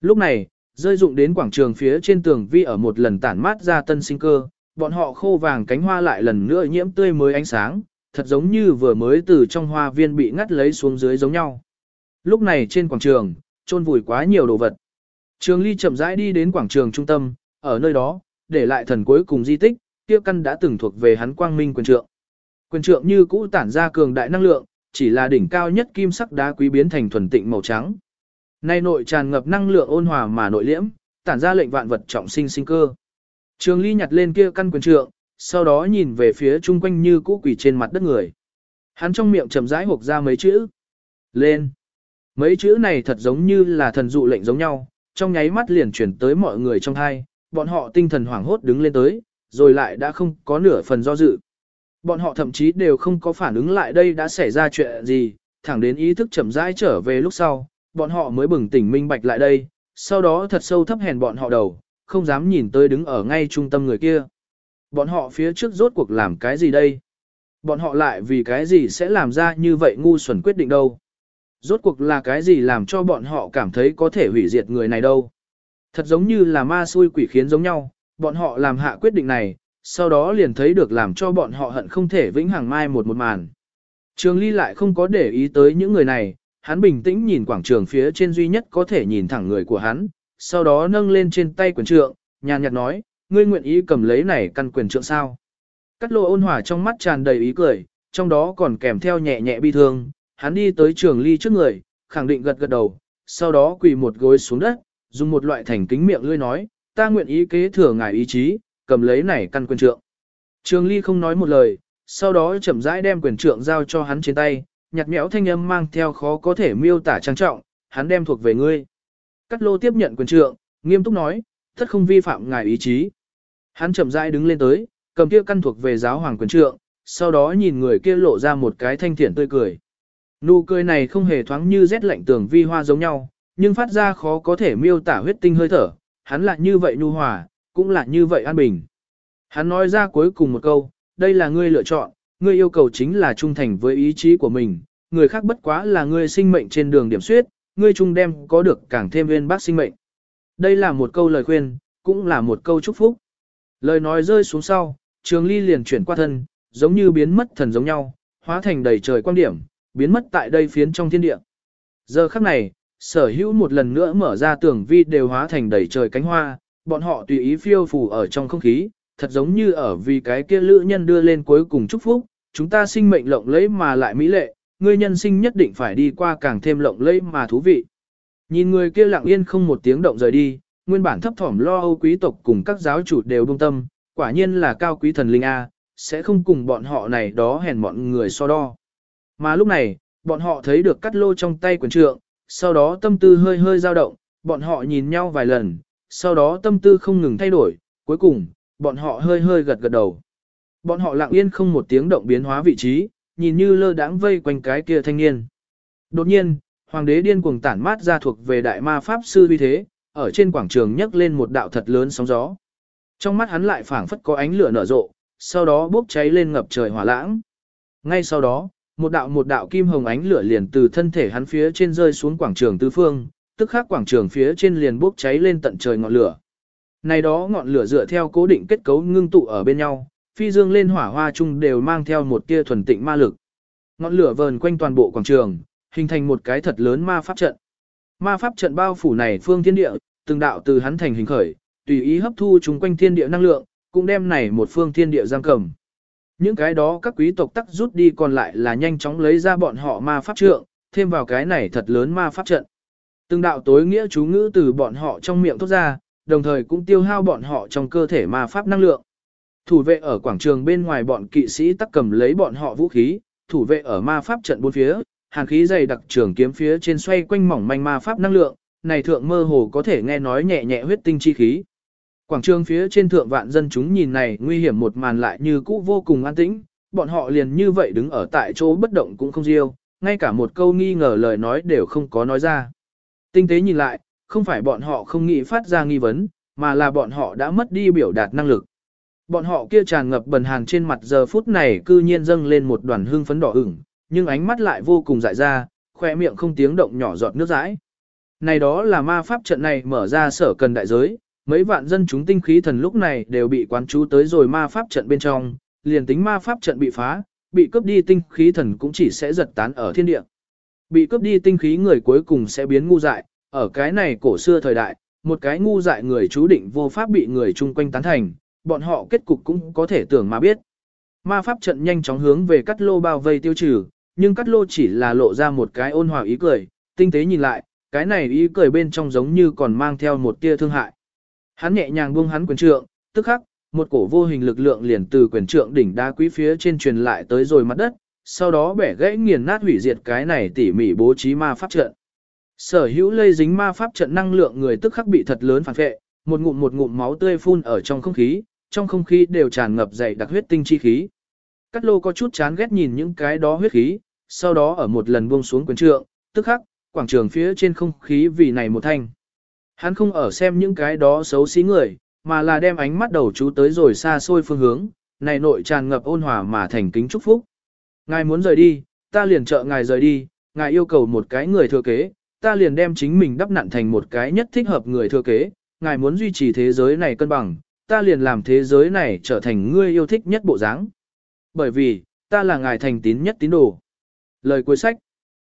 Lúc này, rơi dụng đến quảng trường phía trên tường vi ở một lần tản mát ra tân sinh cơ, bọn họ khô vàng cánh hoa lại lần nữa nhiễm tươi mới ánh sáng, thật giống như vừa mới từ trong hoa viên bị ngắt lấy xuống dưới giống nhau. Lúc này trên quảng trường, trôn vùi quá nhiều đồ vật. Trường Ly chậm rãi đi đến quảng trường trung tâm, ở nơi đó, để lại thần cuối cùng di tích, kia căn đã từng thuộc về hắn quang minh quyền trượng. Quyền trượng như cũ tản ra cường đại năng lượng, chỉ là đỉnh cao nhất kim sắc đá quý biến thành thuần tịnh màu trắng. Nay nội tràn ngập năng lượng ôn hòa mà nội liễm, tản ra lệnh vạn vật trọng sinh sinh cơ. Trường Ly nhặt lên kia căn quyền trượng, sau đó nhìn về phía chung quanh như cũ quỷ trên mặt đất người. Hắn trong miệng chậm rãi hộc ra mấy chữ. Lên. Mấy chữ này thật giống như là thần dụ lệnh giống nhau, trong nháy mắt liền chuyển tới mọi người trong hai, bọn họ tinh thần hoảng hốt đứng lên tới, rồi lại đã không có nửa phần do dự. Bọn họ thậm chí đều không có phản ứng lại đây đã xảy ra chuyện gì, thẳng đến ý thức chậm rãi trở về lúc sau, bọn họ mới bừng tỉnh minh bạch lại đây, sau đó thật sâu thấp hèn bọn họ đầu, không dám nhìn tới đứng ở ngay trung tâm người kia. Bọn họ phía trước rốt cuộc làm cái gì đây? Bọn họ lại vì cái gì sẽ làm ra như vậy ngu xuẩn quyết định đâu? Rốt cuộc là cái gì làm cho bọn họ cảm thấy có thể hủy diệt người này đâu? Thật giống như là ma xui quỷ khiến giống nhau, bọn họ làm hạ quyết định này, sau đó liền thấy được làm cho bọn họ hận không thể vĩnh hằng mai một một màn. Trường Ly lại không có để ý tới những người này, hắn bình tĩnh nhìn quảng trường phía trên duy nhất có thể nhìn thẳng người của hắn, sau đó nâng lên trên tay quyền trượng, nhàn nhạt nói, ngươi nguyện ý cầm lấy này căn quyền trượng sao? Cắt lô ôn hòa trong mắt tràn đầy ý cười, trong đó còn kèm theo nhẹ nhẹ bi thương, hắn đi tới trường ly trước người, khẳng định gật gật đầu, sau đó quỳ một gối xuống đất, dùng một loại thành kính miệng lươi nói, ta nguyện ý kế thừa ngài ý chí, cầm lấy này căn quyền trượng. Trường ly không nói một lời, sau đó chậm rãi đem quyền trượng giao cho hắn trên tay, nhặt nhẽo thanh âm mang theo khó có thể miêu tả trang trọng, hắn đem thuộc về ngươi. Cát lô tiếp nhận quyền trượng, nghiêm túc nói, thất không vi phạm ngài ý chí. Hắn chậm rãi đứng lên tới, cầm kia căn thuộc về giáo hoàng quyền trượng, sau đó nhìn người kia lộ ra một cái thanh thiện tươi cười. Nụ cười này không hề thoáng như rét lạnh tường vi hoa giống nhau, nhưng phát ra khó có thể miêu tả huyết tinh hơi thở, hắn là như vậy nhu hòa, cũng là như vậy an bình. Hắn nói ra cuối cùng một câu, đây là ngươi lựa chọn, ngươi yêu cầu chính là trung thành với ý chí của mình, người khác bất quá là ngươi sinh mệnh trên đường điểm suyết, ngươi trung đem có được càng thêm viên bác sinh mệnh. Đây là một câu lời khuyên, cũng là một câu chúc phúc. Lời nói rơi xuống sau, trường ly liền chuyển qua thân, giống như biến mất thần giống nhau, hóa thành đầy trời quan điểm, biến mất tại đây phiến trong thiên địa. Giờ khắc này, sở hữu một lần nữa mở ra tưởng vi đều hóa thành đầy trời cánh hoa, bọn họ tùy ý phiêu phù ở trong không khí, thật giống như ở vì cái kia lữ nhân đưa lên cuối cùng chúc phúc, chúng ta sinh mệnh lộng lẫy mà lại mỹ lệ, ngươi nhân sinh nhất định phải đi qua càng thêm lộng lẫy mà thú vị. Nhìn người kia lặng yên không một tiếng động rời đi, nguyên bản thấp thỏm lo âu quý tộc cùng các giáo chủ đều buông tâm, quả nhiên là cao quý thần linh A, sẽ không cùng bọn họ này đó hèn bọn người so đo. Mà lúc này, bọn họ thấy được cắt lô trong tay quyền trượng, sau đó tâm tư hơi hơi dao động, bọn họ nhìn nhau vài lần, sau đó tâm tư không ngừng thay đổi, cuối cùng, bọn họ hơi hơi gật gật đầu. Bọn họ lặng yên không một tiếng động biến hóa vị trí, nhìn như lơ đãng vây quanh cái kia thanh niên. Đột nhiên, hoàng đế điên cuồng tản mát ra thuộc về đại ma pháp sư uy thế, ở trên quảng trường nhấc lên một đạo thật lớn sóng gió. Trong mắt hắn lại phảng phất có ánh lửa nở rộ, sau đó bốc cháy lên ngập trời hỏa lãng. Ngay sau đó, một đạo một đạo kim hồng ánh lửa liền từ thân thể hắn phía trên rơi xuống quảng trường tứ phương, tức khắc quảng trường phía trên liền bốc cháy lên tận trời ngọn lửa. Này đó ngọn lửa dựa theo cố định kết cấu ngưng tụ ở bên nhau, phi dương lên hỏa hoa chung đều mang theo một tia thuần tịnh ma lực. Ngọn lửa vờn quanh toàn bộ quảng trường, hình thành một cái thật lớn ma pháp trận. Ma pháp trận bao phủ này phương thiên địa, từng đạo từ hắn thành hình khởi, tùy ý hấp thu chúng quanh thiên địa năng lượng, cũng đem này một phương thiên địa giam cầm. Những cái đó các quý tộc tắc rút đi còn lại là nhanh chóng lấy ra bọn họ ma pháp trượng, thêm vào cái này thật lớn ma pháp trận. Từng đạo tối nghĩa chú ngữ từ bọn họ trong miệng thốt ra, đồng thời cũng tiêu hao bọn họ trong cơ thể ma pháp năng lượng. Thủ vệ ở quảng trường bên ngoài bọn kỵ sĩ tắc cầm lấy bọn họ vũ khí, thủ vệ ở ma pháp trận bốn phía, hàn khí dày đặc trường kiếm phía trên xoay quanh mỏng manh ma pháp năng lượng, này thượng mơ hồ có thể nghe nói nhẹ nhẹ huyết tinh chi khí. Quảng trường phía trên thượng vạn dân chúng nhìn này nguy hiểm một màn lại như cũ vô cùng an tĩnh, bọn họ liền như vậy đứng ở tại chỗ bất động cũng không riêu, ngay cả một câu nghi ngờ lời nói đều không có nói ra. Tinh tế nhìn lại, không phải bọn họ không nghĩ phát ra nghi vấn, mà là bọn họ đã mất đi biểu đạt năng lực. Bọn họ kia tràn ngập bần hàn trên mặt giờ phút này cư nhiên dâng lên một đoàn hương phấn đỏ ửng, nhưng ánh mắt lại vô cùng dại ra, khoe miệng không tiếng động nhỏ giọt nước rãi. Này đó là ma pháp trận này mở ra sở cần đại giới, mấy vạn dân chúng tinh khí thần lúc này đều bị quán chú tới rồi ma pháp trận bên trong, liền tính ma pháp trận bị phá, bị cướp đi tinh khí thần cũng chỉ sẽ giật tán ở thiên địa. Bị cướp đi tinh khí người cuối cùng sẽ biến ngu dại, ở cái này cổ xưa thời đại, một cái ngu dại người chú định vô pháp bị người chung quanh tán thành, bọn họ kết cục cũng có thể tưởng mà biết. Ma pháp trận nhanh chóng hướng về cắt lô bao vây tiêu trừ, nhưng cắt lô chỉ là lộ ra một cái ôn hòa ý cười, tinh tế nhìn lại, cái này ý cười bên trong giống như còn mang theo một tia thương hại. Hắn nhẹ nhàng buông hắn quyền trượng, tức khắc, một cổ vô hình lực lượng liền từ quyền trượng đỉnh đá quý phía trên truyền lại tới rồi mặt đất, sau đó bẻ gãy nghiền nát hủy diệt cái này tỉ mỉ bố trí ma pháp trận. Sở hữu lây dính ma pháp trận năng lượng người tức khắc bị thật lớn phản vệ, một ngụm một ngụm máu tươi phun ở trong không khí, trong không khí đều tràn ngập dày đặc huyết tinh chi khí. Cát lô có chút chán ghét nhìn những cái đó huyết khí, sau đó ở một lần buông xuống quyền trượng, tức khắc, quảng trường phía trên không khí vì này một thanh. Hắn không ở xem những cái đó xấu xí người, mà là đem ánh mắt đầu chú tới rồi xa xôi phương hướng, này nội tràn ngập ôn hòa mà thành kính chúc phúc. Ngài muốn rời đi, ta liền trợ ngài rời đi, ngài yêu cầu một cái người thừa kế, ta liền đem chính mình đắp nặn thành một cái nhất thích hợp người thừa kế, ngài muốn duy trì thế giới này cân bằng, ta liền làm thế giới này trở thành ngươi yêu thích nhất bộ dáng. Bởi vì, ta là ngài thành tín nhất tín đồ. Lời cuối sách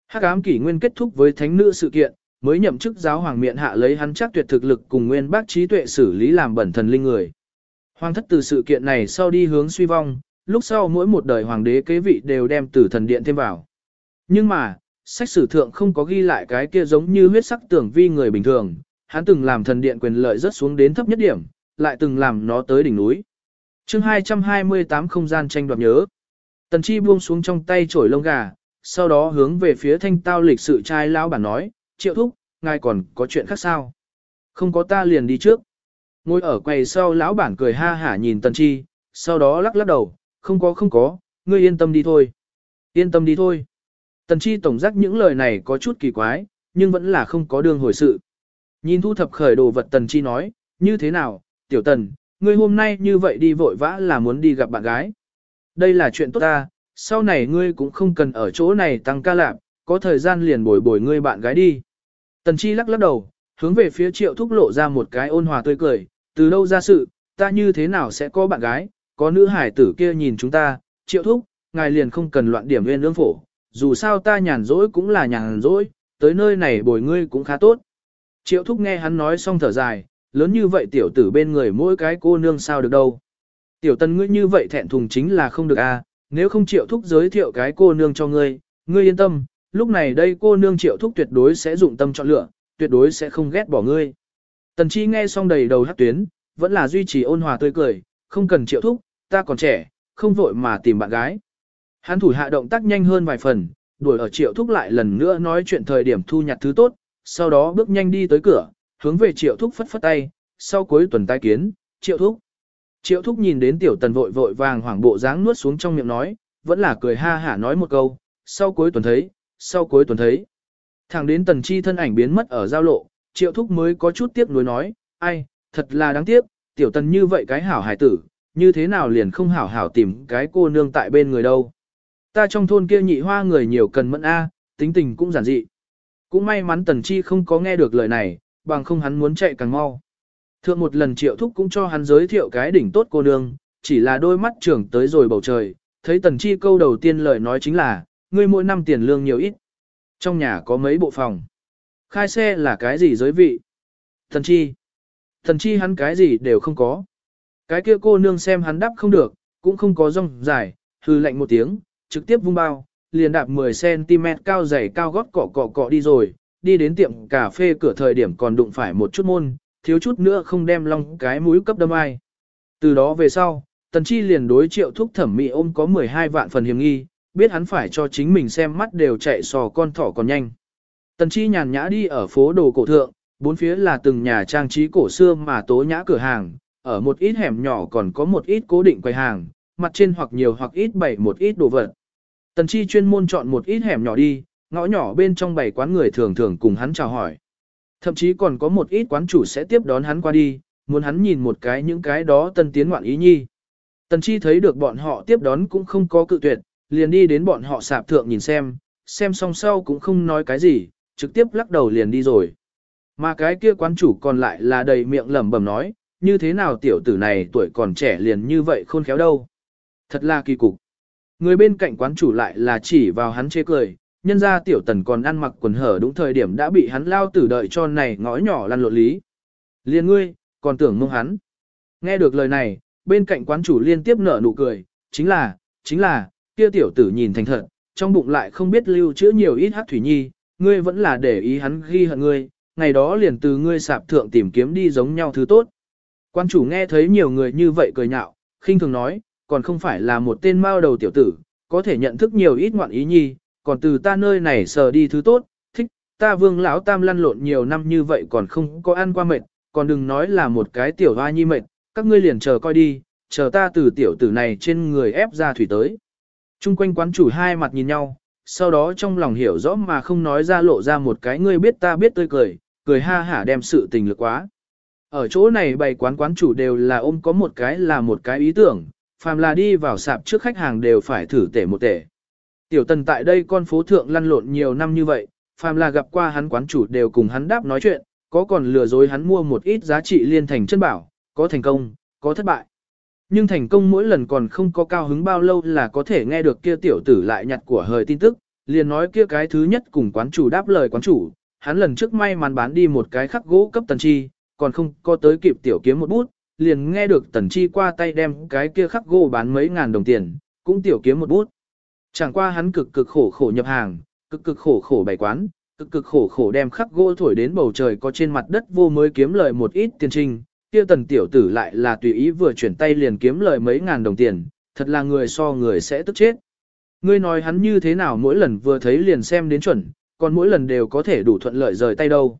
Hắc ám kỷ nguyên kết thúc với thánh nữ sự kiện, mới nhậm chức giáo hoàng miện hạ lấy hắn chắc tuyệt thực lực cùng nguyên bác trí tuệ xử lý làm bẩn thần linh người. Hoàng thất từ sự kiện này sau đi hướng suy vong, lúc sau mỗi một đời hoàng đế kế vị đều đem tử thần điện thêm vào. Nhưng mà, sách sử thượng không có ghi lại cái kia giống như huyết sắc tưởng vi người bình thường, hắn từng làm thần điện quyền lợi rất xuống đến thấp nhất điểm, lại từng làm nó tới đỉnh núi. chương 228 không gian tranh đoạt nhớ. Tần chi buông xuống trong tay chổi lông gà, sau đó hướng về phía thanh tao lịch sự trai lão bản nói, triệu thúc, ngài còn có chuyện khác sao? Không có ta liền đi trước. Ngồi ở quầy sau lão bản cười ha hả nhìn tần chi, sau đó lắc lắc đầu, không có không có, ngươi yên tâm đi thôi. Yên tâm đi thôi. Tần chi tổng giác những lời này có chút kỳ quái, nhưng vẫn là không có đường hồi sự. Nhìn thu thập khởi đồ vật tần chi nói, như thế nào, tiểu tần, ngươi hôm nay như vậy đi vội vã là muốn đi gặp bạn gái. Đây là chuyện tốt ta, sau này ngươi cũng không cần ở chỗ này tăng ca lạp, có thời gian liền bồi bồi ngươi bạn gái đi. Tần Chi lắc lắc đầu, hướng về phía triệu thúc lộ ra một cái ôn hòa tươi cười, từ đâu ra sự, ta như thế nào sẽ có bạn gái, có nữ hải tử kia nhìn chúng ta, triệu thúc, ngài liền không cần loạn điểm nguyên lương phổ, dù sao ta nhàn rỗi cũng là nhàn rỗi, tới nơi này bồi ngươi cũng khá tốt. Triệu thúc nghe hắn nói xong thở dài, lớn như vậy tiểu tử bên người mỗi cái cô nương sao được đâu. Tiểu tần ngươi như vậy thẹn thùng chính là không được a. À, nếu không triệu thúc giới thiệu cái cô nương cho ngươi, ngươi yên tâm, lúc này đây cô nương triệu thúc tuyệt đối sẽ dụng tâm chọn lựa, tuyệt đối sẽ không ghét bỏ ngươi. Tần chi nghe xong đầy đầu hát tuyến, vẫn là duy trì ôn hòa tươi cười, không cần triệu thúc, ta còn trẻ, không vội mà tìm bạn gái. Hắn thủ hạ động tác nhanh hơn vài phần, đuổi ở triệu thúc lại lần nữa nói chuyện thời điểm thu nhặt thứ tốt, sau đó bước nhanh đi tới cửa, hướng về triệu thúc phất phất tay, sau cuối tuần tai kiến, triệu thúc. Triệu thúc nhìn đến tiểu tần vội vội vàng hoảng bộ dáng nuốt xuống trong miệng nói, vẫn là cười ha hả nói một câu, sau cuối tuần thấy, sau cuối tuần thấy. Thẳng đến tần chi thân ảnh biến mất ở giao lộ, triệu thúc mới có chút tiếc nuối nói, ai, thật là đáng tiếc, tiểu tần như vậy cái hảo hải tử, như thế nào liền không hảo hảo tìm cái cô nương tại bên người đâu. Ta trong thôn kia nhị hoa người nhiều cần mẫn a, tính tình cũng giản dị. Cũng may mắn tần chi không có nghe được lời này, bằng không hắn muốn chạy càng mau. Thượng một lần triệu thúc cũng cho hắn giới thiệu cái đỉnh tốt cô nương, chỉ là đôi mắt trưởng tới rồi bầu trời, thấy tần chi câu đầu tiên lời nói chính là, ngươi mỗi năm tiền lương nhiều ít. Trong nhà có mấy bộ phòng. Khai xe là cái gì giới vị? Tần chi. Tần chi hắn cái gì đều không có. Cái kia cô nương xem hắn đáp không được, cũng không có rong dài, hư lạnh một tiếng, trực tiếp vung bao, liền đạp 10cm cao dày cao gót cọ cọ cọ đi rồi, đi đến tiệm cà phê cửa thời điểm còn đụng phải một chút môn, thiếu chút nữa không đem long cái mũi cấp đâm ai. Từ đó về sau, Tần Chi liền đối triệu thúc thẩm mỹ ôm có 12 vạn phần hiểm nghi, biết hắn phải cho chính mình xem mắt đều chạy sò con thỏ còn nhanh. Tần Chi nhàn nhã đi ở phố đồ cổ thượng, bốn phía là từng nhà trang trí cổ xưa mà tố nhã cửa hàng, ở một ít hẻm nhỏ còn có một ít cố định quầy hàng, mặt trên hoặc nhiều hoặc ít bày một ít đồ vật. Tần Chi chuyên môn chọn một ít hẻm nhỏ đi, ngõ nhỏ bên trong bảy quán người thường thường cùng hắn chào hỏi. Thậm chí còn có một ít quán chủ sẽ tiếp đón hắn qua đi, muốn hắn nhìn một cái những cái đó tân tiến ngoạn ý nhi. Tần Chi thấy được bọn họ tiếp đón cũng không có cự tuyệt, liền đi đến bọn họ sạp thượng nhìn xem, xem xong sau cũng không nói cái gì, trực tiếp lắc đầu liền đi rồi. Mà cái kia quán chủ còn lại là đầy miệng lẩm bẩm nói, như thế nào tiểu tử này tuổi còn trẻ liền như vậy khôn khéo đâu. Thật là kỳ cục. Người bên cạnh quán chủ lại là chỉ vào hắn chê cười, nhân ra tiểu tần còn ăn mặc quần hở đúng thời điểm đã bị hắn lao tử đợi cho này ngõ nhỏ lăn lộn lý. Liên ngươi, còn tưởng mông hắn. Nghe được lời này, bên cạnh quán chủ liên tiếp nở nụ cười, chính là, chính là, kia tiểu tử nhìn thành thật, trong bụng lại không biết lưu trữ nhiều ít hát thủy nhi, ngươi vẫn là để ý hắn ghi hận ngươi, ngày đó liền từ ngươi sạp thượng tìm kiếm đi giống nhau thứ tốt. Quan chủ nghe thấy nhiều người như vậy cười nhạo, khinh thường nói, còn không phải là một tên mao đầu tiểu tử, có thể nhận thức nhiều ít ngoạn ý nhi, còn từ ta nơi này sờ đi thứ tốt, thích, ta vương lão tam lăn lộn nhiều năm như vậy còn không có ăn qua mệt, còn đừng nói là một cái tiểu hoa nhi mệt, các ngươi liền chờ coi đi, chờ ta từ tiểu tử này trên người ép ra thủy tới. Trung quanh quán chủ hai mặt nhìn nhau, sau đó trong lòng hiểu rõ mà không nói ra lộ ra một cái ngươi biết ta biết tươi cười, cười ha hả đem sự tình lực quá. Ở chỗ này bày quán quán chủ đều là ôm có một cái là một cái ý tưởng, phàm là đi vào sạp trước khách hàng đều phải thử tể một tể. Tiểu tần tại đây con phố thượng lăn lộn nhiều năm như vậy, phàm là gặp qua hắn quán chủ đều cùng hắn đáp nói chuyện, có còn lừa dối hắn mua một ít giá trị liên thành chân bảo, có thành công, có thất bại. Nhưng thành công mỗi lần còn không có cao hứng bao lâu là có thể nghe được kia tiểu tử lại nhặt của hời tin tức, liền nói kia cái thứ nhất cùng quán chủ đáp lời quán chủ, hắn lần trước may mắn bán đi một cái khắc gỗ cấp tần chi, còn không có tới kịp tiểu kiếm một bút, liền nghe được tần chi qua tay đem cái kia khắc gỗ bán mấy ngàn đồng tiền, cũng tiểu kiếm một bút. Chẳng qua hắn cực cực khổ khổ nhập hàng, cực cực khổ khổ bày quán, cực cực khổ khổ đem khắc gỗ thổi đến bầu trời có trên mặt đất vô mới kiếm lời một ít tiền trinh, kia tần tiểu tử lại là tùy ý vừa chuyển tay liền kiếm lời mấy ngàn đồng tiền, thật là người so người sẽ tức chết. Ngươi nói hắn như thế nào mỗi lần vừa thấy liền xem đến chuẩn, còn mỗi lần đều có thể đủ thuận lợi rời tay đâu.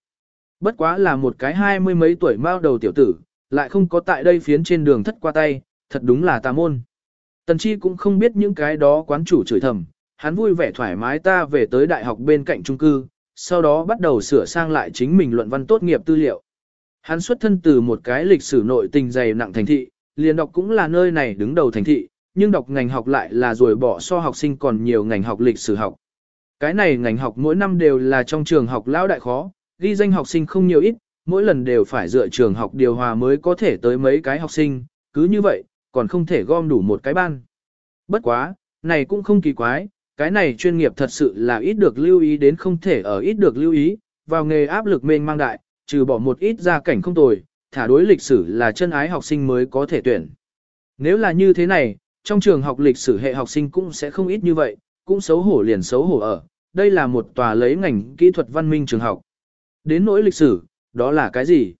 Bất quá là một cái hai mươi mấy tuổi mao đầu tiểu tử, lại không có tại đây phiến trên đường thất qua tay, thật đúng là tà môn. Tần Chi cũng không biết những cái đó quán chủ chửi thầm, hắn vui vẻ thoải mái ta về tới đại học bên cạnh trung cư, sau đó bắt đầu sửa sang lại chính mình luận văn tốt nghiệp tư liệu. Hắn xuất thân từ một cái lịch sử nội tình dày nặng thành thị, liền đọc cũng là nơi này đứng đầu thành thị, nhưng đọc ngành học lại là rồi bỏ so học sinh còn nhiều ngành học lịch sử học. Cái này ngành học mỗi năm đều là trong trường học lão đại khó, ghi danh học sinh không nhiều ít, mỗi lần đều phải dựa trường học điều hòa mới có thể tới mấy cái học sinh, cứ như vậy, còn không thể gom đủ một cái ban. Bất quá, này cũng không kỳ quái, cái này chuyên nghiệp thật sự là ít được lưu ý đến không thể ở ít được lưu ý, vào nghề áp lực mênh mang đại, trừ bỏ một ít gia cảnh không tồi, thả đối lịch sử là chân ái học sinh mới có thể tuyển. Nếu là như thế này, trong trường học lịch sử hệ học sinh cũng sẽ không ít như vậy, cũng xấu hổ liền xấu hổ ở. Đây là một tòa lấy ngành kỹ thuật văn minh trường học. Đến nỗi lịch sử, đó là cái gì?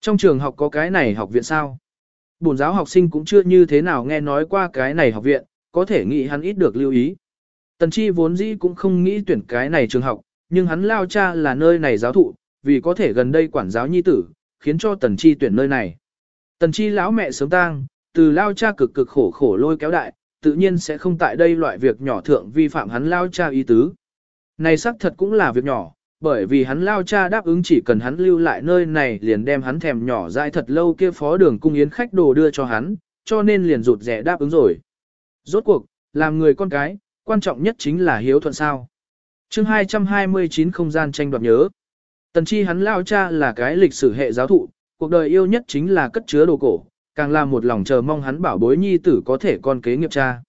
Trong trường học có cái này học viện sao? Bổn giáo học sinh cũng chưa như thế nào nghe nói qua cái này học viện, có thể nghĩ hắn ít được lưu ý. Tần Chi vốn dĩ cũng không nghĩ tuyển cái này trường học, nhưng hắn lao cha là nơi này giáo thụ, vì có thể gần đây quản giáo nhi tử, khiến cho Tần Chi tuyển nơi này. Tần Chi lão mẹ sớm tang, từ lao cha cực cực khổ khổ lôi kéo đại, tự nhiên sẽ không tại đây loại việc nhỏ thượng vi phạm hắn lao cha ý tứ. Này xác thật cũng là việc nhỏ, bởi vì hắn lao cha đáp ứng chỉ cần hắn lưu lại nơi này liền đem hắn thèm nhỏ dại thật lâu kia phó đường cung yến khách đồ đưa cho hắn, cho nên liền rụt rẻ đáp ứng rồi. Rốt cuộc, làm người con cái, quan trọng nhất chính là hiếu thuận sao. chương 229 không gian tranh đoạt nhớ. Tần chi hắn lao cha là cái lịch sử hệ giáo thụ, cuộc đời yêu nhất chính là cất chứa đồ cổ, càng là một lòng chờ mong hắn bảo bối nhi tử có thể con kế nghiệp cha.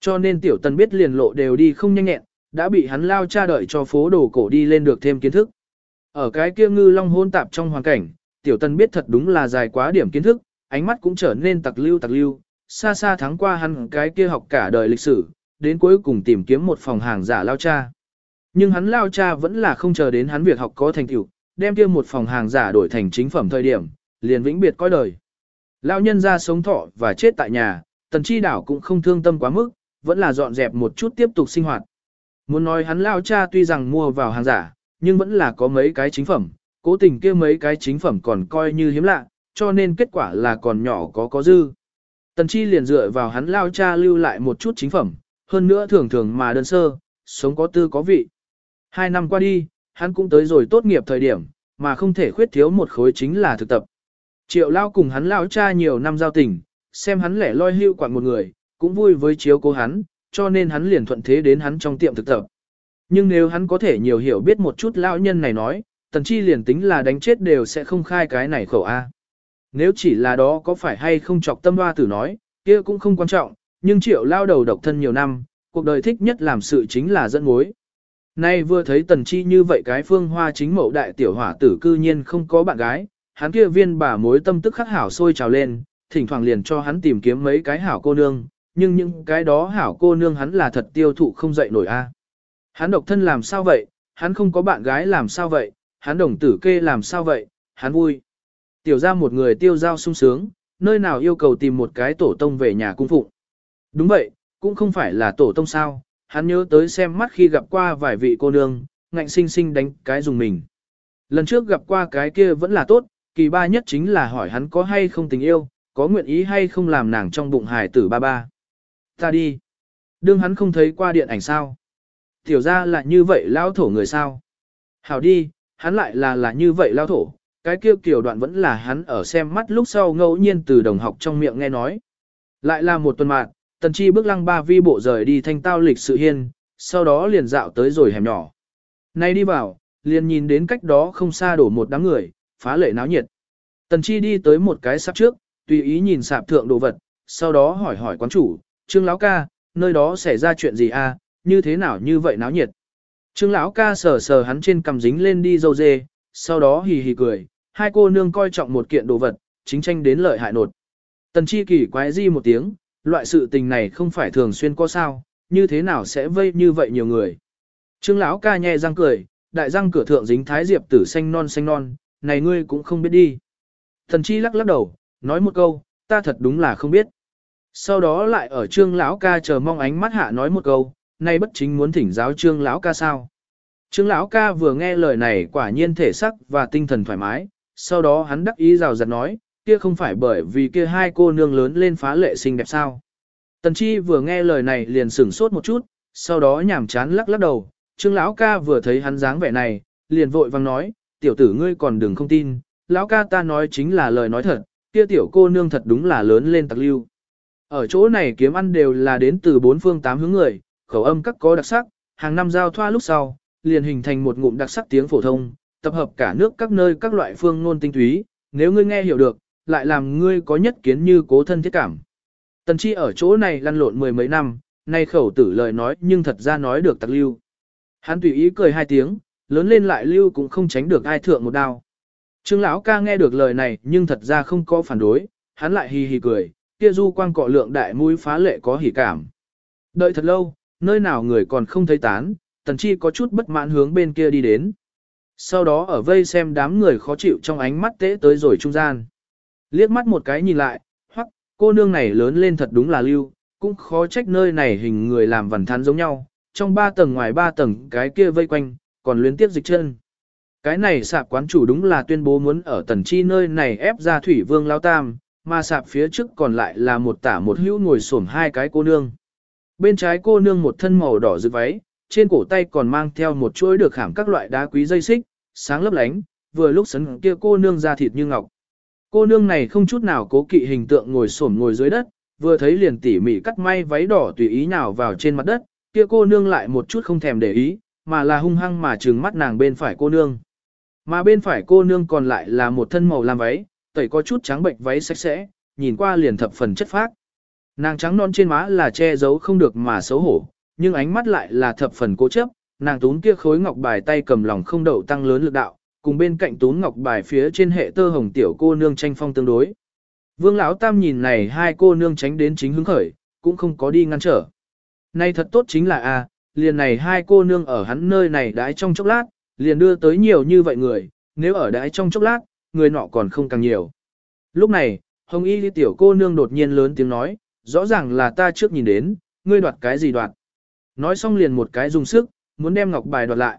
Cho nên tiểu tần biết liền lộ đều đi không nhanh nhẹn, đã bị hắn lao cha đợi cho phố đồ cổ đi lên được thêm kiến thức. Ở cái kia ngư long hôn tạp trong hoàn cảnh, tiểu tân biết thật đúng là dài quá điểm kiến thức, ánh mắt cũng trở nên tặc lưu tặc lưu, xa xa thắng qua hắn cái kia học cả đời lịch sử, đến cuối cùng tìm kiếm một phòng hàng giả lao cha. Nhưng hắn lao cha vẫn là không chờ đến hắn việc học có thành tựu, đem kia một phòng hàng giả đổi thành chính phẩm thời điểm, liền vĩnh biệt coi đời. Lao nhân ra sống thọ và chết tại nhà, tần chi đảo cũng không thương tâm quá mức, vẫn là dọn dẹp một chút tiếp tục sinh hoạt. Muốn nói hắn lao cha tuy rằng mua vào hàng giả, nhưng vẫn là có mấy cái chính phẩm, cố tình kia mấy cái chính phẩm còn coi như hiếm lạ, cho nên kết quả là còn nhỏ có có dư. Tần chi liền dựa vào hắn lao cha lưu lại một chút chính phẩm, hơn nữa thường thường mà đơn sơ, sống có tư có vị. Hai năm qua đi, hắn cũng tới rồi tốt nghiệp thời điểm, mà không thể khuyết thiếu một khối chính là thực tập. Triệu lao cùng hắn lao cha nhiều năm giao tình, xem hắn lẻ loi hưu quạng một người, cũng vui với chiếu cố hắn, cho nên hắn liền thuận thế đến hắn trong tiệm thực tập. Nhưng nếu hắn có thể nhiều hiểu biết một chút lão nhân này nói, tần chi liền tính là đánh chết đều sẽ không khai cái này khẩu A. Nếu chỉ là đó có phải hay không chọc tâm hoa tử nói, kia cũng không quan trọng, nhưng triệu lao đầu độc thân nhiều năm, cuộc đời thích nhất làm sự chính là dẫn mối. Nay vừa thấy tần chi như vậy cái phương hoa chính mẫu đại tiểu hỏa tử cư nhiên không có bạn gái, hắn kia viên bà mối tâm tức khắc hảo sôi trào lên, thỉnh thoảng liền cho hắn tìm kiếm mấy cái hảo cô nương, nhưng những cái đó hảo cô nương hắn là thật tiêu thụ không dậy nổi a. Hắn độc thân làm sao vậy, hắn không có bạn gái làm sao vậy, hắn đồng tử kê làm sao vậy, hắn vui. Tiểu ra một người tiêu giao sung sướng, nơi nào yêu cầu tìm một cái tổ tông về nhà cung phụng. Đúng vậy, cũng không phải là tổ tông sao, hắn nhớ tới xem mắt khi gặp qua vài vị cô nương, ngạnh sinh sinh đánh cái dùng mình. Lần trước gặp qua cái kia vẫn là tốt, kỳ ba nhất chính là hỏi hắn có hay không tình yêu, có nguyện ý hay không làm nàng trong bụng hài tử ba ba. Ta đi. Đương hắn không thấy qua điện ảnh sao. Tiểu ra là như vậy lao thổ người sao. Hảo đi, hắn lại là là như vậy lao thổ, cái kia kiểu đoạn vẫn là hắn ở xem mắt lúc sau ngẫu nhiên từ đồng học trong miệng nghe nói. Lại là một tuần mạng, tần chi bước lăng ba vi bộ rời đi thanh tao lịch sự hiên, sau đó liền dạo tới rồi hẻm nhỏ. Nay đi vào, liền nhìn đến cách đó không xa đổ một đám người, phá lệ náo nhiệt. Tần chi đi tới một cái sạp trước, tùy ý nhìn sạp thượng đồ vật, sau đó hỏi hỏi quán chủ, trương lão ca, nơi đó xảy ra chuyện gì a? À, như thế nào như vậy náo nhiệt. Trương lão ca sờ sờ hắn trên cầm dính lên đi dâu dê, sau đó hì hì cười, hai cô nương coi trọng một kiện đồ vật, chính tranh đến lợi hại nột. Tần chi kỳ quái di một tiếng, loại sự tình này không phải thường xuyên có sao, như thế nào sẽ vây như vậy nhiều người. Trương lão ca nhẹ răng cười, đại răng cửa thượng dính thái diệp tử xanh non xanh non, này ngươi cũng không biết đi. Tần chi lắc lắc đầu, nói một câu, ta thật đúng là không biết. Sau đó lại ở trương lão ca chờ mong ánh mắt hạ nói một câu, nay bất chính muốn thỉnh giáo trương lão ca sao. Trương lão ca vừa nghe lời này quả nhiên thể sắc và tinh thần thoải mái, sau đó hắn đắc ý rào rạt nói, kia không phải bởi vì kia hai cô nương lớn lên phá lệ xinh đẹp sao. Tần chi vừa nghe lời này liền sửng sốt một chút, sau đó nhảm chán lắc lắc đầu, trương lão ca vừa thấy hắn dáng vẻ này, liền vội vang nói, tiểu tử ngươi còn đừng không tin, lão ca ta nói chính là lời nói thật, kia tiểu cô nương thật đúng là lớn lên tặc lưu. Ở chỗ này kiếm ăn đều là đến từ bốn phương tám hướng người, khẩu âm các có đặc sắc, hàng năm giao thoa lúc sau, liền hình thành một ngụm đặc sắc tiếng phổ thông, tập hợp cả nước các nơi các loại phương ngôn tinh túy, nếu ngươi nghe hiểu được, lại làm ngươi có nhất kiến như cố thân thiết cảm. Tần chi ở chỗ này lăn lộn mười mấy năm, nay khẩu tử lời nói nhưng thật ra nói được tặc lưu. Hắn tùy ý cười hai tiếng, lớn lên lại lưu cũng không tránh được ai thượng một đao. Trương lão ca nghe được lời này nhưng thật ra không có phản đối, hắn lại hì hì cười, kia du quang cọ lượng đại mũi phá lệ có hỉ cảm. Đợi thật lâu, nơi nào người còn không thấy tán, tần chi có chút bất mãn hướng bên kia đi đến. Sau đó ở vây xem đám người khó chịu trong ánh mắt tế tới rồi trung gian. Liếc mắt một cái nhìn lại, hoặc, cô nương này lớn lên thật đúng là lưu, cũng khó trách nơi này hình người làm vằn thán giống nhau, trong ba tầng ngoài ba tầng cái kia vây quanh, còn luyến tiếp dịch chân. Cái này sạp quán chủ đúng là tuyên bố muốn ở tần chi nơi này ép ra thủy vương lao tam, mà sạp phía trước còn lại là một tả một hữu ngồi xổm hai cái cô nương. Bên trái cô nương một thân màu đỏ dự váy, trên cổ tay còn mang theo một chuỗi được khảm các loại đá quý dây xích, sáng lấp lánh, vừa lúc sấn kia cô nương ra thịt như ngọc. Cô nương này không chút nào cố kỵ hình tượng ngồi xổm ngồi dưới đất, vừa thấy liền tỉ mỉ cắt may váy đỏ tùy ý nào vào trên mặt đất, kia cô nương lại một chút không thèm để ý, mà là hung hăng mà trừng mắt nàng bên phải cô nương. Mà bên phải cô nương còn lại là một thân màu lam váy, tẩy có chút trắng bệnh váy sạch sẽ, nhìn qua liền thập phần chất phác. Nàng trắng non trên má là che giấu không được mà xấu hổ, nhưng ánh mắt lại là thập phần cố chấp, nàng tún kia khối ngọc bài tay cầm lòng không đậu tăng lớn lực đạo, cùng bên cạnh tún ngọc bài phía trên hệ tơ hồng tiểu cô nương tranh phong tương đối. Vương Lão Tam nhìn này hai cô nương tránh đến chính hứng khởi, cũng không có đi ngăn trở. Nay thật tốt chính là a, liền này hai cô nương ở hắn nơi này đãi trong chốc lát, liền đưa tới nhiều như vậy người, nếu ở đãi trong chốc lát, người nọ còn không càng nhiều. Lúc này, Hồng Y tiểu cô nương đột nhiên lớn tiếng nói, rõ ràng là ta trước nhìn đến, ngươi đoạt cái gì đoạt. Nói xong liền một cái dùng sức, muốn đem ngọc bài đoạt lại.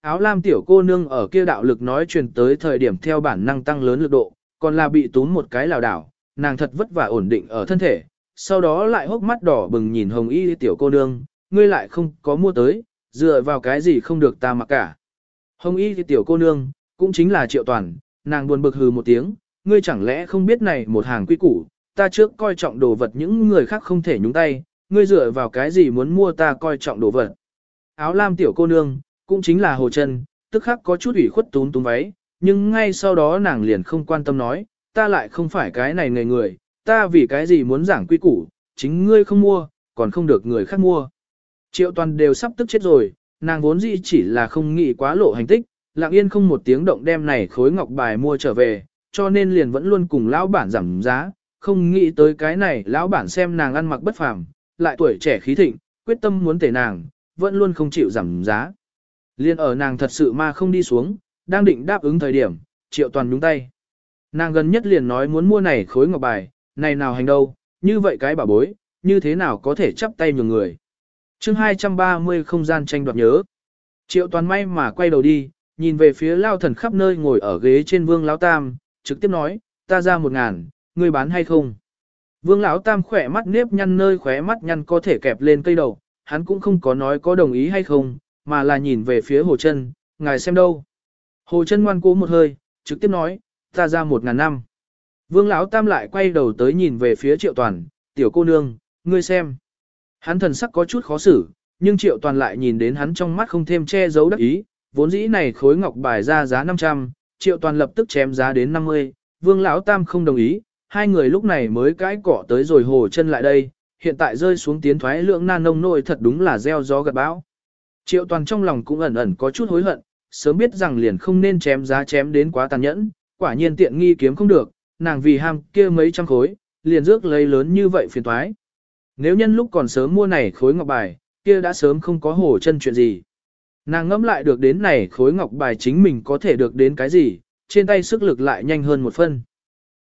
Áo lam tiểu cô nương ở kia đạo lực nói truyền tới thời điểm theo bản năng tăng lớn lực độ, còn là bị túm một cái lào đảo, nàng thật vất vả ổn định ở thân thể, sau đó lại hốc mắt đỏ bừng nhìn hồng y tiểu cô nương, ngươi lại không có mua tới, dựa vào cái gì không được ta mặc cả. Hồng y tiểu cô nương, cũng chính là triệu toàn, nàng buồn bực hừ một tiếng, ngươi chẳng lẽ không biết này một hàng quy củ, ta trước coi trọng đồ vật những người khác không thể nhúng tay, ngươi dựa vào cái gì muốn mua ta coi trọng đồ vật. Áo lam tiểu cô nương, cũng chính là hồ chân, tức khắc có chút ủy khuất tún tún váy, nhưng ngay sau đó nàng liền không quan tâm nói, ta lại không phải cái này người người, ta vì cái gì muốn giảng quy củ, chính ngươi không mua, còn không được người khác mua. Triệu toàn đều sắp tức chết rồi, nàng vốn dĩ chỉ là không nghĩ quá lộ hành tích, lặng yên không một tiếng động đem này khối ngọc bài mua trở về, cho nên liền vẫn luôn cùng lão bản giảm giá, không nghĩ tới cái này lão bản xem nàng ăn mặc bất phàm, lại tuổi trẻ khí thịnh, quyết tâm muốn tể nàng, vẫn luôn không chịu giảm giá. Liên ở nàng thật sự mà không đi xuống, đang định đáp ứng thời điểm, triệu toàn nhúng tay. Nàng gần nhất liền nói muốn mua này khối ngọc bài, này nào hành đâu, như vậy cái bà bối, như thế nào có thể chấp tay nhường người. chương 230 không gian tranh đoạt nhớ. Triệu toàn may mà quay đầu đi, nhìn về phía lao thần khắp nơi ngồi ở ghế trên vương lão tam, trực tiếp nói, ta ra một ngàn, ngươi bán hay không? Vương lão tam khỏe mắt nếp nhăn nơi khóe mắt nhăn có thể kẹp lên cây đầu, hắn cũng không có nói có đồng ý hay không, mà là nhìn về phía hồ chân, ngài xem đâu. Hồ chân ngoan cố một hơi, trực tiếp nói, ta ra một ngàn năm. Vương Lão Tam lại quay đầu tới nhìn về phía Triệu Toàn, tiểu cô nương, ngươi xem. Hắn thần sắc có chút khó xử, nhưng Triệu Toàn lại nhìn đến hắn trong mắt không thêm che giấu đắc ý, vốn dĩ này khối ngọc bài ra giá 500, Triệu Toàn lập tức chém giá đến 50, Vương Lão Tam không đồng ý, hai người lúc này mới cãi cỏ tới rồi hồ chân lại đây, hiện tại rơi xuống tiến thoái lượng nan nông nội thật đúng là gieo gió gặt bão. Triệu Toàn trong lòng cũng ẩn ẩn có chút hối hận, sớm biết rằng liền không nên chém giá chém đến quá tàn nhẫn, quả nhiên tiện nghi kiếm không được, nàng vì ham kia mấy trăm khối, liền rước lấy lớn như vậy phiền toái. Nếu nhân lúc còn sớm mua này khối ngọc bài, kia đã sớm không có hổ chân chuyện gì. Nàng ngẫm lại được đến này khối ngọc bài chính mình có thể được đến cái gì, trên tay sức lực lại nhanh hơn một phân.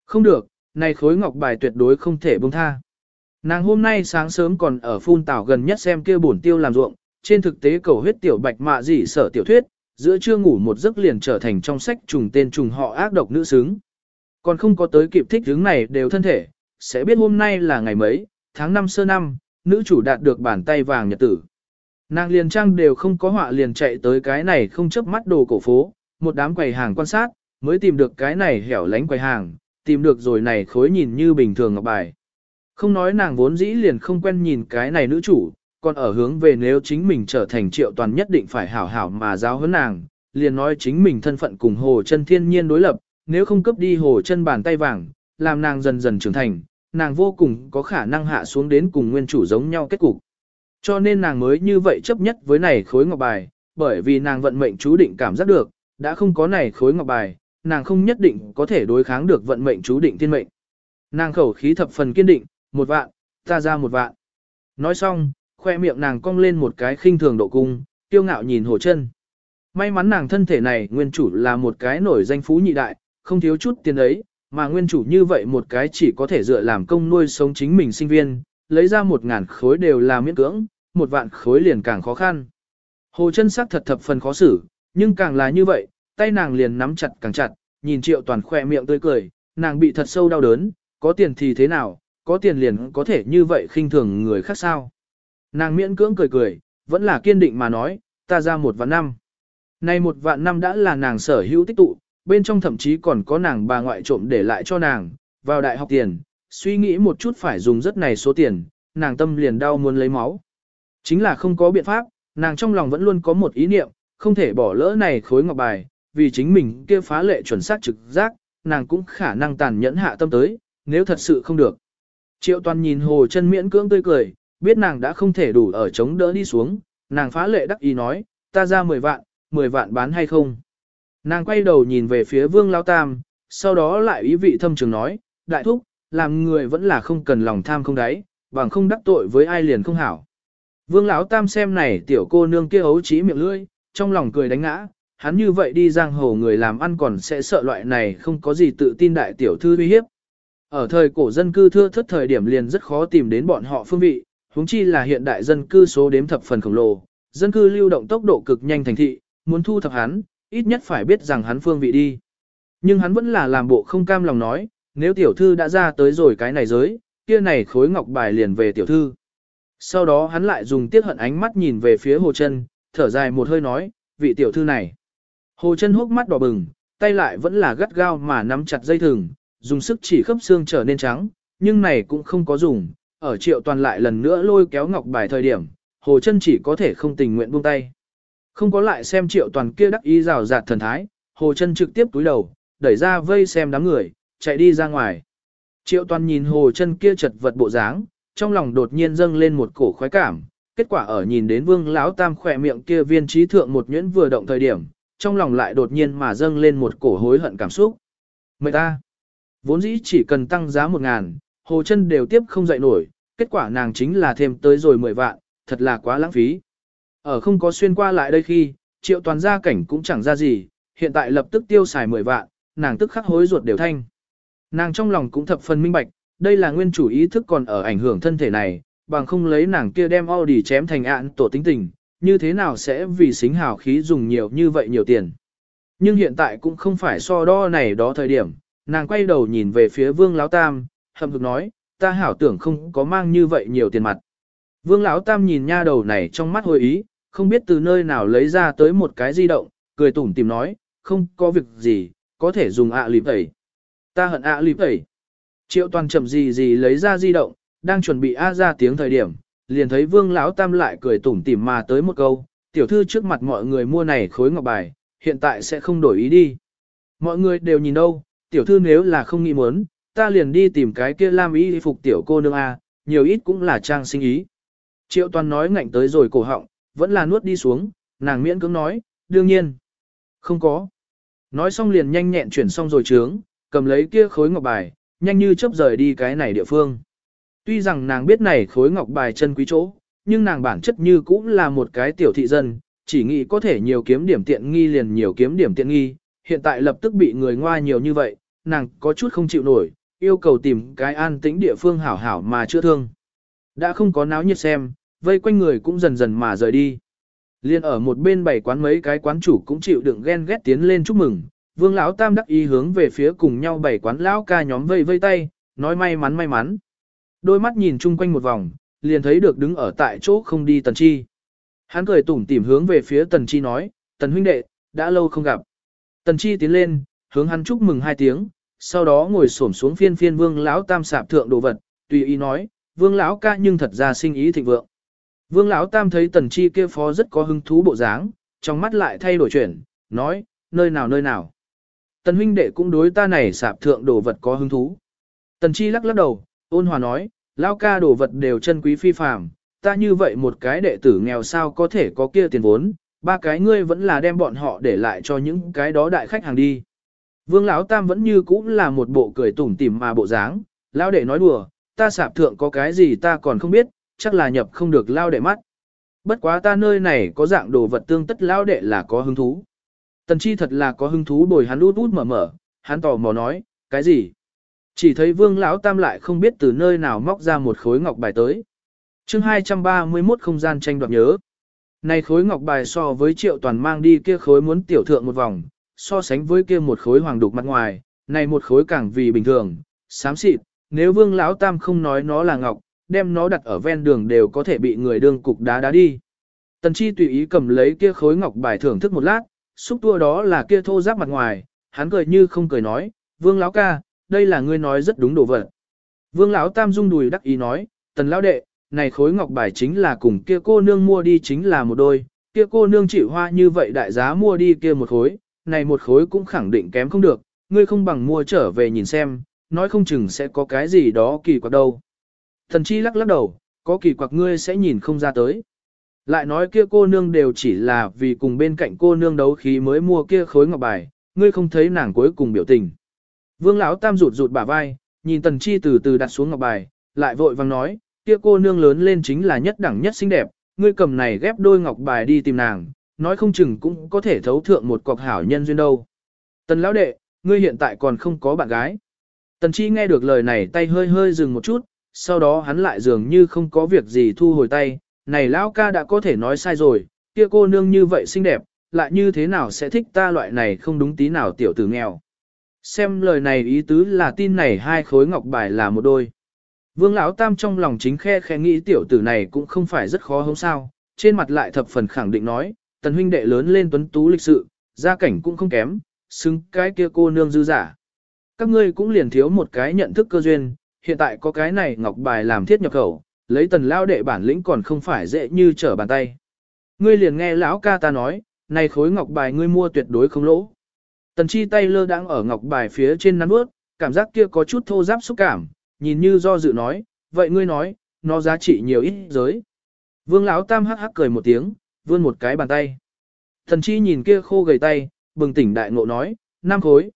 Không được, này khối ngọc bài tuyệt đối không thể buông tha. Nàng hôm nay sáng sớm còn ở phun tảo gần nhất xem kia bổn tiêu làm ruộng, trên thực tế cầu huyết tiểu bạch mạ dị sở tiểu thuyết, giữa trưa ngủ một giấc liền trở thành trong sách trùng tên trùng họ ác độc nữ xứng. Còn không có tới kịp thích hướng này đều thân thể, sẽ biết hôm nay là ngày mấy, tháng 5 sơ năm, nữ chủ đạt được bàn tay vàng nhật tử. Nàng liền trang đều không có họa liền chạy tới cái này không chấp mắt đồ cổ phố, một đám quầy hàng quan sát, mới tìm được cái này hẻo lánh quầy hàng, tìm được rồi này khối nhìn như bình thường ngọc bài. Không nói nàng vốn dĩ liền không quen nhìn cái này nữ chủ, còn ở hướng về nếu chính mình trở thành triệu toàn nhất định phải hảo hảo mà giáo huấn nàng, liền nói chính mình thân phận cùng hồ chân thiên nhiên đối lập, nếu không cấp đi hồ chân bàn tay vàng, làm nàng dần dần trưởng thành, nàng vô cùng có khả năng hạ xuống đến cùng nguyên chủ giống nhau kết cục. Cho nên nàng mới như vậy chấp nhất với này khối ngọc bài, bởi vì nàng vận mệnh chú định cảm giác được, đã không có này khối ngọc bài, nàng không nhất định có thể đối kháng được vận mệnh chú định thiên mệnh. Nàng khẩu khí thập phần kiên định, một vạn, ta ra một vạn. Nói xong, khoe miệng nàng cong lên một cái khinh thường độ cung, tiêu ngạo nhìn hồ chân. May mắn nàng thân thể này nguyên chủ là một cái nổi danh phú nhị đại, không thiếu chút tiền ấy, mà nguyên chủ như vậy một cái chỉ có thể dựa làm công nuôi sống chính mình sinh viên, lấy ra một ngàn khối đều là miễn cưỡng, một vạn khối liền càng khó khăn. Hồ chân sắc thật thập phần khó xử, nhưng càng là như vậy, tay nàng liền nắm chặt càng chặt, nhìn triệu toàn khoe miệng tươi cười, nàng bị thật sâu đau đớn, có tiền thì thế nào, có tiền liền có thể như vậy khinh thường người khác sao. Nàng miễn cưỡng cười cười, vẫn là kiên định mà nói, ta ra một vạn năm. Nay một vạn năm đã là nàng sở hữu tích tụ, bên trong thậm chí còn có nàng bà ngoại trộm để lại cho nàng, vào đại học tiền, suy nghĩ một chút phải dùng rất này số tiền, nàng tâm liền đau muốn lấy máu. Chính là không có biện pháp, nàng trong lòng vẫn luôn có một ý niệm, không thể bỏ lỡ này khối ngọc bài, vì chính mình kia phá lệ chuẩn xác trực giác, nàng cũng khả năng tàn nhẫn hạ tâm tới, nếu thật sự không được. Triệu toàn nhìn hồ chân miễn cưỡng tươi cười, biết nàng đã không thể đủ ở chống đỡ đi xuống, nàng phá lệ đắc ý nói, ta ra 10 vạn, 10 vạn bán hay không. Nàng quay đầu nhìn về phía vương lao tam, sau đó lại ý vị thâm trường nói, đại thúc, làm người vẫn là không cần lòng tham không đáy, bằng không đắc tội với ai liền không hảo. Vương lão tam xem này tiểu cô nương kia ấu trí miệng lưỡi, trong lòng cười đánh ngã, hắn như vậy đi giang hồ người làm ăn còn sẽ sợ loại này không có gì tự tin đại tiểu thư uy hiếp. Ở thời cổ dân cư thưa thất thời điểm liền rất khó tìm đến bọn họ phương vị, huống chi là hiện đại dân cư số đếm thập phần khổng lồ, dân cư lưu động tốc độ cực nhanh thành thị, muốn thu thập hắn, ít nhất phải biết rằng hắn phương vị đi. Nhưng hắn vẫn là làm bộ không cam lòng nói, nếu tiểu thư đã ra tới rồi cái này giới, kia này khối ngọc bài liền về tiểu thư. Sau đó hắn lại dùng tiết hận ánh mắt nhìn về phía hồ chân, thở dài một hơi nói, vị tiểu thư này. Hồ chân hốc mắt đỏ bừng, tay lại vẫn là gắt gao mà nắm chặt dây thừng, dùng sức chỉ khớp xương trở nên trắng, nhưng này cũng không có dùng, ở triệu toàn lại lần nữa lôi kéo ngọc bài thời điểm, hồ chân chỉ có thể không tình nguyện buông tay. Không có lại xem triệu toàn kia đắc ý rào rạt thần thái, hồ chân trực tiếp túi đầu, đẩy ra vây xem đám người, chạy đi ra ngoài. Triệu toàn nhìn hồ chân kia chật vật bộ dáng, trong lòng đột nhiên dâng lên một cổ khoái cảm, kết quả ở nhìn đến vương lão tam khỏe miệng kia viên trí thượng một nhuyễn vừa động thời điểm, trong lòng lại đột nhiên mà dâng lên một cổ hối hận cảm xúc. Mời ta, vốn dĩ chỉ cần tăng giá một ngàn, hồ chân đều tiếp không dậy nổi, kết quả nàng chính là thêm tới rồi mười vạn, thật là quá lãng phí. Ở không có xuyên qua lại đây khi, triệu toàn gia cảnh cũng chẳng ra gì, hiện tại lập tức tiêu xài mười vạn, nàng tức khắc hối ruột đều thanh. Nàng trong lòng cũng thập phần minh bạch, đây là nguyên chủ ý thức còn ở ảnh hưởng thân thể này, bằng không lấy nàng kia đem Audi chém thành ạn tổ tính tình, như thế nào sẽ vì xính hào khí dùng nhiều như vậy nhiều tiền. Nhưng hiện tại cũng không phải so đo này đó thời điểm, nàng quay đầu nhìn về phía vương láo tam, hậm hực nói, ta hảo tưởng không có mang như vậy nhiều tiền mặt. Vương Lão Tam nhìn nha đầu này trong mắt hồi ý, không biết từ nơi nào lấy ra tới một cái di động, cười tủm tìm nói, không có việc gì, có thể dùng ạ à lịp tẩy. Ta hận ạ à lịp tẩy. Triệu toàn chậm gì gì lấy ra di động, đang chuẩn bị a ra tiếng thời điểm, liền thấy Vương Lão Tam lại cười tủm tỉm mà tới một câu, tiểu thư trước mặt mọi người mua này khối ngọc bài, hiện tại sẽ không đổi ý đi. Mọi người đều nhìn đâu, tiểu thư nếu là không nghĩ muốn, ta liền đi tìm cái kia lam y phục tiểu cô nương A, nhiều ít cũng là trang sinh ý. Triệu toàn nói ngạnh tới rồi cổ họng, vẫn là nuốt đi xuống, nàng miễn cưỡng nói, đương nhiên. Không có. Nói xong liền nhanh nhẹn chuyển xong rồi trướng, cầm lấy kia khối ngọc bài, nhanh như chớp rời đi cái này địa phương. Tuy rằng nàng biết này khối ngọc bài chân quý chỗ, nhưng nàng bản chất như cũng là một cái tiểu thị dân, chỉ nghĩ có thể nhiều kiếm điểm tiện nghi liền nhiều kiếm điểm tiện nghi, hiện tại lập tức bị người ngoa nhiều như vậy, nàng có chút không chịu nổi, yêu cầu tìm cái an tĩnh địa phương hảo hảo mà chữa thương. Đã không có náo nhiệt xem, vây quanh người cũng dần dần mà rời đi. Liên ở một bên bảy quán mấy cái quán chủ cũng chịu đựng ghen ghét tiến lên chúc mừng, Vương lão tam đắc ý hướng về phía cùng nhau bảy quán lão ca nhóm vây vây tay, nói may mắn may mắn. Đôi mắt nhìn chung quanh một vòng, liền thấy được đứng ở tại chỗ không đi Tần Chi. Hắn cười tủm tỉm hướng về phía Tần Chi nói, Tần huynh đệ, đã lâu không gặp. Tần Chi tiến lên, hướng hắn chúc mừng hai tiếng, sau đó ngồi xổm xuống phiên phiên Vương lão tam sạp thượng đồ vật, tùy ý nói, vương lão ca nhưng thật ra sinh ý thịnh vượng. Vương lão tam thấy tần chi kia phó rất có hứng thú bộ dáng, trong mắt lại thay đổi chuyển, nói, nơi nào nơi nào. Tần huynh đệ cũng đối ta này sạp thượng đồ vật có hứng thú. Tần chi lắc lắc đầu, ôn hòa nói, lão ca đồ vật đều chân quý phi phàm, ta như vậy một cái đệ tử nghèo sao có thể có kia tiền vốn, ba cái ngươi vẫn là đem bọn họ để lại cho những cái đó đại khách hàng đi. Vương Lão Tam vẫn như cũ là một bộ cười tủm tỉm mà bộ dáng, lão đệ nói đùa, ta sạp thượng có cái gì ta còn không biết, chắc là nhập không được lao đệ mắt. Bất quá ta nơi này có dạng đồ vật tương tất lao đệ là có hứng thú. Tần chi thật là có hứng thú bồi hắn út út mở mở, hắn tò mò nói, cái gì? Chỉ thấy vương lão tam lại không biết từ nơi nào móc ra một khối ngọc bài tới. chương 231 không gian tranh đoạt nhớ. Này khối ngọc bài so với triệu toàn mang đi kia khối muốn tiểu thượng một vòng, so sánh với kia một khối hoàng đục mặt ngoài, này một khối càng vì bình thường, xám xịt, nếu vương lão tam không nói nó là ngọc, đem nó đặt ở ven đường đều có thể bị người đương cục đá đá đi. Tần chi tùy ý cầm lấy kia khối ngọc bài thưởng thức một lát, xúc tua đó là kia thô giáp mặt ngoài, hắn cười như không cười nói, vương lão ca, đây là ngươi nói rất đúng đồ vật. Vương lão tam rung đùi đắc ý nói, tần lão đệ, này khối ngọc bài chính là cùng kia cô nương mua đi chính là một đôi, kia cô nương chịu hoa như vậy đại giá mua đi kia một khối, này một khối cũng khẳng định kém không được, ngươi không bằng mua trở về nhìn xem, nói không chừng sẽ có cái gì đó kỳ quặc đâu. Thần chi lắc lắc đầu, có kỳ quặc ngươi sẽ nhìn không ra tới. Lại nói kia cô nương đều chỉ là vì cùng bên cạnh cô nương đấu khí mới mua kia khối ngọc bài, ngươi không thấy nàng cuối cùng biểu tình. Vương lão tam rụt rụt bả vai, nhìn tần chi từ từ đặt xuống ngọc bài, lại vội vàng nói, kia cô nương lớn lên chính là nhất đẳng nhất xinh đẹp, ngươi cầm này ghép đôi ngọc bài đi tìm nàng, nói không chừng cũng có thể thấu thượng một cọc hảo nhân duyên đâu. Tần lão đệ, ngươi hiện tại còn không có bạn gái. Tần chi nghe được lời này tay hơi hơi dừng một chút, sau đó hắn lại dường như không có việc gì thu hồi tay, này lão ca đã có thể nói sai rồi, kia cô nương như vậy xinh đẹp, lại như thế nào sẽ thích ta loại này không đúng tí nào tiểu tử nghèo. Xem lời này ý tứ là tin này hai khối ngọc bài là một đôi. Vương Lão Tam trong lòng chính khe khe nghĩ tiểu tử này cũng không phải rất khó hống sao, trên mặt lại thập phần khẳng định nói, tần huynh đệ lớn lên tuấn tú lịch sự, gia cảnh cũng không kém, xứng cái kia cô nương dư giả. Các ngươi cũng liền thiếu một cái nhận thức cơ duyên, hiện tại có cái này ngọc bài làm thiết nhập khẩu, lấy tần lao đệ bản lĩnh còn không phải dễ như trở bàn tay. Ngươi liền nghe lão ca ta nói, này khối ngọc bài ngươi mua tuyệt đối không lỗ. Tần chi tay lơ đang ở ngọc bài phía trên nắn bước, cảm giác kia có chút thô giáp xúc cảm, nhìn như do dự nói, vậy ngươi nói, nó giá trị nhiều ít giới. Vương lão tam hắc hắc cười một tiếng, vươn một cái bàn tay. Thần chi nhìn kia khô gầy tay, bừng tỉnh đại ngộ nói, năm khối.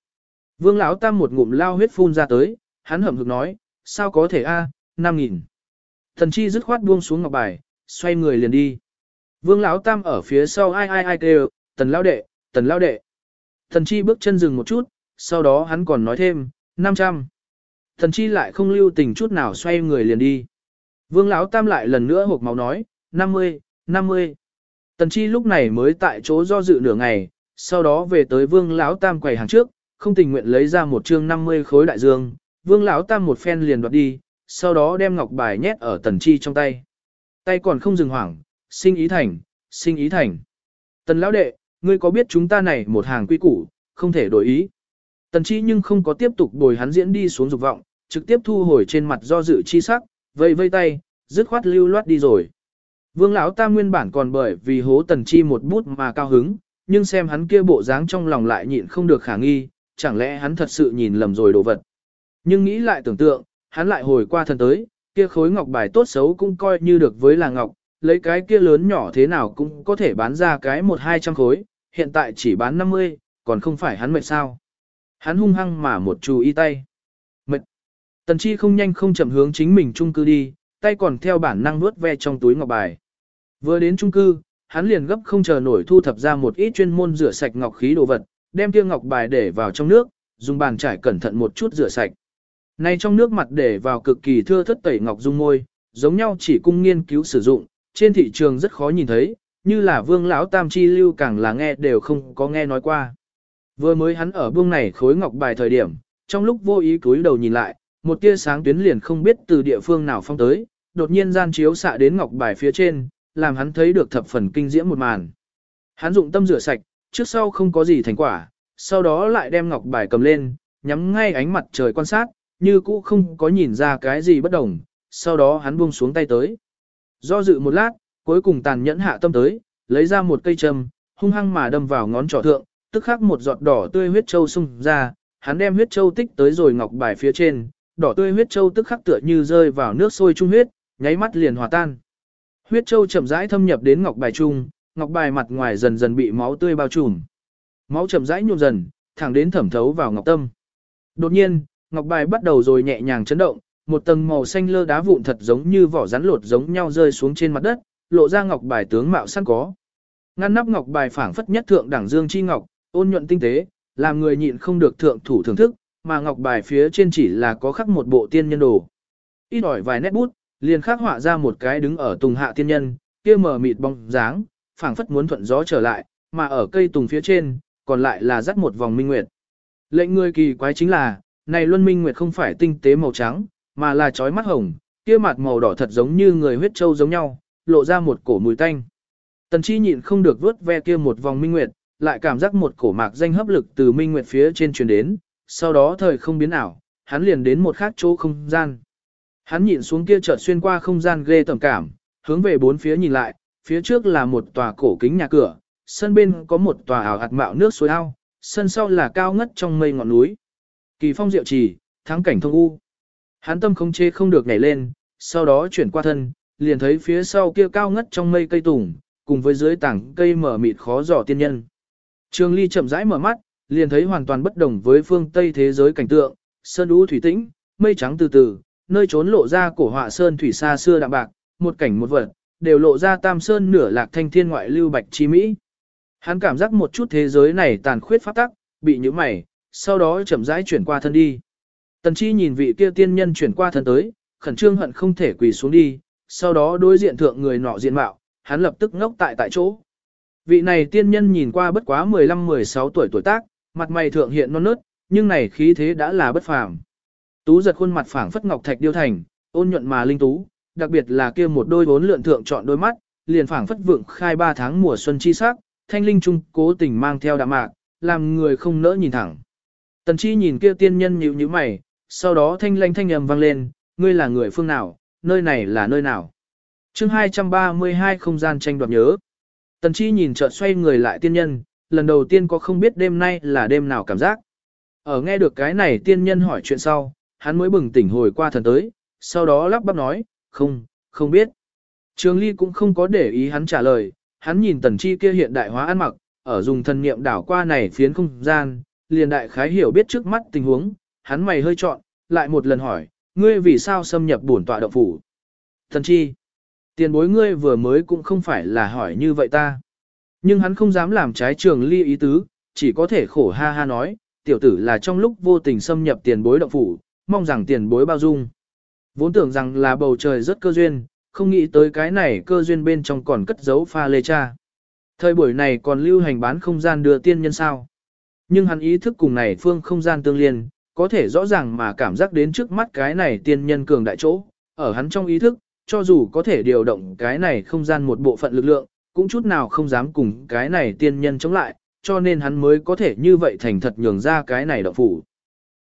Vương lão tam một ngụm lao huyết phun ra tới, hắn hậm hực nói, sao có thể a, năm nghìn. Thần chi dứt khoát buông xuống ngọc bài, xoay người liền đi. Vương lão tam ở phía sau ai ai ai kêu, tần lao đệ, tần lao đệ. Thần chi bước chân dừng một chút, sau đó hắn còn nói thêm, 500. Thần chi lại không lưu tình chút nào xoay người liền đi. Vương lão tam lại lần nữa hộp máu nói, 50, 50. Tần chi lúc này mới tại chỗ do dự nửa ngày, sau đó về tới vương lão tam quầy hàng trước, không tình nguyện lấy ra một chương 50 khối đại dương, vương lão tam một phen liền đoạt đi, sau đó đem ngọc bài nhét ở tần chi trong tay. Tay còn không dừng hoảng, sinh ý thành, sinh ý thành. Tần lão đệ, ngươi có biết chúng ta này một hàng quy củ, không thể đổi ý. Tần chi nhưng không có tiếp tục bồi hắn diễn đi xuống dục vọng, trực tiếp thu hồi trên mặt do dự chi sắc, vây vây tay, dứt khoát lưu loát đi rồi. Vương lão ta nguyên bản còn bởi vì hố tần chi một bút mà cao hứng, nhưng xem hắn kia bộ dáng trong lòng lại nhịn không được khả nghi, chẳng lẽ hắn thật sự nhìn lầm rồi đồ vật. Nhưng nghĩ lại tưởng tượng, hắn lại hồi qua thần tới, kia khối ngọc bài tốt xấu cũng coi như được với là ngọc, lấy cái kia lớn nhỏ thế nào cũng có thể bán ra cái một hai trăm khối, hiện tại chỉ bán 50, còn không phải hắn mệt sao. Hắn hung hăng mà một chú y tay. Mệt. Tần chi không nhanh không chậm hướng chính mình trung cư đi, tay còn theo bản năng nuốt ve trong túi ngọc bài. Vừa đến trung cư, hắn liền gấp không chờ nổi thu thập ra một ít chuyên môn rửa sạch ngọc khí đồ vật, đem kia ngọc bài để vào trong nước, dùng bàn trải cẩn thận một chút rửa sạch. Này trong nước mặt để vào cực kỳ thưa thất tẩy ngọc dung môi, giống nhau chỉ cung nghiên cứu sử dụng, trên thị trường rất khó nhìn thấy, như là vương lão tam chi lưu càng là nghe đều không có nghe nói qua. Vừa mới hắn ở buông này khối ngọc bài thời điểm, trong lúc vô ý cúi đầu nhìn lại, một tia sáng tuyến liền không biết từ địa phương nào phong tới, đột nhiên gian chiếu xạ đến ngọc bài phía trên, làm hắn thấy được thập phần kinh diễm một màn. Hắn dụng tâm rửa sạch, trước sau không có gì thành quả, sau đó lại đem ngọc bài cầm lên, nhắm ngay ánh mặt trời quan sát, như cũ không có nhìn ra cái gì bất đồng, sau đó hắn buông xuống tay tới. Do dự một lát, cuối cùng tàn nhẫn hạ tâm tới, lấy ra một cây châm, hung hăng mà đâm vào ngón trỏ thượng, tức khắc một giọt đỏ tươi huyết châu xung ra, hắn đem huyết châu tích tới rồi ngọc bài phía trên, đỏ tươi huyết châu tức khắc tựa như rơi vào nước sôi trung huyết, nháy mắt liền hòa tan. Huyết châu chậm rãi thâm nhập đến ngọc bài trung, ngọc bài mặt ngoài dần dần bị máu tươi bao trùm. Máu chậm rãi nhuộm dần, thẳng đến thẩm thấu vào ngọc tâm. Đột nhiên, ngọc bài bắt đầu rồi nhẹ nhàng chấn động, một tầng màu xanh lơ đá vụn thật giống như vỏ rắn lột giống nhau rơi xuống trên mặt đất, lộ ra ngọc bài tướng mạo sẵn có. Ngăn nắp ngọc bài phảng phất nhất thượng đẳng dương chi ngọc, ôn nhuận tinh tế, làm người nhịn không được thượng thủ thưởng thức, mà ngọc bài phía trên chỉ là có khắc một bộ tiên nhân đồ. Ít ỏi vài nét bút, liền khắc họa ra một cái đứng ở tùng hạ tiên nhân, kia mờ mịt bóng dáng, phảng phất muốn thuận gió trở lại, mà ở cây tùng phía trên, còn lại là dắt một vòng minh nguyệt. Lệnh người kỳ quái chính là, này luân minh nguyệt không phải tinh tế màu trắng, mà là chói mắt hồng, kia mặt màu đỏ thật giống như người huyết châu giống nhau, lộ ra một cổ mùi tanh. Tần chi nhịn không được vớt ve kia một vòng minh nguyệt, lại cảm giác một cổ mạc danh hấp lực từ minh nguyệt phía trên truyền đến, sau đó thời không biến ảo, hắn liền đến một khác chỗ không gian. Hắn nhịn xuống kia chợt xuyên qua không gian ghê tầm cảm, hướng về bốn phía nhìn lại, phía trước là một tòa cổ kính nhà cửa, sân bên có một tòa ảo hạt mạo nước suối ao, sân sau là cao ngất trong mây ngọn núi. Kỳ phong diệu trì, thắng cảnh thông u. Hắn tâm không chế không được nhảy lên, sau đó chuyển qua thân, liền thấy phía sau kia cao ngất trong mây cây tùng, cùng với dưới tảng cây mở mịt khó dò tiên nhân. Trường Ly chậm rãi mở mắt, liền thấy hoàn toàn bất đồng với phương Tây thế giới cảnh tượng, sơn u thủy tĩnh, mây trắng từ từ, nơi trốn lộ ra cổ họa sơn thủy xa xưa đạm bạc, một cảnh một vật, đều lộ ra tam sơn nửa lạc thanh thiên ngoại lưu bạch chi mỹ. Hắn cảm giác một chút thế giới này tàn khuyết pháp tắc, bị những mày, sau đó chậm rãi chuyển qua thân đi. Tần Chi nhìn vị kia tiên nhân chuyển qua thân tới, khẩn trương hận không thể quỳ xuống đi, sau đó đối diện thượng người nọ diện mạo, hắn lập tức ngốc tại tại chỗ. Vị này tiên nhân nhìn qua bất quá 15-16 tuổi tuổi tác, mặt mày thượng hiện non nớt, nhưng này khí thế đã là bất phàm. Tú giật khuôn mặt phảng phất ngọc thạch điêu thành, ôn nhuận mà linh tú, đặc biệt là kia một đôi vốn lượn thượng chọn đôi mắt, liền phảng phất vượng khai ba tháng mùa xuân chi sắc, thanh linh trung cố tình mang theo đạm mạc, làm người không nỡ nhìn thẳng. Tần chi nhìn kia tiên nhân nhíu nhíu mày, sau đó thanh lanh thanh âm vang lên, ngươi là người phương nào, nơi này là nơi nào. chương 232 không gian tranh đoạt nhớ. Tần chi nhìn chợt xoay người lại tiên nhân, lần đầu tiên có không biết đêm nay là đêm nào cảm giác. Ở nghe được cái này tiên nhân hỏi chuyện sau, hắn mới bừng tỉnh hồi qua thần tới, sau đó lắp bắp nói, không, không biết. Trường Ly cũng không có để ý hắn trả lời, hắn nhìn tần chi kia hiện đại hóa ăn mặc, ở dùng thần niệm đảo qua này phiến không gian, liền đại khái hiểu biết trước mắt tình huống, hắn mày hơi trọn, lại một lần hỏi, ngươi vì sao xâm nhập bổn tọa động phủ? thần chi, tiền bối ngươi vừa mới cũng không phải là hỏi như vậy ta. Nhưng hắn không dám làm trái trường ly ý tứ, chỉ có thể khổ ha ha nói, tiểu tử là trong lúc vô tình xâm nhập tiền bối động phủ, mong rằng tiền bối bao dung. Vốn tưởng rằng là bầu trời rất cơ duyên, không nghĩ tới cái này cơ duyên bên trong còn cất giấu pha lê cha. Thời buổi này còn lưu hành bán không gian đưa tiên nhân sao. Nhưng hắn ý thức cùng này phương không gian tương liên, có thể rõ ràng mà cảm giác đến trước mắt cái này tiên nhân cường đại chỗ, ở hắn trong ý thức, cho dù có thể điều động cái này không gian một bộ phận lực lượng, cũng chút nào không dám cùng cái này tiên nhân chống lại, cho nên hắn mới có thể như vậy thành thật nhường ra cái này động phủ.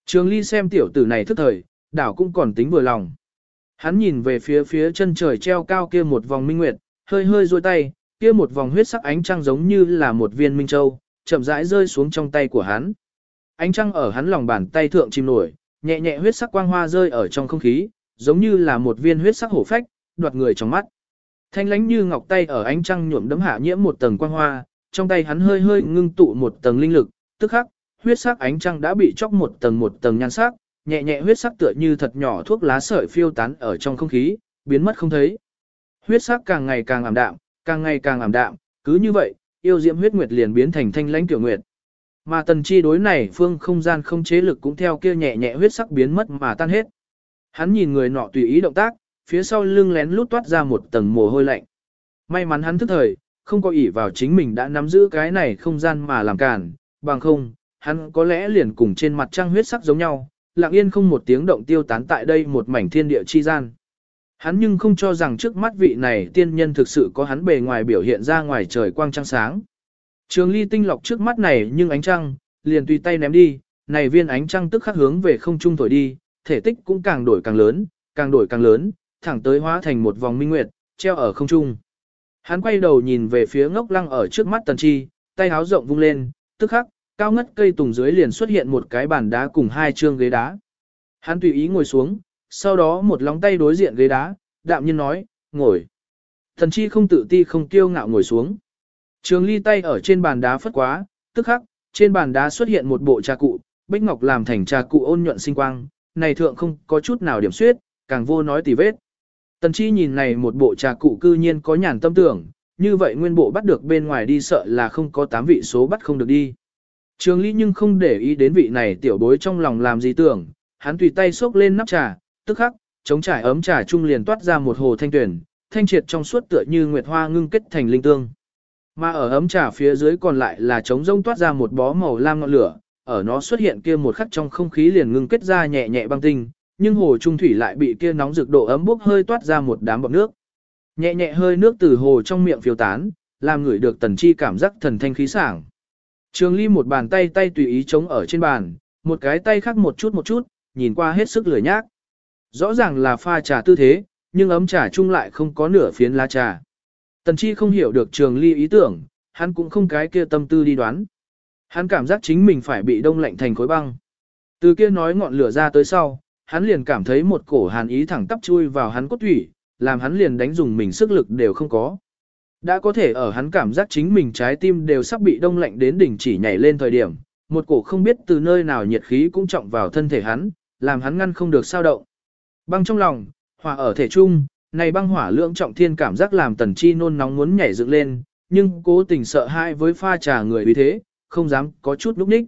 Trường Ly xem tiểu tử này thức thời, đảo cũng còn tính vừa lòng. Hắn nhìn về phía phía chân trời treo cao kia một vòng minh nguyệt, hơi hơi duỗi tay, kia một vòng huyết sắc ánh trăng giống như là một viên minh châu, chậm rãi rơi xuống trong tay của hắn. Ánh trăng ở hắn lòng bàn tay thượng chìm nổi, nhẹ nhẹ huyết sắc quang hoa rơi ở trong không khí, giống như là một viên huyết sắc hổ phách, đoạt người trong mắt. Thanh lánh như ngọc tay ở ánh trăng nhuộm đấm hạ nhiễm một tầng quang hoa, trong tay hắn hơi hơi ngưng tụ một tầng linh lực, tức khắc, huyết sắc ánh trăng đã bị chóc một tầng một tầng nhan sắc, nhẹ nhẹ huyết sắc tựa như thật nhỏ thuốc lá sợi phiêu tán ở trong không khí, biến mất không thấy. Huyết sắc càng ngày càng ảm đạm, càng ngày càng ảm đạm, cứ như vậy, yêu diễm huyết nguyệt liền biến thành thanh lãnh tiểu nguyệt. Mà tần chi đối này phương không gian không chế lực cũng theo kia nhẹ nhẹ huyết sắc biến mất mà tan hết. Hắn nhìn người nọ tùy ý động tác, phía sau lưng lén lút toát ra một tầng mồ hôi lạnh. May mắn hắn thức thời, không có ỷ vào chính mình đã nắm giữ cái này không gian mà làm cản, bằng không, hắn có lẽ liền cùng trên mặt trăng huyết sắc giống nhau, lặng yên không một tiếng động tiêu tán tại đây một mảnh thiên địa chi gian. Hắn nhưng không cho rằng trước mắt vị này tiên nhân thực sự có hắn bề ngoài biểu hiện ra ngoài trời quang trăng sáng. Trường ly tinh lọc trước mắt này nhưng ánh trăng, liền tùy tay ném đi, này viên ánh trăng tức khắc hướng về không trung thổi đi, thể tích cũng càng đổi càng lớn, càng đổi càng lớn, thẳng tới hóa thành một vòng minh nguyệt, treo ở không trung. Hắn quay đầu nhìn về phía ngốc lăng ở trước mắt tần chi, tay háo rộng vung lên, tức khắc, cao ngất cây tùng dưới liền xuất hiện một cái bàn đá cùng hai chương ghế đá. Hắn tùy ý ngồi xuống, sau đó một lóng tay đối diện ghế đá, đạm nhiên nói, ngồi. thần chi không tự ti không kiêu ngạo ngồi xuống. Trường ly tay ở trên bàn đá phất quá, tức khắc, trên bàn đá xuất hiện một bộ trà cụ, bích ngọc làm thành trà cụ ôn nhuận sinh quang, này thượng không có chút nào điểm suyết, càng vô nói tỉ vết. Tần chi nhìn này một bộ trà cụ cư nhiên có nhàn tâm tưởng, như vậy nguyên bộ bắt được bên ngoài đi sợ là không có tám vị số bắt không được đi. Trường Ly nhưng không để ý đến vị này tiểu bối trong lòng làm gì tưởng, hắn tùy tay xốc lên nắp trà, tức khắc, chống trải ấm trà trung liền toát ra một hồ thanh tuyển, thanh triệt trong suốt tựa như nguyệt hoa ngưng kết thành linh tương. Mà ở ấm trà phía dưới còn lại là trống rông toát ra một bó màu lam ngọn lửa, ở nó xuất hiện kia một khắc trong không khí liền ngưng kết ra nhẹ nhẹ băng tinh, nhưng hồ trung thủy lại bị kia nóng rực độ ấm bốc hơi toát ra một đám bọt nước. Nhẹ nhẹ hơi nước từ hồ trong miệng phiêu tán, làm người được tần chi cảm giác thần thanh khí sảng. Trường Ly một bàn tay tay tùy ý chống ở trên bàn, một cái tay khác một chút một chút, nhìn qua hết sức lười nhác. Rõ ràng là pha trà tư thế, nhưng ấm trà chung lại không có nửa phiến lá trà. Tần Chi không hiểu được Trường Ly ý tưởng, hắn cũng không cái kia tâm tư đi đoán. Hắn cảm giác chính mình phải bị đông lạnh thành khối băng. Từ kia nói ngọn lửa ra tới sau, hắn liền cảm thấy một cổ hàn ý thẳng tắp chui vào hắn cốt thủy, làm hắn liền đánh dùng mình sức lực đều không có. Đã có thể ở hắn cảm giác chính mình trái tim đều sắp bị đông lạnh đến đỉnh chỉ nhảy lên thời điểm, một cổ không biết từ nơi nào nhiệt khí cũng trọng vào thân thể hắn, làm hắn ngăn không được sao động. Băng trong lòng, hỏa ở thể trung, này băng hỏa lượng trọng thiên cảm giác làm tần chi nôn nóng muốn nhảy dựng lên, nhưng cố tình sợ hãi với pha trà người vì thế, không dám có chút lúc ních.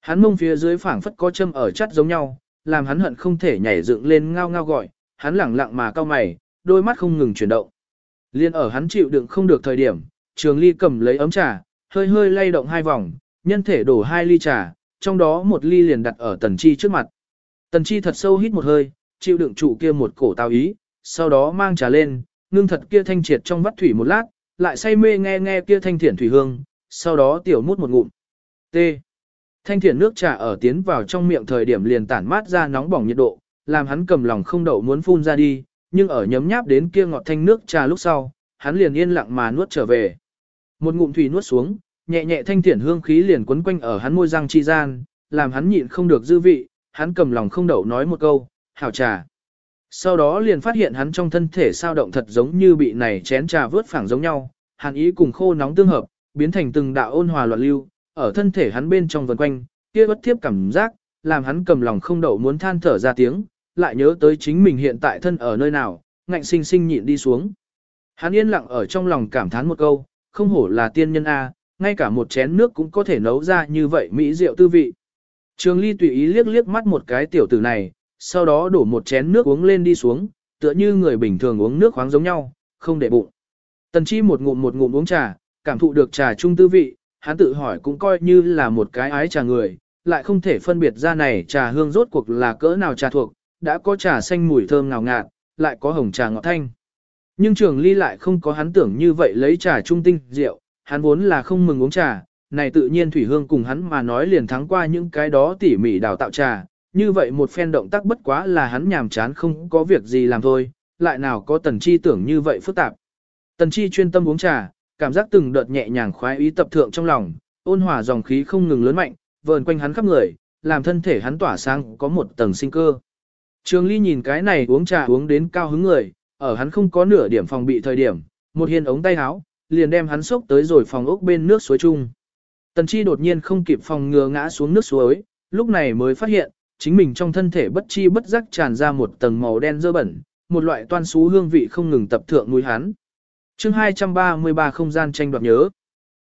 Hắn mông phía dưới phảng phất có châm ở chắt giống nhau, làm hắn hận không thể nhảy dựng lên ngao ngao gọi, hắn lẳng lặng mà cao mày, đôi mắt không ngừng chuyển động. Liên ở hắn chịu đựng không được thời điểm, Trường Ly cầm lấy ấm trà, hơi hơi lay động hai vòng, nhân thể đổ hai ly trà, trong đó một ly liền đặt ở Tần Chi trước mặt. Tần Chi thật sâu hít một hơi, chịu đựng trụ kia một cổ tao ý, sau đó mang trà lên, ngưng thật kia thanh triệt trong vắt thủy một lát, lại say mê nghe nghe kia thanh thiển thủy hương, sau đó tiểu mút một ngụm. T. Thanh thiển nước trà ở tiến vào trong miệng thời điểm liền tản mát ra nóng bỏng nhiệt độ, làm hắn cầm lòng không đậu muốn phun ra đi, nhưng ở nhấm nháp đến kia ngọt thanh nước trà lúc sau, hắn liền yên lặng mà nuốt trở về. Một ngụm thủy nuốt xuống, nhẹ nhẹ thanh thiển hương khí liền quấn quanh ở hắn môi răng chi gian, làm hắn nhịn không được dư vị, hắn cầm lòng không đậu nói một câu, hảo trà. Sau đó liền phát hiện hắn trong thân thể sao động thật giống như bị này chén trà vớt phẳng giống nhau, hàn ý cùng khô nóng tương hợp, biến thành từng đạo ôn hòa loạn lưu, ở thân thể hắn bên trong vần quanh, kia bất thiếp cảm giác, làm hắn cầm lòng không đậu muốn than thở ra tiếng, lại nhớ tới chính mình hiện tại thân ở nơi nào, ngạnh sinh sinh nhịn đi xuống. Hắn yên lặng ở trong lòng cảm thán một câu, không hổ là tiên nhân A, ngay cả một chén nước cũng có thể nấu ra như vậy mỹ rượu tư vị. Trường Ly tùy ý liếc liếc mắt một cái tiểu tử này, sau đó đổ một chén nước uống lên đi xuống, tựa như người bình thường uống nước khoáng giống nhau, không để bụng. Tần Chi một ngụm một ngụm uống trà, cảm thụ được trà trung tư vị, hắn tự hỏi cũng coi như là một cái ái trà người, lại không thể phân biệt ra này trà hương rốt cuộc là cỡ nào trà thuộc, đã có trà xanh mùi thơm ngào ngạt, lại có hồng trà ngọt thanh. Nhưng trường ly lại không có hắn tưởng như vậy lấy trà trung tinh rượu, hắn vốn là không mừng uống trà, này tự nhiên thủy hương cùng hắn mà nói liền thắng qua những cái đó tỉ mỉ đào tạo trà, như vậy một phen động tác bất quá là hắn nhàm chán không có việc gì làm thôi, lại nào có tần chi tưởng như vậy phức tạp. Tần chi chuyên tâm uống trà, cảm giác từng đợt nhẹ nhàng khoái ý tập thượng trong lòng, ôn hòa dòng khí không ngừng lớn mạnh, vờn quanh hắn khắp người, làm thân thể hắn tỏa sáng có một tầng sinh cơ. Trường Ly nhìn cái này uống trà uống đến cao hứng người, ở hắn không có nửa điểm phòng bị thời điểm, một hiên ống tay áo, liền đem hắn xốc tới rồi phòng ốc bên nước suối chung. Tần Chi đột nhiên không kịp phòng ngừa ngã xuống nước suối, lúc này mới phát hiện, chính mình trong thân thể bất chi bất giác tràn ra một tầng màu đen dơ bẩn, một loại toan xú hương vị không ngừng tập thượng núi hắn. Chương 233 không gian tranh đoạt nhớ.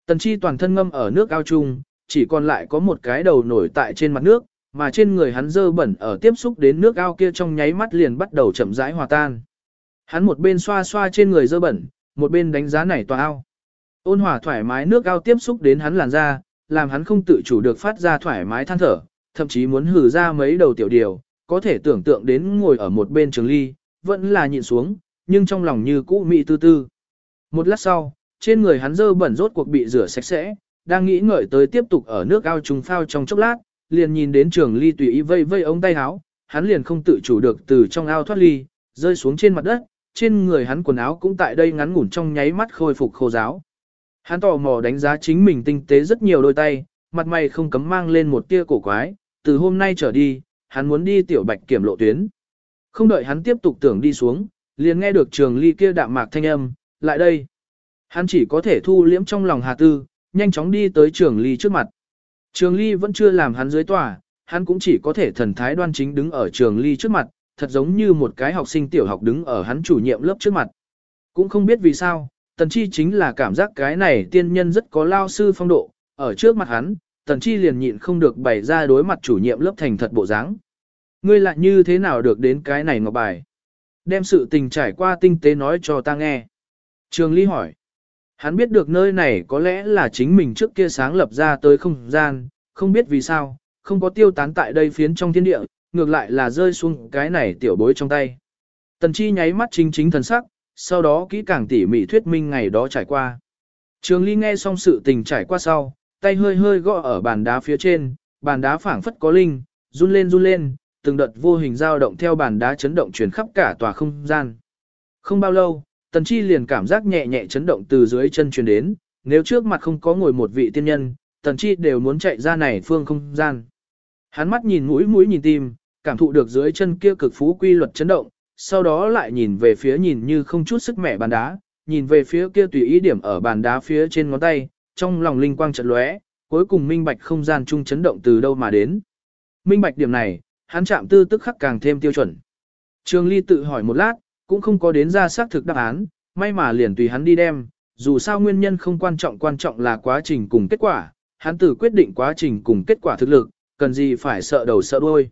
Tần Chi toàn thân ngâm ở nước ao chung, chỉ còn lại có một cái đầu nổi tại trên mặt nước, mà trên người hắn dơ bẩn ở tiếp xúc đến nước ao kia trong nháy mắt liền bắt đầu chậm rãi hòa tan. Hắn một bên xoa xoa trên người dơ bẩn, một bên đánh giá nảy tòa ao. Ôn hòa thoải mái nước ao tiếp xúc đến hắn làn da, làm hắn không tự chủ được phát ra thoải mái than thở, thậm chí muốn hử ra mấy đầu tiểu điều, có thể tưởng tượng đến ngồi ở một bên trường ly, vẫn là nhịn xuống, nhưng trong lòng như cũ mị tư tư. Một lát sau, trên người hắn dơ bẩn rốt cuộc bị rửa sạch sẽ, đang nghĩ ngợi tới tiếp tục ở nước ao trùng phao trong chốc lát, liền nhìn đến trường ly tùy ý vây vây ống tay áo, hắn liền không tự chủ được từ trong ao thoát ly, rơi xuống trên mặt đất, trên người hắn quần áo cũng tại đây ngắn ngủn trong nháy mắt khôi phục khô giáo. Hắn tò mò đánh giá chính mình tinh tế rất nhiều đôi tay, mặt mày không cấm mang lên một tia cổ quái, từ hôm nay trở đi, hắn muốn đi tiểu bạch kiểm lộ tuyến. Không đợi hắn tiếp tục tưởng đi xuống, liền nghe được trường ly kia đạm mạc thanh âm, lại đây. Hắn chỉ có thể thu liễm trong lòng hà tư, nhanh chóng đi tới trường ly trước mặt. Trường ly vẫn chưa làm hắn dưới tòa, hắn cũng chỉ có thể thần thái đoan chính đứng ở trường ly trước mặt, thật giống như một cái học sinh tiểu học đứng ở hắn chủ nhiệm lớp trước mặt. Cũng không biết vì sao, tần chi chính là cảm giác cái này tiên nhân rất có lao sư phong độ, ở trước mặt hắn, tần chi liền nhịn không được bày ra đối mặt chủ nhiệm lớp thành thật bộ dáng. Ngươi lại như thế nào được đến cái này ngọc bài? Đem sự tình trải qua tinh tế nói cho ta nghe. Trường Ly hỏi. Hắn biết được nơi này có lẽ là chính mình trước kia sáng lập ra tới không gian, không biết vì sao, không có tiêu tán tại đây phiến trong thiên địa, ngược lại là rơi xuống cái này tiểu bối trong tay. Tần Chi nháy mắt chính chính thần sắc, sau đó kỹ càng tỉ mỉ thuyết minh ngày đó trải qua. Trường Ly nghe xong sự tình trải qua sau, tay hơi hơi gõ ở bàn đá phía trên, bàn đá phảng phất có linh, run lên run lên, từng đợt vô hình dao động theo bàn đá chấn động truyền khắp cả tòa không gian. Không bao lâu, Tần Chi liền cảm giác nhẹ nhẹ chấn động từ dưới chân truyền đến, nếu trước mặt không có ngồi một vị tiên nhân, Tần Chi đều muốn chạy ra này phương không gian. Hắn mắt nhìn mũi mũi nhìn tim, cảm thụ được dưới chân kia cực phú quy luật chấn động, sau đó lại nhìn về phía nhìn như không chút sức mẻ bàn đá, nhìn về phía kia tùy ý điểm ở bàn đá phía trên ngón tay, trong lòng linh quang chợt lóe, cuối cùng minh bạch không gian chung chấn động từ đâu mà đến. Minh bạch điểm này, hắn chạm tư tức khắc càng thêm tiêu chuẩn. Trường Ly tự hỏi một lát, cũng không có đến ra xác thực đáp án, may mà liền tùy hắn đi đem, dù sao nguyên nhân không quan trọng quan trọng là quá trình cùng kết quả, hắn tự quyết định quá trình cùng kết quả thực lực, cần gì phải sợ đầu sợ đuôi.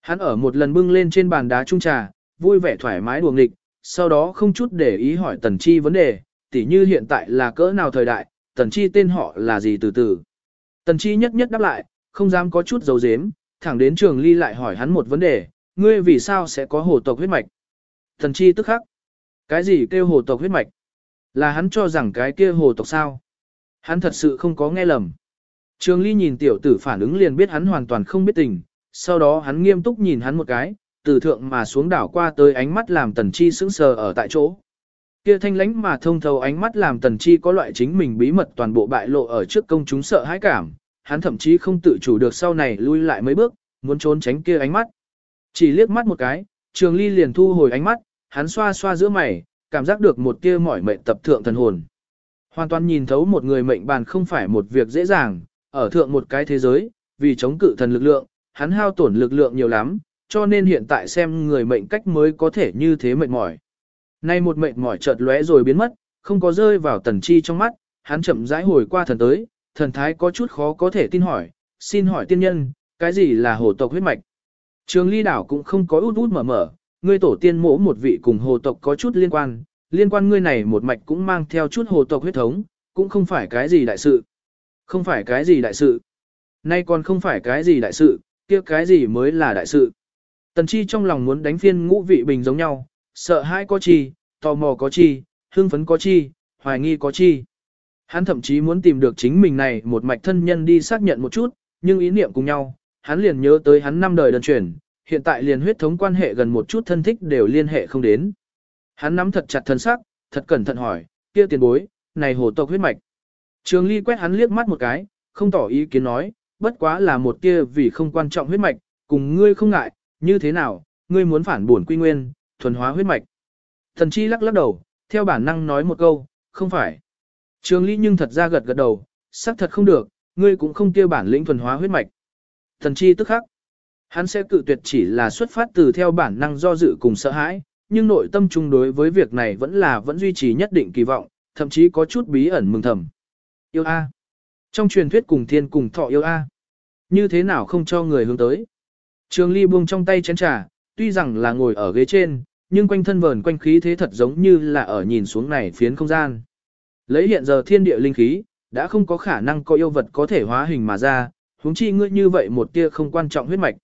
Hắn ở một lần bưng lên trên bàn đá trung trà, vui vẻ thoải mái đùa nghịch, sau đó không chút để ý hỏi Tần Chi vấn đề, tỉ như hiện tại là cỡ nào thời đại, Tần Chi tên họ là gì từ từ. Tần Chi nhất nhất đáp lại, không dám có chút dấu dếm, thẳng đến trường ly lại hỏi hắn một vấn đề, ngươi vì sao sẽ có hồ tộc huyết mạch? Tần Chi tức khắc. Cái gì kêu hồ tộc huyết mạch? Là hắn cho rằng cái kia hồ tộc sao? Hắn thật sự không có nghe lầm. Trường ly nhìn tiểu tử phản ứng liền biết hắn hoàn toàn không biết tình, sau đó hắn nghiêm túc nhìn hắn một cái, từ thượng mà xuống đảo qua tới ánh mắt làm tần chi sững sờ ở tại chỗ. Kia thanh lánh mà thông thấu ánh mắt làm tần chi có loại chính mình bí mật toàn bộ bại lộ ở trước công chúng sợ hãi cảm, hắn thậm chí không tự chủ được sau này lui lại mấy bước, muốn trốn tránh kia ánh mắt. Chỉ liếc mắt một cái, trường ly liền thu hồi ánh mắt, hắn xoa xoa giữa mày, cảm giác được một tia mỏi mệnh tập thượng thần hồn. Hoàn toàn nhìn thấu một người mệnh bàn không phải một việc dễ dàng, ở thượng một cái thế giới, vì chống cự thần lực lượng, hắn hao tổn lực lượng nhiều lắm, cho nên hiện tại xem người mệnh cách mới có thể như thế mệt mỏi. Nay một mệt mỏi chợt lóe rồi biến mất, không có rơi vào tần chi trong mắt, hắn chậm rãi hồi qua thần tới, thần thái có chút khó có thể tin hỏi, xin hỏi tiên nhân, cái gì là hồ tộc huyết mạch? Trường ly đảo cũng không có út út mở mở, ngươi tổ tiên mỗ một vị cùng hồ tộc có chút liên quan, liên quan ngươi này một mạch cũng mang theo chút hồ tộc huyết thống, cũng không phải cái gì đại sự. Không phải cái gì đại sự. Nay còn không phải cái gì đại sự, kia cái gì mới là đại sự. Tần chi trong lòng muốn đánh phiên ngũ vị bình giống nhau, sợ hãi có chi, tò mò có chi, hưng phấn có chi, hoài nghi có chi. Hắn thậm chí muốn tìm được chính mình này một mạch thân nhân đi xác nhận một chút, nhưng ý niệm cùng nhau, hắn liền nhớ tới hắn năm đời đơn chuyển, hiện tại liền huyết thống quan hệ gần một chút thân thích đều liên hệ không đến. Hắn nắm thật chặt thân sắc, thật cẩn thận hỏi, kia tiền bối, này hồ tộc huyết mạch. Trường Ly quét hắn liếc mắt một cái, không tỏ ý kiến nói, bất quá là một kia vì không quan trọng huyết mạch, cùng ngươi không ngại, như thế nào, ngươi muốn phản bổn quy nguyên, thuần hóa huyết mạch. Thần chi lắc lắc đầu, theo bản năng nói một câu, không phải. Trường Ly nhưng thật ra gật gật đầu, xác thật không được, ngươi cũng không kia bản lĩnh thuần hóa huyết mạch. Thần chi tức khắc. Hắn sẽ cự tuyệt chỉ là xuất phát từ theo bản năng do dự cùng sợ hãi, nhưng nội tâm chung đối với việc này vẫn là vẫn duy trì nhất định kỳ vọng, thậm chí có chút bí ẩn mừng thầm. Yêu A. Trong truyền thuyết cùng thiên cùng thọ yêu A. Như thế nào không cho người hướng tới. Trường ly buông trong tay chén trà, tuy rằng là ngồi ở ghế trên, nhưng quanh thân vờn quanh khí thế thật giống như là ở nhìn xuống này phiến không gian. Lấy hiện giờ thiên địa linh khí, đã không có khả năng có yêu vật có thể hóa hình mà ra, huống chi ngươi như vậy một tia không quan trọng huyết mạch.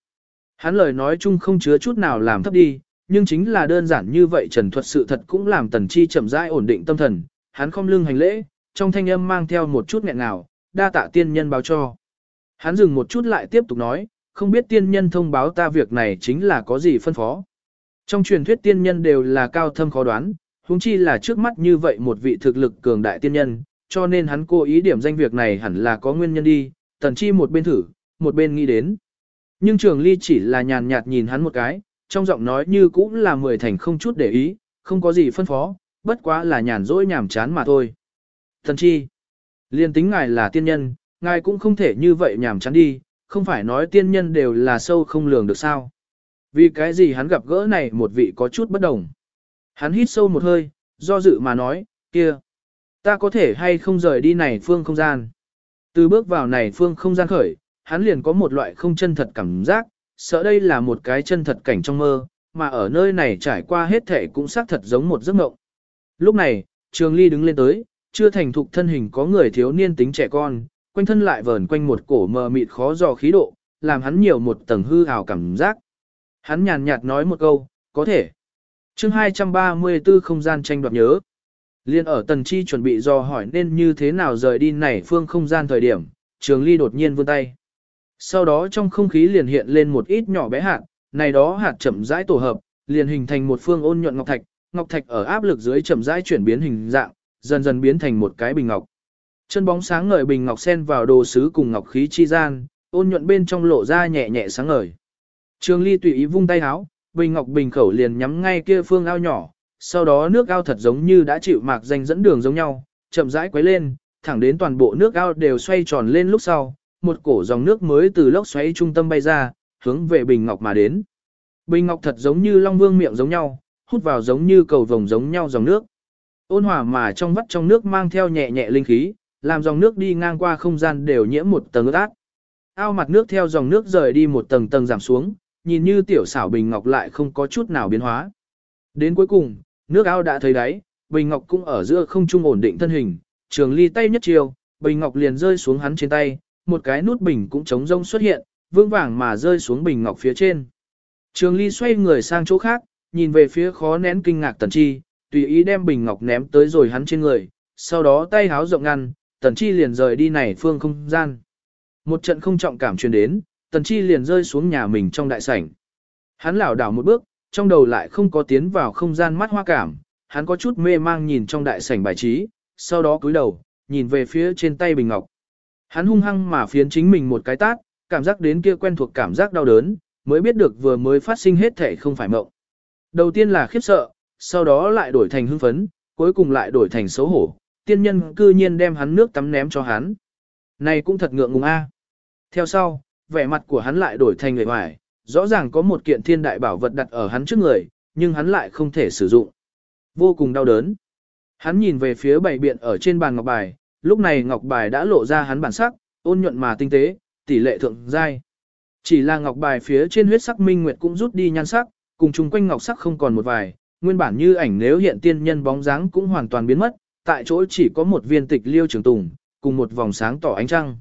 Hắn lời nói chung không chứa chút nào làm thấp đi, nhưng chính là đơn giản như vậy trần thuật sự thật cũng làm tần chi chậm rãi ổn định tâm thần, hắn không lưng hành lễ, trong thanh âm mang theo một chút nghẹn ngào, đa tạ tiên nhân báo cho. Hắn dừng một chút lại tiếp tục nói, không biết tiên nhân thông báo ta việc này chính là có gì phân phó. Trong truyền thuyết tiên nhân đều là cao thâm khó đoán, huống chi là trước mắt như vậy một vị thực lực cường đại tiên nhân, cho nên hắn cố ý điểm danh việc này hẳn là có nguyên nhân đi, tần chi một bên thử, một bên nghĩ đến. Nhưng trường ly chỉ là nhàn nhạt nhìn hắn một cái, trong giọng nói như cũng là mười thành không chút để ý, không có gì phân phó, bất quá là nhàn rỗi nhảm chán mà thôi. Tần chi, liên tính ngài là tiên nhân, ngài cũng không thể như vậy nhảm chán đi, không phải nói tiên nhân đều là sâu không lường được sao. Vì cái gì hắn gặp gỡ này một vị có chút bất đồng. Hắn hít sâu một hơi, do dự mà nói, kia, ta có thể hay không rời đi này phương không gian. Từ bước vào này phương không gian khởi, hắn liền có một loại không chân thật cảm giác, sợ đây là một cái chân thật cảnh trong mơ, mà ở nơi này trải qua hết thể cũng xác thật giống một giấc mộng. Lúc này, Trường Ly đứng lên tới, chưa thành thục thân hình có người thiếu niên tính trẻ con, quanh thân lại vờn quanh một cổ mờ mịt khó dò khí độ, làm hắn nhiều một tầng hư ảo cảm giác. Hắn nhàn nhạt nói một câu, có thể. chương 234 không gian tranh đoạt nhớ. Liên ở tần chi chuẩn bị do hỏi nên như thế nào rời đi này phương không gian thời điểm, trường ly đột nhiên vươn tay. Sau đó trong không khí liền hiện lên một ít nhỏ bé hạt, này đó hạt chậm rãi tổ hợp, liền hình thành một phương ôn nhuận ngọc thạch, ngọc thạch ở áp lực dưới chậm rãi chuyển biến hình dạng, dần dần biến thành một cái bình ngọc. Chân bóng sáng ngời bình ngọc sen vào đồ sứ cùng ngọc khí chi gian, ôn nhuận bên trong lộ ra nhẹ nhẹ sáng ngời. Trường Ly tùy ý vung tay háo, bình ngọc bình khẩu liền nhắm ngay kia phương ao nhỏ, sau đó nước ao thật giống như đã chịu mạc danh dẫn đường giống nhau, chậm rãi quấy lên, thẳng đến toàn bộ nước ao đều xoay tròn lên lúc sau, một cổ dòng nước mới từ lốc xoáy trung tâm bay ra, hướng về bình ngọc mà đến. Bình ngọc thật giống như long vương miệng giống nhau, hút vào giống như cầu vồng giống nhau dòng nước. Ôn hòa mà trong vắt trong nước mang theo nhẹ nhẹ linh khí, làm dòng nước đi ngang qua không gian đều nhiễm một tầng ướt át. Ao mặt nước theo dòng nước rời đi một tầng tầng giảm xuống, nhìn như tiểu xảo bình ngọc lại không có chút nào biến hóa. Đến cuối cùng, nước ao đã thấy đáy, bình ngọc cũng ở giữa không trung ổn định thân hình, trường ly tay nhất chiều, bình ngọc liền rơi xuống hắn trên tay, một cái nút bình cũng trống rông xuất hiện, vương vàng mà rơi xuống bình ngọc phía trên. Trường ly xoay người sang chỗ khác, nhìn về phía khó nén kinh ngạc tần chi, tùy ý đem bình ngọc ném tới rồi hắn trên người, sau đó tay háo rộng ngăn, tần chi liền rời đi này phương không gian. Một trận không trọng cảm truyền đến, tần chi liền rơi xuống nhà mình trong đại sảnh. Hắn lảo đảo một bước, trong đầu lại không có tiến vào không gian mắt hoa cảm, hắn có chút mê mang nhìn trong đại sảnh bài trí, sau đó cúi đầu, nhìn về phía trên tay bình ngọc. Hắn hung hăng mà phiến chính mình một cái tát, cảm giác đến kia quen thuộc cảm giác đau đớn, mới biết được vừa mới phát sinh hết thể không phải mộng. Đầu tiên là khiếp sợ, sau đó lại đổi thành hưng phấn, cuối cùng lại đổi thành xấu hổ, tiên nhân cư nhiên đem hắn nước tắm ném cho hắn. Này cũng thật ngượng ngùng a. Theo sau, vẻ mặt của hắn lại đổi thành người hoài, rõ ràng có một kiện thiên đại bảo vật đặt ở hắn trước người, nhưng hắn lại không thể sử dụng. Vô cùng đau đớn. Hắn nhìn về phía bảy biện ở trên bàn ngọc bài, lúc này ngọc bài đã lộ ra hắn bản sắc, ôn nhuận mà tinh tế, tỷ lệ thượng giai. Chỉ là ngọc bài phía trên huyết sắc minh nguyệt cũng rút đi nhan sắc, cùng chung quanh ngọc sắc không còn một vài, nguyên bản như ảnh nếu hiện tiên nhân bóng dáng cũng hoàn toàn biến mất, tại chỗ chỉ có một viên tịch liêu trường tùng, cùng một vòng sáng tỏ ánh trăng.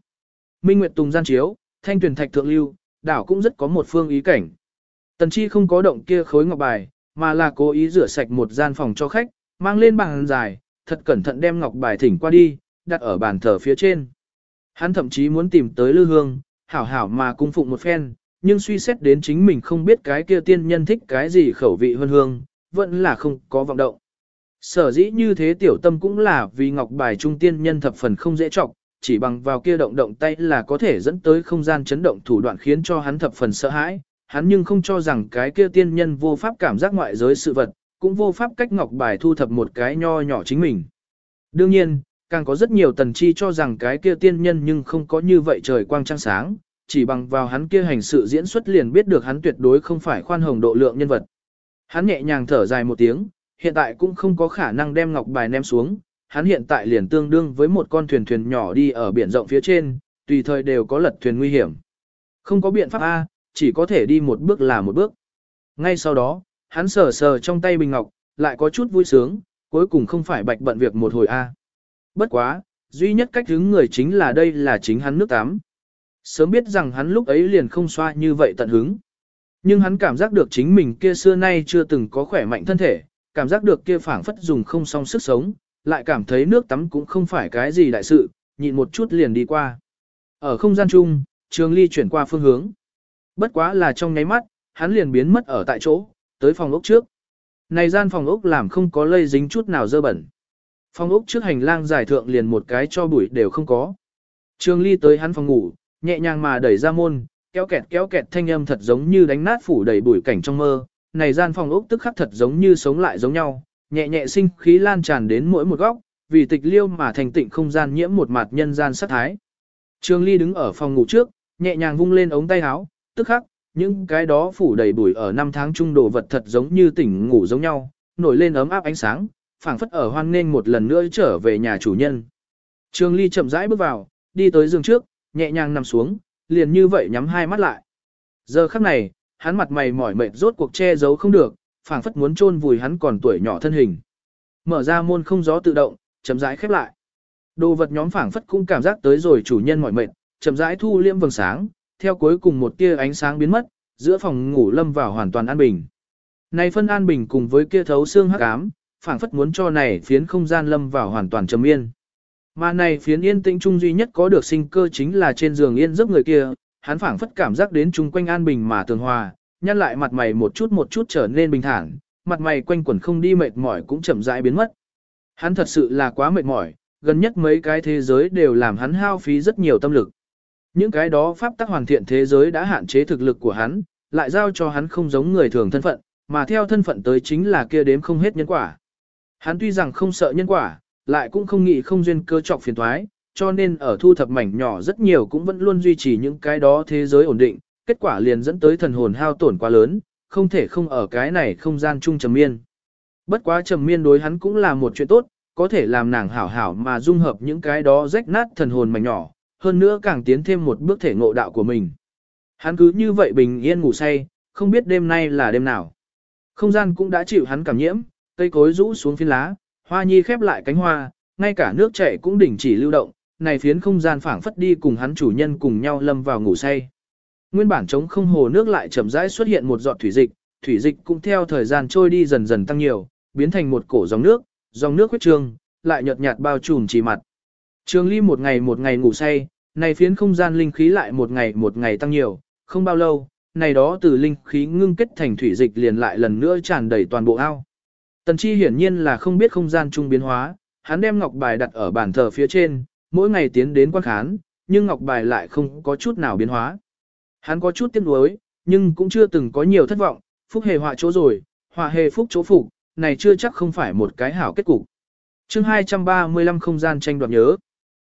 Minh Nguyệt Tùng gian chiếu, thanh tuyển thạch thượng lưu, đảo cũng rất có một phương ý cảnh. Tần Chi không có động kia khối ngọc bài, mà là cố ý rửa sạch một gian phòng cho khách, mang lên bàn dài, thật cẩn thận đem ngọc bài thỉnh qua đi, đặt ở bàn thờ phía trên. Hắn thậm chí muốn tìm tới lư hương, hảo hảo mà cung phụng một phen, nhưng suy xét đến chính mình không biết cái kia tiên nhân thích cái gì khẩu vị hơn hương, vẫn là không có vọng động. Sở dĩ như thế tiểu tâm cũng là vì ngọc bài trung tiên nhân thập phần không dễ trọng, chỉ bằng vào kia động động tay là có thể dẫn tới không gian chấn động thủ đoạn khiến cho hắn thập phần sợ hãi, hắn nhưng không cho rằng cái kia tiên nhân vô pháp cảm giác ngoại giới sự vật, cũng vô pháp cách ngọc bài thu thập một cái nho nhỏ chính mình. Đương nhiên, càng có rất nhiều tần chi cho rằng cái kia tiên nhân nhưng không có như vậy trời quang trăng sáng, chỉ bằng vào hắn kia hành sự diễn xuất liền biết được hắn tuyệt đối không phải khoan hồng độ lượng nhân vật. Hắn nhẹ nhàng thở dài một tiếng, hiện tại cũng không có khả năng đem ngọc bài ném xuống, hắn hiện tại liền tương đương với một con thuyền thuyền nhỏ đi ở biển rộng phía trên, tùy thời đều có lật thuyền nguy hiểm. Không có biện pháp A, chỉ có thể đi một bước là một bước. Ngay sau đó, hắn sờ sờ trong tay bình ngọc, lại có chút vui sướng, cuối cùng không phải bạch bận việc một hồi A. Bất quá, duy nhất cách hứng người chính là đây là chính hắn nước tắm. Sớm biết rằng hắn lúc ấy liền không xoa như vậy tận hứng. Nhưng hắn cảm giác được chính mình kia xưa nay chưa từng có khỏe mạnh thân thể, cảm giác được kia phảng phất dùng không song sức sống, lại cảm thấy nước tắm cũng không phải cái gì đại sự, nhịn một chút liền đi qua. Ở không gian chung, Trường Ly chuyển qua phương hướng. Bất quá là trong nháy mắt, hắn liền biến mất ở tại chỗ, tới phòng ốc trước. Này gian phòng ốc làm không có lây dính chút nào dơ bẩn. Phòng ốc trước hành lang giải thượng liền một cái cho bụi đều không có. Trường Ly tới hắn phòng ngủ, nhẹ nhàng mà đẩy ra môn, kéo kẹt kéo kẹt thanh âm thật giống như đánh nát phủ đầy bụi cảnh trong mơ. Này gian phòng ốc tức khắc thật giống như sống lại giống nhau, nhẹ nhẹ sinh khí lan tràn đến mỗi một góc, vì tịch liêu mà thành tịnh không gian nhiễm một mặt nhân gian sát thái. trương Ly đứng ở phòng ngủ trước, nhẹ nhàng vung lên ống tay áo, tức khắc, những cái đó phủ đầy bụi ở năm tháng trung đồ vật thật giống như tỉnh ngủ giống nhau, nổi lên ấm áp ánh sáng, phảng phất ở hoan nghênh một lần nữa trở về nhà chủ nhân. trương Ly chậm rãi bước vào, đi tới giường trước, nhẹ nhàng nằm xuống, liền như vậy nhắm hai mắt lại. Giờ khắc này, hắn mặt mày mỏi mệt rốt cuộc che giấu không được, phảng phất muốn chôn vùi hắn còn tuổi nhỏ thân hình. Mở ra môn không gió tự động, chậm rãi khép lại. Đồ vật nhóm phảng phất cũng cảm giác tới rồi chủ nhân mỏi mệt, chậm rãi thu liễm vầng sáng, theo cuối cùng một tia ánh sáng biến mất, giữa phòng ngủ lâm vào hoàn toàn an bình. Này phân an bình cùng với kia thấu xương hắc ám, phảng phất muốn cho này phiến không gian lâm vào hoàn toàn trầm yên. Mà này phiến yên tĩnh trung duy nhất có được sinh cơ chính là trên giường yên giấc người kia, hắn phảng phất cảm giác đến chung quanh an bình mà tường hòa, nhăn lại mặt mày một chút một chút trở nên bình thản, mặt mày quanh quẩn không đi mệt mỏi cũng chậm rãi biến mất. Hắn thật sự là quá mệt mỏi, gần nhất mấy cái thế giới đều làm hắn hao phí rất nhiều tâm lực. Những cái đó pháp tắc hoàn thiện thế giới đã hạn chế thực lực của hắn, lại giao cho hắn không giống người thường thân phận, mà theo thân phận tới chính là kia đếm không hết nhân quả. Hắn tuy rằng không sợ nhân quả, lại cũng không nghĩ không duyên cơ trọc phiền toái cho nên ở thu thập mảnh nhỏ rất nhiều cũng vẫn luôn duy trì những cái đó thế giới ổn định, kết quả liền dẫn tới thần hồn hao tổn quá lớn, không thể không ở cái này không gian chung trầm miên. Bất quá trầm miên đối hắn cũng là một chuyện tốt, có thể làm nàng hảo hảo mà dung hợp những cái đó rách nát thần hồn mảnh nhỏ, hơn nữa càng tiến thêm một bước thể ngộ đạo của mình. Hắn cứ như vậy bình yên ngủ say, không biết đêm nay là đêm nào. Không gian cũng đã chịu hắn cảm nhiễm, cây cối rũ xuống phiến lá, hoa nhi khép lại cánh hoa, ngay cả nước chảy cũng đình chỉ lưu động, này phiến không gian phảng phất đi cùng hắn chủ nhân cùng nhau lâm vào ngủ say. Nguyên bản trống không hồ nước lại chậm rãi xuất hiện một giọt thủy dịch, thủy dịch cũng theo thời gian trôi đi dần dần tăng nhiều, biến thành một cổ dòng nước, dòng nước huyết trường lại nhợt nhạt bao trùm chỉ mặt. Trường Ly một ngày một ngày ngủ say, này phiến không gian linh khí lại một ngày một ngày tăng nhiều, không bao lâu, này đó từ linh khí ngưng kết thành thủy dịch liền lại lần nữa tràn đầy toàn bộ ao. Tần Chi hiển nhiên là không biết không gian trung biến hóa, hắn đem ngọc bài đặt ở bàn thờ phía trên, mỗi ngày tiến đến quan khán, nhưng ngọc bài lại không có chút nào biến hóa. Hắn có chút tiếc nuối, nhưng cũng chưa từng có nhiều thất vọng, phúc hề họa chỗ rồi, họa hề phúc chỗ phục, này chưa chắc không phải một cái hảo kết cục. Chương 235 không gian tranh đoạt nhớ.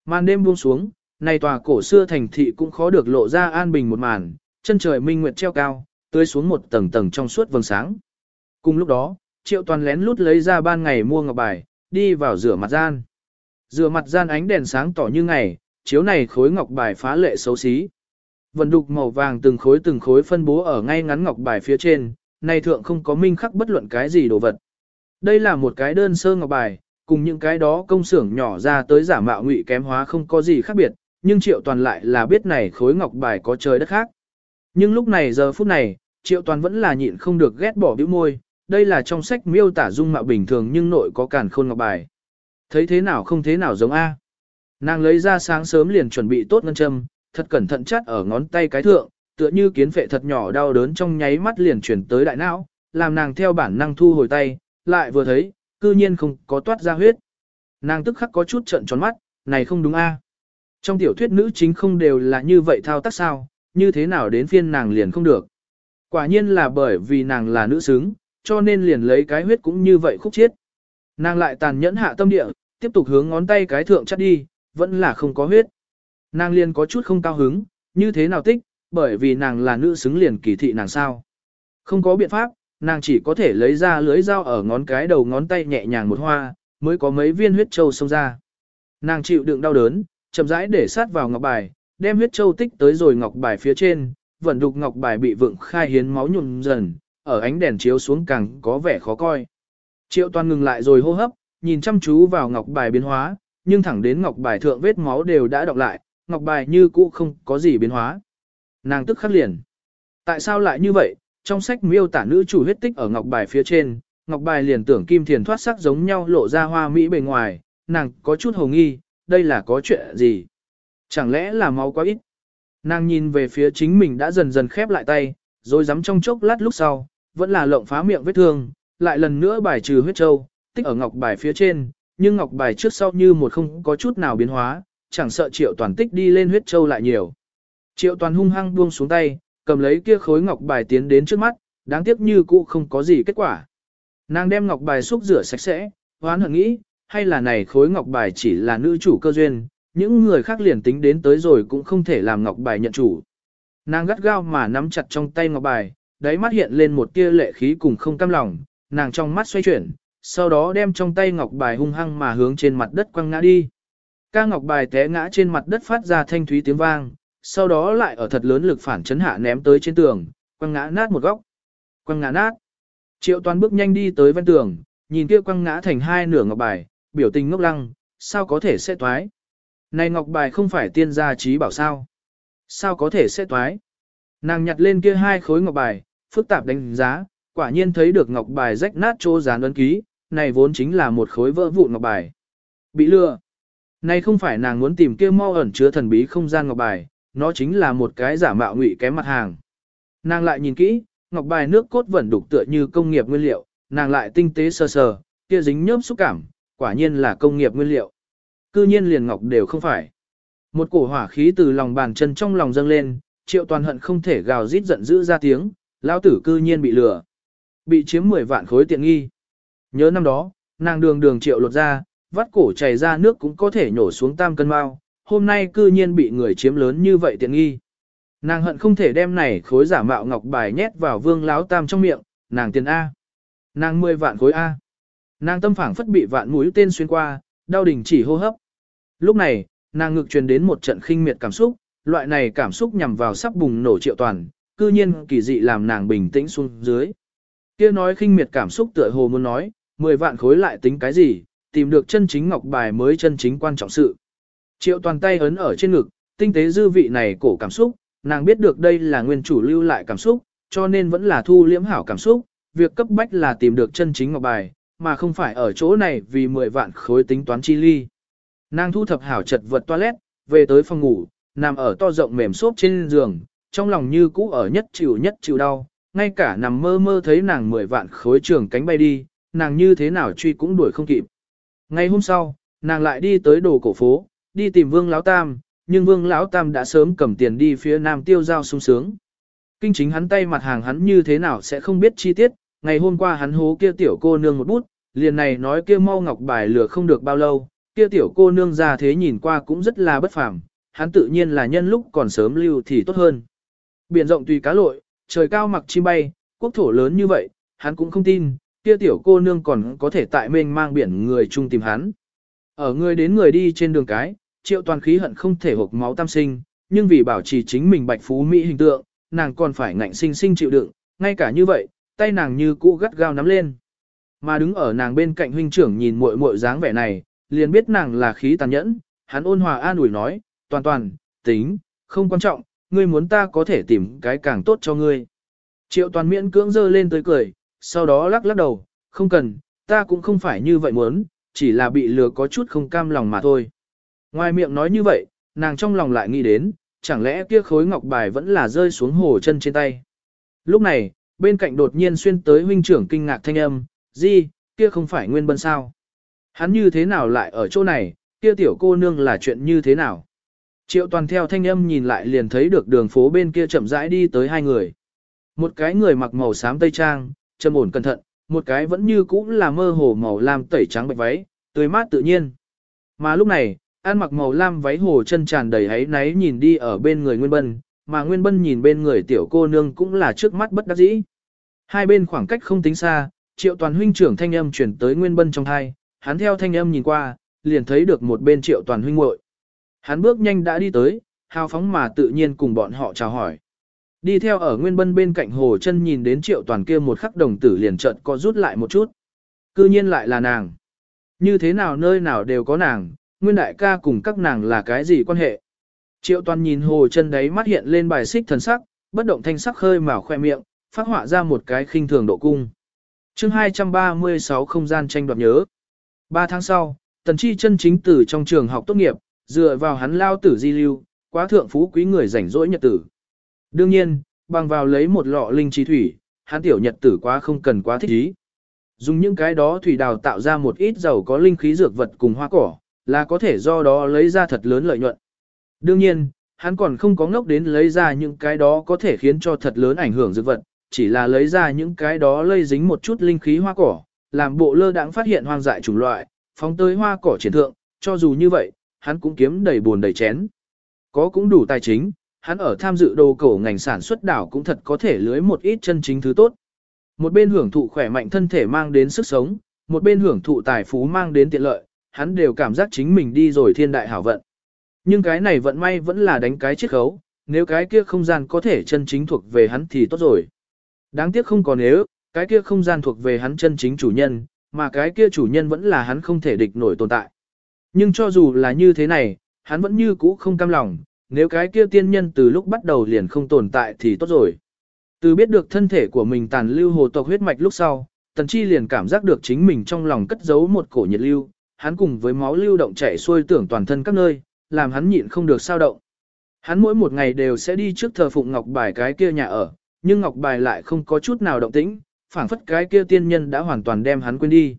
Màn đêm buông xuống, này tòa cổ xưa thành thị cũng khó được lộ ra an bình một màn, chân trời minh nguyệt treo cao, tưới xuống một tầng tầng trong suốt vầng sáng. Cùng lúc đó, Triệu Toàn lén lút lấy ra ban ngày mua ngọc bài, đi vào rửa mặt gian. Rửa mặt gian ánh đèn sáng tỏ như ngày, chiếu này khối ngọc bài phá lệ xấu xí. Vận đục màu vàng từng khối từng khối phân bố ở ngay ngắn ngọc bài phía trên, này thượng không có minh khắc bất luận cái gì đồ vật. Đây là một cái đơn sơ ngọc bài, cùng những cái đó công xưởng nhỏ ra tới giả mạo ngụy kém hóa không có gì khác biệt, nhưng triệu toàn lại là biết này khối ngọc bài có trời đất khác. Nhưng lúc này giờ phút này, triệu toàn vẫn là nhịn không được ghét bỏ bĩu môi, đây là trong sách miêu tả dung mạo bình thường nhưng nội có cản khôn ngọc bài. Thấy thế nào không thế nào giống A. Nàng lấy ra sáng sớm liền chuẩn bị tốt ngân châm, thật cẩn thận chắt ở ngón tay cái thượng, tựa như kiến phệ thật nhỏ đau đớn trong nháy mắt liền chuyển tới đại não, làm nàng theo bản năng thu hồi tay, lại vừa thấy, cư nhiên không có toát ra huyết. Nàng tức khắc có chút trận tròn mắt, này không đúng a. Trong tiểu thuyết nữ chính không đều là như vậy thao tác sao, như thế nào đến phiên nàng liền không được. Quả nhiên là bởi vì nàng là nữ xứng, cho nên liền lấy cái huyết cũng như vậy khúc chết. Nàng lại tàn nhẫn hạ tâm địa, tiếp tục hướng ngón tay cái thượng chắt đi, vẫn là không có huyết. Nàng liền có chút không cao hứng, như thế nào tích, bởi vì nàng là nữ xứng liền kỳ thị nàng sao. Không có biện pháp, nàng chỉ có thể lấy ra lưới dao ở ngón cái đầu ngón tay nhẹ nhàng một hoa, mới có mấy viên huyết châu xông ra. Nàng chịu đựng đau đớn, chậm rãi để sát vào ngọc bài, đem huyết châu tích tới rồi ngọc bài phía trên, vận đục ngọc bài bị vượng khai hiến máu nhuộm dần, ở ánh đèn chiếu xuống càng có vẻ khó coi. Triệu toàn ngừng lại rồi hô hấp, nhìn chăm chú vào ngọc bài biến hóa, nhưng thẳng đến ngọc bài thượng vết máu đều đã đọc lại, ngọc bài như cũ không có gì biến hóa. Nàng tức khắc liền. Tại sao lại như vậy? Trong sách miêu tả nữ chủ huyết tích ở ngọc bài phía trên, ngọc bài liền tưởng kim thiền thoát sắc giống nhau lộ ra hoa mỹ bề ngoài, nàng có chút hồ nghi, đây là có chuyện gì? Chẳng lẽ là máu quá ít? Nàng nhìn về phía chính mình đã dần dần khép lại tay, rồi dám trong chốc lát lúc sau, vẫn là lộng phá miệng vết thương, lại lần nữa bài trừ huyết châu, tích ở ngọc bài phía trên, nhưng ngọc bài trước sau như một không có chút nào biến hóa, chẳng sợ triệu toàn tích đi lên huyết châu lại nhiều. Triệu toàn hung hăng buông xuống tay, cầm lấy kia khối ngọc bài tiến đến trước mắt, đáng tiếc như cũ không có gì kết quả. Nàng đem ngọc bài xúc rửa sạch sẽ, hoán hận nghĩ, hay là này khối ngọc bài chỉ là nữ chủ cơ duyên, những người khác liền tính đến tới rồi cũng không thể làm ngọc bài nhận chủ. Nàng gắt gao mà nắm chặt trong tay ngọc bài, đáy mắt hiện lên một tia lệ khí cùng không cam lòng, nàng trong mắt xoay chuyển, sau đó đem trong tay ngọc bài hung hăng mà hướng trên mặt đất quăng ngã đi. Ca ngọc bài té ngã trên mặt đất phát ra thanh thúy tiếng vang, sau đó lại ở thật lớn lực phản chấn hạ ném tới trên tường, quăng ngã nát một góc. Quăng ngã nát. Triệu toàn bước nhanh đi tới ven tường, nhìn kia quăng ngã thành hai nửa ngọc bài, biểu tình ngốc lăng, sao có thể sẽ toái. Này ngọc bài không phải tiên gia trí bảo sao. Sao có thể sẽ toái. Nàng nhặt lên kia hai khối ngọc bài, phức tạp đánh giá, quả nhiên thấy được ngọc bài rách nát chỗ dán ấn ký, này vốn chính là một khối vỡ vụn ngọc bài. Bị lừa. Này không phải nàng muốn tìm kia mau ẩn chứa thần bí không gian ngọc bài, nó chính là một cái giả mạo ngụy kém mặt hàng. Nàng lại nhìn kỹ, ngọc bài nước cốt vẫn đục tựa như công nghiệp nguyên liệu, nàng lại tinh tế sơ sờ, kia dính nhớp xúc cảm, quả nhiên là công nghiệp nguyên liệu. Cư nhiên liền ngọc đều không phải. Một cổ hỏa khí từ lòng bàn chân trong lòng dâng lên, triệu toàn hận không thể gào rít giận dữ ra tiếng, lão tử cư nhiên bị lừa. Bị chiếm 10 vạn khối tiện nghi. Nhớ năm đó, nàng đường đường triệu lột ra, vắt cổ chảy ra nước cũng có thể nhổ xuống tam cân mao, hôm nay cư nhiên bị người chiếm lớn như vậy tiện nghi. Nàng hận không thể đem này khối giả mạo ngọc bài nhét vào vương láo tam trong miệng, nàng tiền A. Nàng 10 vạn khối A. Nàng tâm phảng phất bị vạn mũi tên xuyên qua, đau đỉnh chỉ hô hấp. Lúc này, nàng ngực truyền đến một trận khinh miệt cảm xúc, loại này cảm xúc nhằm vào sắp bùng nổ triệu toàn, cư nhiên kỳ dị làm nàng bình tĩnh xuống dưới. Kia nói khinh miệt cảm xúc tựa hồ muốn nói, 10 vạn khối lại tính cái gì, tìm được chân chính ngọc bài mới chân chính quan trọng sự. Triệu toàn tay ấn ở trên ngực, tinh tế dư vị này cổ cảm xúc, nàng biết được đây là nguyên chủ lưu lại cảm xúc, cho nên vẫn là thu liễm hảo cảm xúc, việc cấp bách là tìm được chân chính ngọc bài, mà không phải ở chỗ này vì 10 vạn khối tính toán chi ly. Nàng thu thập hảo chật vật toilet, về tới phòng ngủ, nằm ở to rộng mềm xốp trên giường, trong lòng như cũ ở nhất chịu nhất chịu đau, ngay cả nằm mơ mơ thấy nàng 10 vạn khối trường cánh bay đi, nàng như thế nào truy cũng đuổi không kịp. Ngày hôm sau, nàng lại đi tới đồ cổ phố, đi tìm Vương Lão Tam, nhưng Vương Lão Tam đã sớm cầm tiền đi phía Nam tiêu giao sung sướng. Kinh chính hắn tay mặt hàng hắn như thế nào sẽ không biết chi tiết, ngày hôm qua hắn hố kia tiểu cô nương một bút, liền này nói kia mau ngọc bài lừa không được bao lâu, kia tiểu cô nương ra thế nhìn qua cũng rất là bất phàm, hắn tự nhiên là nhân lúc còn sớm lưu thì tốt hơn. Biển rộng tùy cá lội, trời cao mặc chim bay, quốc thổ lớn như vậy, hắn cũng không tin, kia tiểu cô nương còn có thể tại mênh mang biển người chung tìm hắn. Ở người đến người đi trên đường cái, triệu toàn khí hận không thể hộp máu tam sinh, nhưng vì bảo trì chính mình bạch phú mỹ hình tượng, nàng còn phải ngạnh sinh sinh chịu đựng, ngay cả như vậy, tay nàng như cũ gắt gao nắm lên. Mà đứng ở nàng bên cạnh huynh trưởng nhìn muội muội dáng vẻ này, liền biết nàng là khí tàn nhẫn, hắn ôn hòa an ủi nói, toàn toàn, tính, không quan trọng, ngươi muốn ta có thể tìm cái càng tốt cho ngươi. Triệu toàn miễn cưỡng dơ lên tới cười, sau đó lắc lắc đầu, không cần, ta cũng không phải như vậy muốn, chỉ là bị lừa có chút không cam lòng mà thôi. Ngoài miệng nói như vậy, nàng trong lòng lại nghĩ đến, chẳng lẽ kia khối ngọc bài vẫn là rơi xuống hồ chân trên tay. Lúc này, bên cạnh đột nhiên xuyên tới huynh trưởng kinh ngạc thanh âm, gì, kia không phải nguyên bân sao. Hắn như thế nào lại ở chỗ này, kia tiểu cô nương là chuyện như thế nào. Triệu toàn theo thanh âm nhìn lại liền thấy được đường phố bên kia chậm rãi đi tới hai người. Một cái người mặc màu xám tây trang, trầm ổn cẩn thận, một cái vẫn như cũ là mơ hồ màu lam tẩy trắng bạch váy, tươi mát tự nhiên. Mà lúc này, ăn mặc màu lam váy hồ chân tràn đầy ấy náy nhìn đi ở bên người Nguyên Bân, mà Nguyên Bân nhìn bên người tiểu cô nương cũng là trước mắt bất đắc dĩ. Hai bên khoảng cách không tính xa, triệu toàn huynh trưởng thanh âm chuyển tới Nguyên Bân trong hai, hắn theo thanh âm nhìn qua, liền thấy được một bên triệu toàn huynh muội. Hắn bước nhanh đã đi tới, hào phóng mà tự nhiên cùng bọn họ chào hỏi. Đi theo ở Nguyên Bân bên cạnh hồ chân nhìn đến triệu toàn kia một khắc đồng tử liền chợt co rút lại một chút. Cư nhiên lại là nàng. Như thế nào nơi nào đều có nàng, Nguyên đại ca cùng các nàng là cái gì quan hệ. Triệu toàn nhìn hồ chân đấy mắt hiện lên bài xích thần sắc, bất động thanh sắc khơi mào khoe miệng, phát họa ra một cái khinh thường độ cung. chương 236 không gian tranh đoạt nhớ. Ba tháng sau, Tần Chi chân chính từ trong trường học tốt nghiệp, dựa vào hắn lao tử di lưu, Quá thượng phú quý người rảnh rỗi nhật tử. Đương nhiên, bằng vào lấy một lọ linh chi thủy, hắn tiểu nhật tử quá không cần quá thích ý. Dùng những cái đó thủy đào tạo ra một ít dầu có linh khí dược vật cùng hoa cỏ, là có thể do đó lấy ra thật lớn lợi nhuận. Đương nhiên, hắn còn không có ngốc đến lấy ra những cái đó có thể khiến cho thật lớn ảnh hưởng dược vật, chỉ là lấy ra những cái đó lây dính một chút linh khí hoa cỏ, làm bộ lơ đãng phát hiện hoang dại chủng loại, phóng tới hoa cỏ triển thượng, cho dù như vậy, hắn cũng kiếm đầy buồn đầy chén. Có cũng đủ tài chính, hắn ở tham dự đồ cổ ngành sản xuất đảo cũng thật có thể lưới một ít chân chính thứ tốt. Một bên hưởng thụ khỏe mạnh thân thể mang đến sức sống, một bên hưởng thụ tài phú mang đến tiện lợi, hắn đều cảm giác chính mình đi rồi thiên đại hảo vận. Nhưng cái này vận may vẫn là đánh cái chiết khấu, nếu cái kia không gian có thể chân chính thuộc về hắn thì tốt rồi. Đáng tiếc không còn nếu, cái kia không gian thuộc về hắn chân chính chủ nhân, mà cái kia chủ nhân vẫn là hắn không thể địch nổi tồn tại. Nhưng cho dù là như thế này, hắn vẫn như cũ không cam lòng, nếu cái kia tiên nhân từ lúc bắt đầu liền không tồn tại thì tốt rồi. Từ biết được thân thể của mình tàn lưu hồ tộc huyết mạch lúc sau, Tần Chi liền cảm giác được chính mình trong lòng cất giấu một cổ nhiệt lưu, hắn cùng với máu lưu động chảy xuôi tưởng toàn thân các nơi, làm hắn nhịn không được sao động. Hắn mỗi một ngày đều sẽ đi trước thờ phụng ngọc bài cái kia nhà ở, nhưng ngọc bài lại không có chút nào động tĩnh, phảng phất cái kia tiên nhân đã hoàn toàn đem hắn quên đi.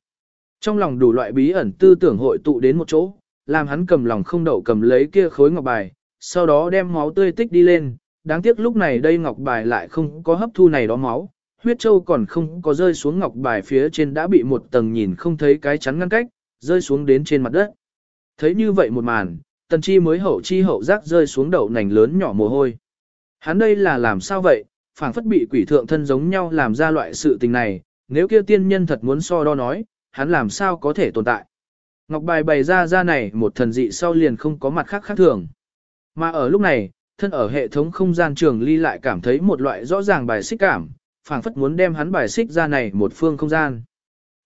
Trong lòng đủ loại bí ẩn tư tưởng hội tụ đến một chỗ, làm hắn cầm lòng không đậu cầm lấy kia khối ngọc bài, sau đó đem máu tươi tích đi lên, đáng tiếc lúc này đây ngọc bài lại không có hấp thu này đó máu, huyết châu còn không có rơi xuống ngọc bài phía trên đã bị một tầng nhìn không thấy cái chắn ngăn cách, rơi xuống đến trên mặt đất. Thấy như vậy một màn, tần chi mới hậu chi hậu giác rơi xuống đậu nành lớn nhỏ mồ hôi. Hắn đây là làm sao vậy, phảng phất bị quỷ thượng thân giống nhau làm ra loại sự tình này, nếu kia tiên nhân thật muốn so đo nói, hắn làm sao có thể tồn tại. Ngọc bài bày ra ra này một thần dị sau liền không có mặt khác khác thường. Mà ở lúc này, thân ở hệ thống không gian trường ly lại cảm thấy một loại rõ ràng bài xích cảm, phảng phất muốn đem hắn bài xích ra này một phương không gian.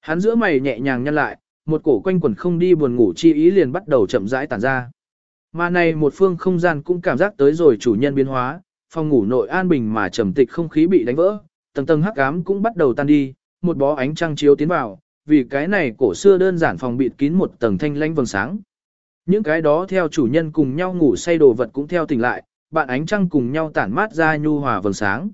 Hắn giữa mày nhẹ nhàng nhăn lại, một cổ quanh quẩn không đi buồn ngủ chi ý liền bắt đầu chậm rãi tản ra. Mà này một phương không gian cũng cảm giác tới rồi chủ nhân biến hóa, phòng ngủ nội an bình mà trầm tịch không khí bị đánh vỡ, tầng tầng hắc ám cũng bắt đầu tan đi, một bó ánh trăng chiếu tiến vào, vì cái này cổ xưa đơn giản phòng bịt kín một tầng thanh lanh vầng sáng. Những cái đó theo chủ nhân cùng nhau ngủ say đồ vật cũng theo tỉnh lại, bạn ánh trăng cùng nhau tản mát ra nhu hòa vầng sáng.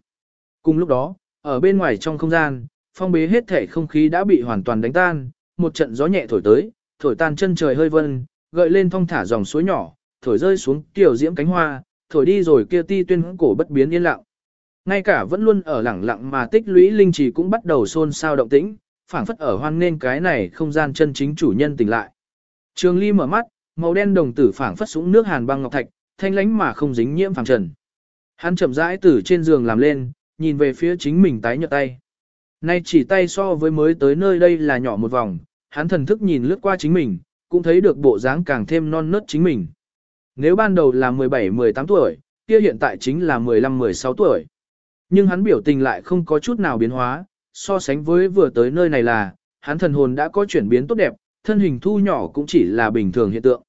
Cùng lúc đó, ở bên ngoài trong không gian, phong bế hết thể không khí đã bị hoàn toàn đánh tan, một trận gió nhẹ thổi tới, thổi tan chân trời hơi vân, gợi lên thong thả dòng suối nhỏ, thổi rơi xuống tiểu diễm cánh hoa, thổi đi rồi kia ti tuyên cổ bất biến yên lặng. Ngay cả vẫn luôn ở lẳng lặng mà tích lũy linh trì cũng bắt đầu xôn xao động tĩnh, phảng phất ở hoan nên cái này không gian chân chính chủ nhân tỉnh lại. Trường Ly mở mắt, màu đen đồng tử phảng phất súng nước hàn băng ngọc thạch, thanh lánh mà không dính nhiễm phàm trần. Hắn chậm rãi từ trên giường làm lên, nhìn về phía chính mình tái nhợt tay. Nay chỉ tay so với mới tới nơi đây là nhỏ một vòng, hắn thần thức nhìn lướt qua chính mình, cũng thấy được bộ dáng càng thêm non nớt chính mình. Nếu ban đầu là 17-18 tuổi, kia hiện tại chính là 15-16 tuổi. Nhưng hắn biểu tình lại không có chút nào biến hóa, so sánh với vừa tới nơi này là, hắn thần hồn đã có chuyển biến tốt đẹp, thân hình thu nhỏ cũng chỉ là bình thường hiện tượng.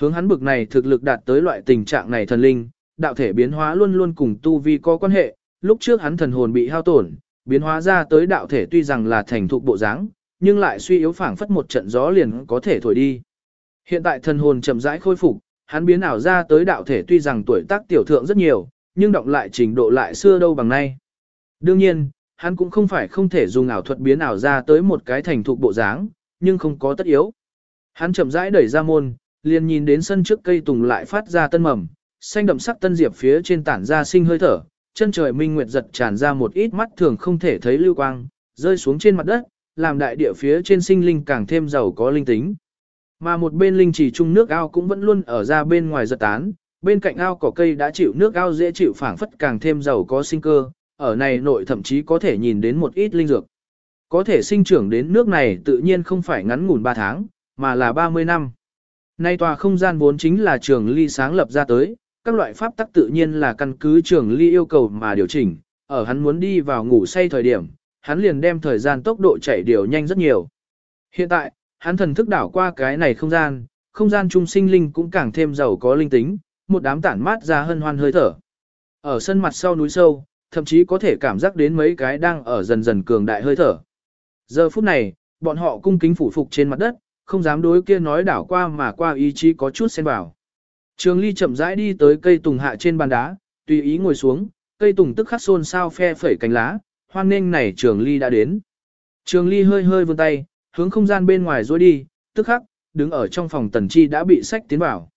Hướng hắn bực này thực lực đạt tới loại tình trạng này thần linh, đạo thể biến hóa luôn luôn cùng tu vi có quan hệ, lúc trước hắn thần hồn bị hao tổn, biến hóa ra tới đạo thể tuy rằng là thành thục bộ dáng, nhưng lại suy yếu phảng phất một trận gió liền có thể thổi đi. Hiện tại thần hồn chậm rãi khôi phục, hắn biến ảo ra tới đạo thể tuy rằng tuổi tác tiểu thượng rất nhiều, nhưng động lại trình độ lại xưa đâu bằng nay. Đương nhiên, hắn cũng không phải không thể dùng ảo thuật biến ảo ra tới một cái thành thục bộ dáng, nhưng không có tất yếu. Hắn chậm rãi đẩy ra môn, liền nhìn đến sân trước cây tùng lại phát ra tân mầm, xanh đậm sắc tân diệp phía trên tản ra sinh hơi thở, chân trời minh nguyệt giật tràn ra một ít mắt thường không thể thấy lưu quang, rơi xuống trên mặt đất, làm đại địa phía trên sinh linh càng thêm giàu có linh tính. Mà một bên linh chỉ trung nước ao cũng vẫn luôn ở ra bên ngoài giật tán, bên cạnh ao cỏ cây đã chịu nước ao dễ chịu phảng phất càng thêm giàu có sinh cơ, ở này nội thậm chí có thể nhìn đến một ít linh dược. Có thể sinh trưởng đến nước này tự nhiên không phải ngắn ngủn 3 tháng, mà là 30 năm. Nay tòa không gian vốn chính là trường ly sáng lập ra tới, các loại pháp tắc tự nhiên là căn cứ trường ly yêu cầu mà điều chỉnh, ở hắn muốn đi vào ngủ say thời điểm, hắn liền đem thời gian tốc độ chạy điều nhanh rất nhiều. Hiện tại, hắn thần thức đảo qua cái này không gian, không gian trung sinh linh cũng càng thêm giàu có linh tính, một đám tản mát ra hân hoan hơi thở. Ở sân mặt sau núi sâu, thậm chí có thể cảm giác đến mấy cái đang ở dần dần cường đại hơi thở. Giờ phút này, bọn họ cung kính phủ phục trên mặt đất, không dám đối kia nói đảo qua mà qua ý chí có chút xen vào. Trường Ly chậm rãi đi tới cây tùng hạ trên bàn đá, tùy ý ngồi xuống, cây tùng tức khắc xôn xao phe phẩy cánh lá, hoan nghênh này Trường Ly đã đến. Trường Ly hơi hơi vươn tay, hướng không gian bên ngoài dối đi, tức khắc, đứng ở trong phòng Tần Chi đã bị sách tiến vào.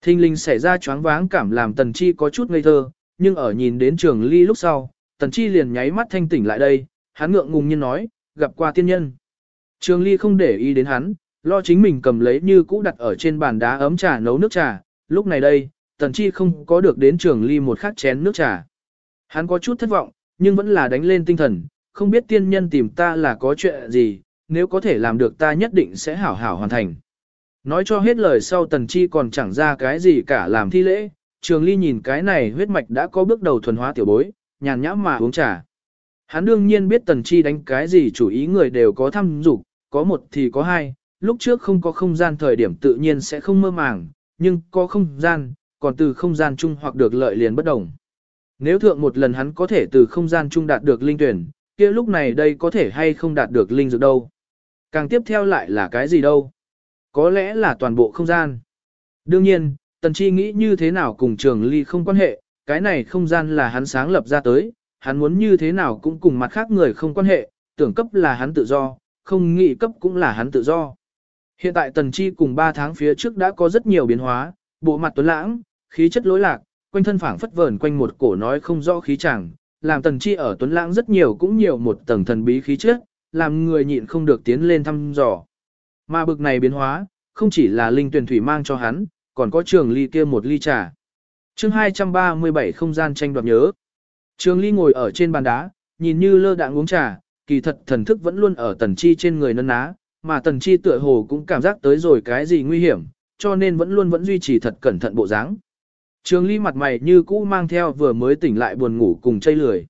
Thinh linh xảy ra choáng váng cảm làm Tần Chi có chút ngây thơ, nhưng ở nhìn đến Trường Ly lúc sau, Tần Chi liền nháy mắt thanh tỉnh lại đây, hắn ngượng ngùng nhiên nói, gặp qua tiên nhân. Trường Ly không để ý đến hắn, lo chính mình cầm lấy như cũ đặt ở trên bàn đá ấm trà nấu nước trà, lúc này đây, Tần Chi không có được đến Trường Ly một khát chén nước trà. Hắn có chút thất vọng, nhưng vẫn là đánh lên tinh thần, không biết tiên nhân tìm ta là có chuyện gì, nếu có thể làm được ta nhất định sẽ hảo hảo hoàn thành. Nói cho hết lời sau Tần Chi còn chẳng ra cái gì cả làm thi lễ, Trường Ly nhìn cái này huyết mạch đã có bước đầu thuần hóa tiểu bối, nhàn nhã mà uống trà. Hắn đương nhiên biết Tần Chi đánh cái gì chủ ý người đều có tham dục, có một thì có hai, lúc trước không có không gian thời điểm tự nhiên sẽ không mơ màng, nhưng có không gian, còn từ không gian chung hoặc được lợi liền bất đồng. Nếu thượng một lần hắn có thể từ không gian chung đạt được linh tuyển, kia lúc này đây có thể hay không đạt được linh dược đâu. Càng tiếp theo lại là cái gì đâu? Có lẽ là toàn bộ không gian. Đương nhiên, Tần Chi nghĩ như thế nào cùng trường ly không quan hệ, cái này không gian là hắn sáng lập ra tới, hắn muốn như thế nào cũng cùng mặt khác người không quan hệ, tưởng cấp là hắn tự do, không nghĩ cấp cũng là hắn tự do. Hiện tại Tần Chi cùng 3 tháng phía trước đã có rất nhiều biến hóa, bộ mặt tuấn lãng, khí chất lối lạc, quanh thân phảng phất vờn quanh một cổ nói không rõ khí chẳng, làm Tần Chi ở tuấn lãng rất nhiều cũng nhiều một tầng thần bí khí chất, làm người nhịn không được tiến lên thăm dò. Mà bực này biến hóa, không chỉ là linh tuyển thủy mang cho hắn, còn có trường ly kia một ly trà. chương 237 không gian tranh đoạt nhớ. Trường ly ngồi ở trên bàn đá, nhìn như lơ đãng uống trà, kỳ thật thần thức vẫn luôn ở tần chi trên người nân ná, mà tần chi tựa hồ cũng cảm giác tới rồi cái gì nguy hiểm, cho nên vẫn luôn vẫn duy trì thật cẩn thận bộ dáng. Trường ly mặt mày như cũ mang theo vừa mới tỉnh lại buồn ngủ cùng chây lười.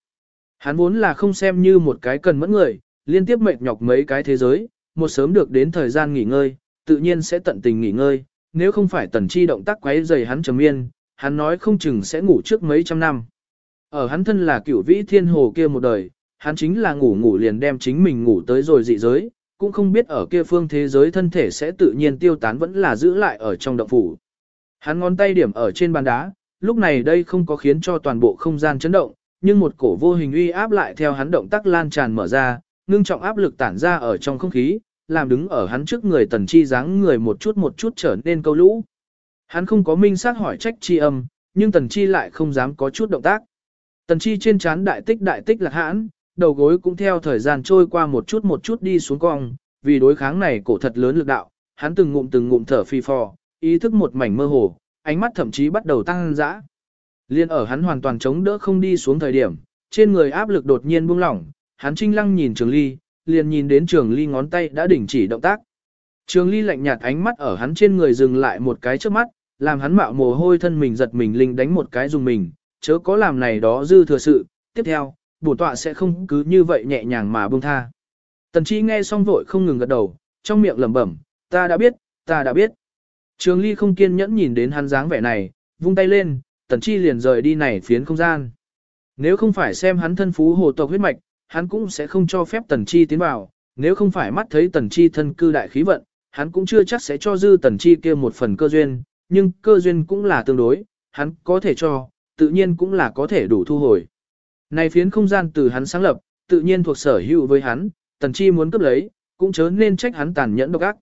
Hắn vốn là không xem như một cái cần mẫn người, liên tiếp mệt nhọc mấy cái thế giới, một sớm được đến thời gian nghỉ ngơi, tự nhiên sẽ tận tình nghỉ ngơi, nếu không phải tần chi động tác quấy rầy hắn trầm miên, hắn nói không chừng sẽ ngủ trước mấy trăm năm. Ở hắn thân là cửu vĩ thiên hồ kia một đời, hắn chính là ngủ ngủ liền đem chính mình ngủ tới rồi dị giới, cũng không biết ở kia phương thế giới thân thể sẽ tự nhiên tiêu tán vẫn là giữ lại ở trong động phủ. Hắn ngón tay điểm ở trên bàn đá, lúc này đây không có khiến cho toàn bộ không gian chấn động, nhưng một cổ vô hình uy áp lại theo hắn động tác lan tràn mở ra, ngưng trọng áp lực tản ra ở trong không khí, làm đứng ở hắn trước người tần chi dáng người một chút một chút trở nên câu lũ. Hắn không có minh xác hỏi trách chi âm, nhưng tần chi lại không dám có chút động tác. Tần chi trên chán đại tích đại tích là hãn, đầu gối cũng theo thời gian trôi qua một chút một chút đi xuống cong, vì đối kháng này cổ thật lớn lực đạo, hắn từng ngụm từng ngụm thở phi phò, ý thức một mảnh mơ hồ, ánh mắt thậm chí bắt đầu tăng dã. Liên ở hắn hoàn toàn chống đỡ không đi xuống thời điểm, trên người áp lực đột nhiên buông lỏng, hắn trinh lăng nhìn Trường Ly, liền nhìn đến Trường Ly ngón tay đã đình chỉ động tác. Trường Ly lạnh nhạt ánh mắt ở hắn trên người dừng lại một cái trước mắt, làm hắn mạo mồ hôi thân mình giật mình linh đánh một cái dùng mình, chớ có làm này đó dư thừa sự. Tiếp theo, bổn tọa sẽ không cứ như vậy nhẹ nhàng mà buông tha. Tần Chi nghe xong vội không ngừng gật đầu, trong miệng lẩm bẩm, ta đã biết, ta đã biết. Trường Ly không kiên nhẫn nhìn đến hắn dáng vẻ này, vung tay lên, Tần Chi liền rời đi này phiến không gian. Nếu không phải xem hắn thân phú hồ tộc huyết mạch, hắn cũng sẽ không cho phép Tần Chi tiến vào, nếu không phải mắt thấy Tần Chi thân cư đại khí vận, hắn cũng chưa chắc sẽ cho dư Tần Chi kia một phần cơ duyên, nhưng cơ duyên cũng là tương đối, hắn có thể cho, tự nhiên cũng là có thể đủ thu hồi. Này phiến không gian từ hắn sáng lập, tự nhiên thuộc sở hữu với hắn, Tần Chi muốn cướp lấy, cũng chớ nên trách hắn tàn nhẫn độc ác.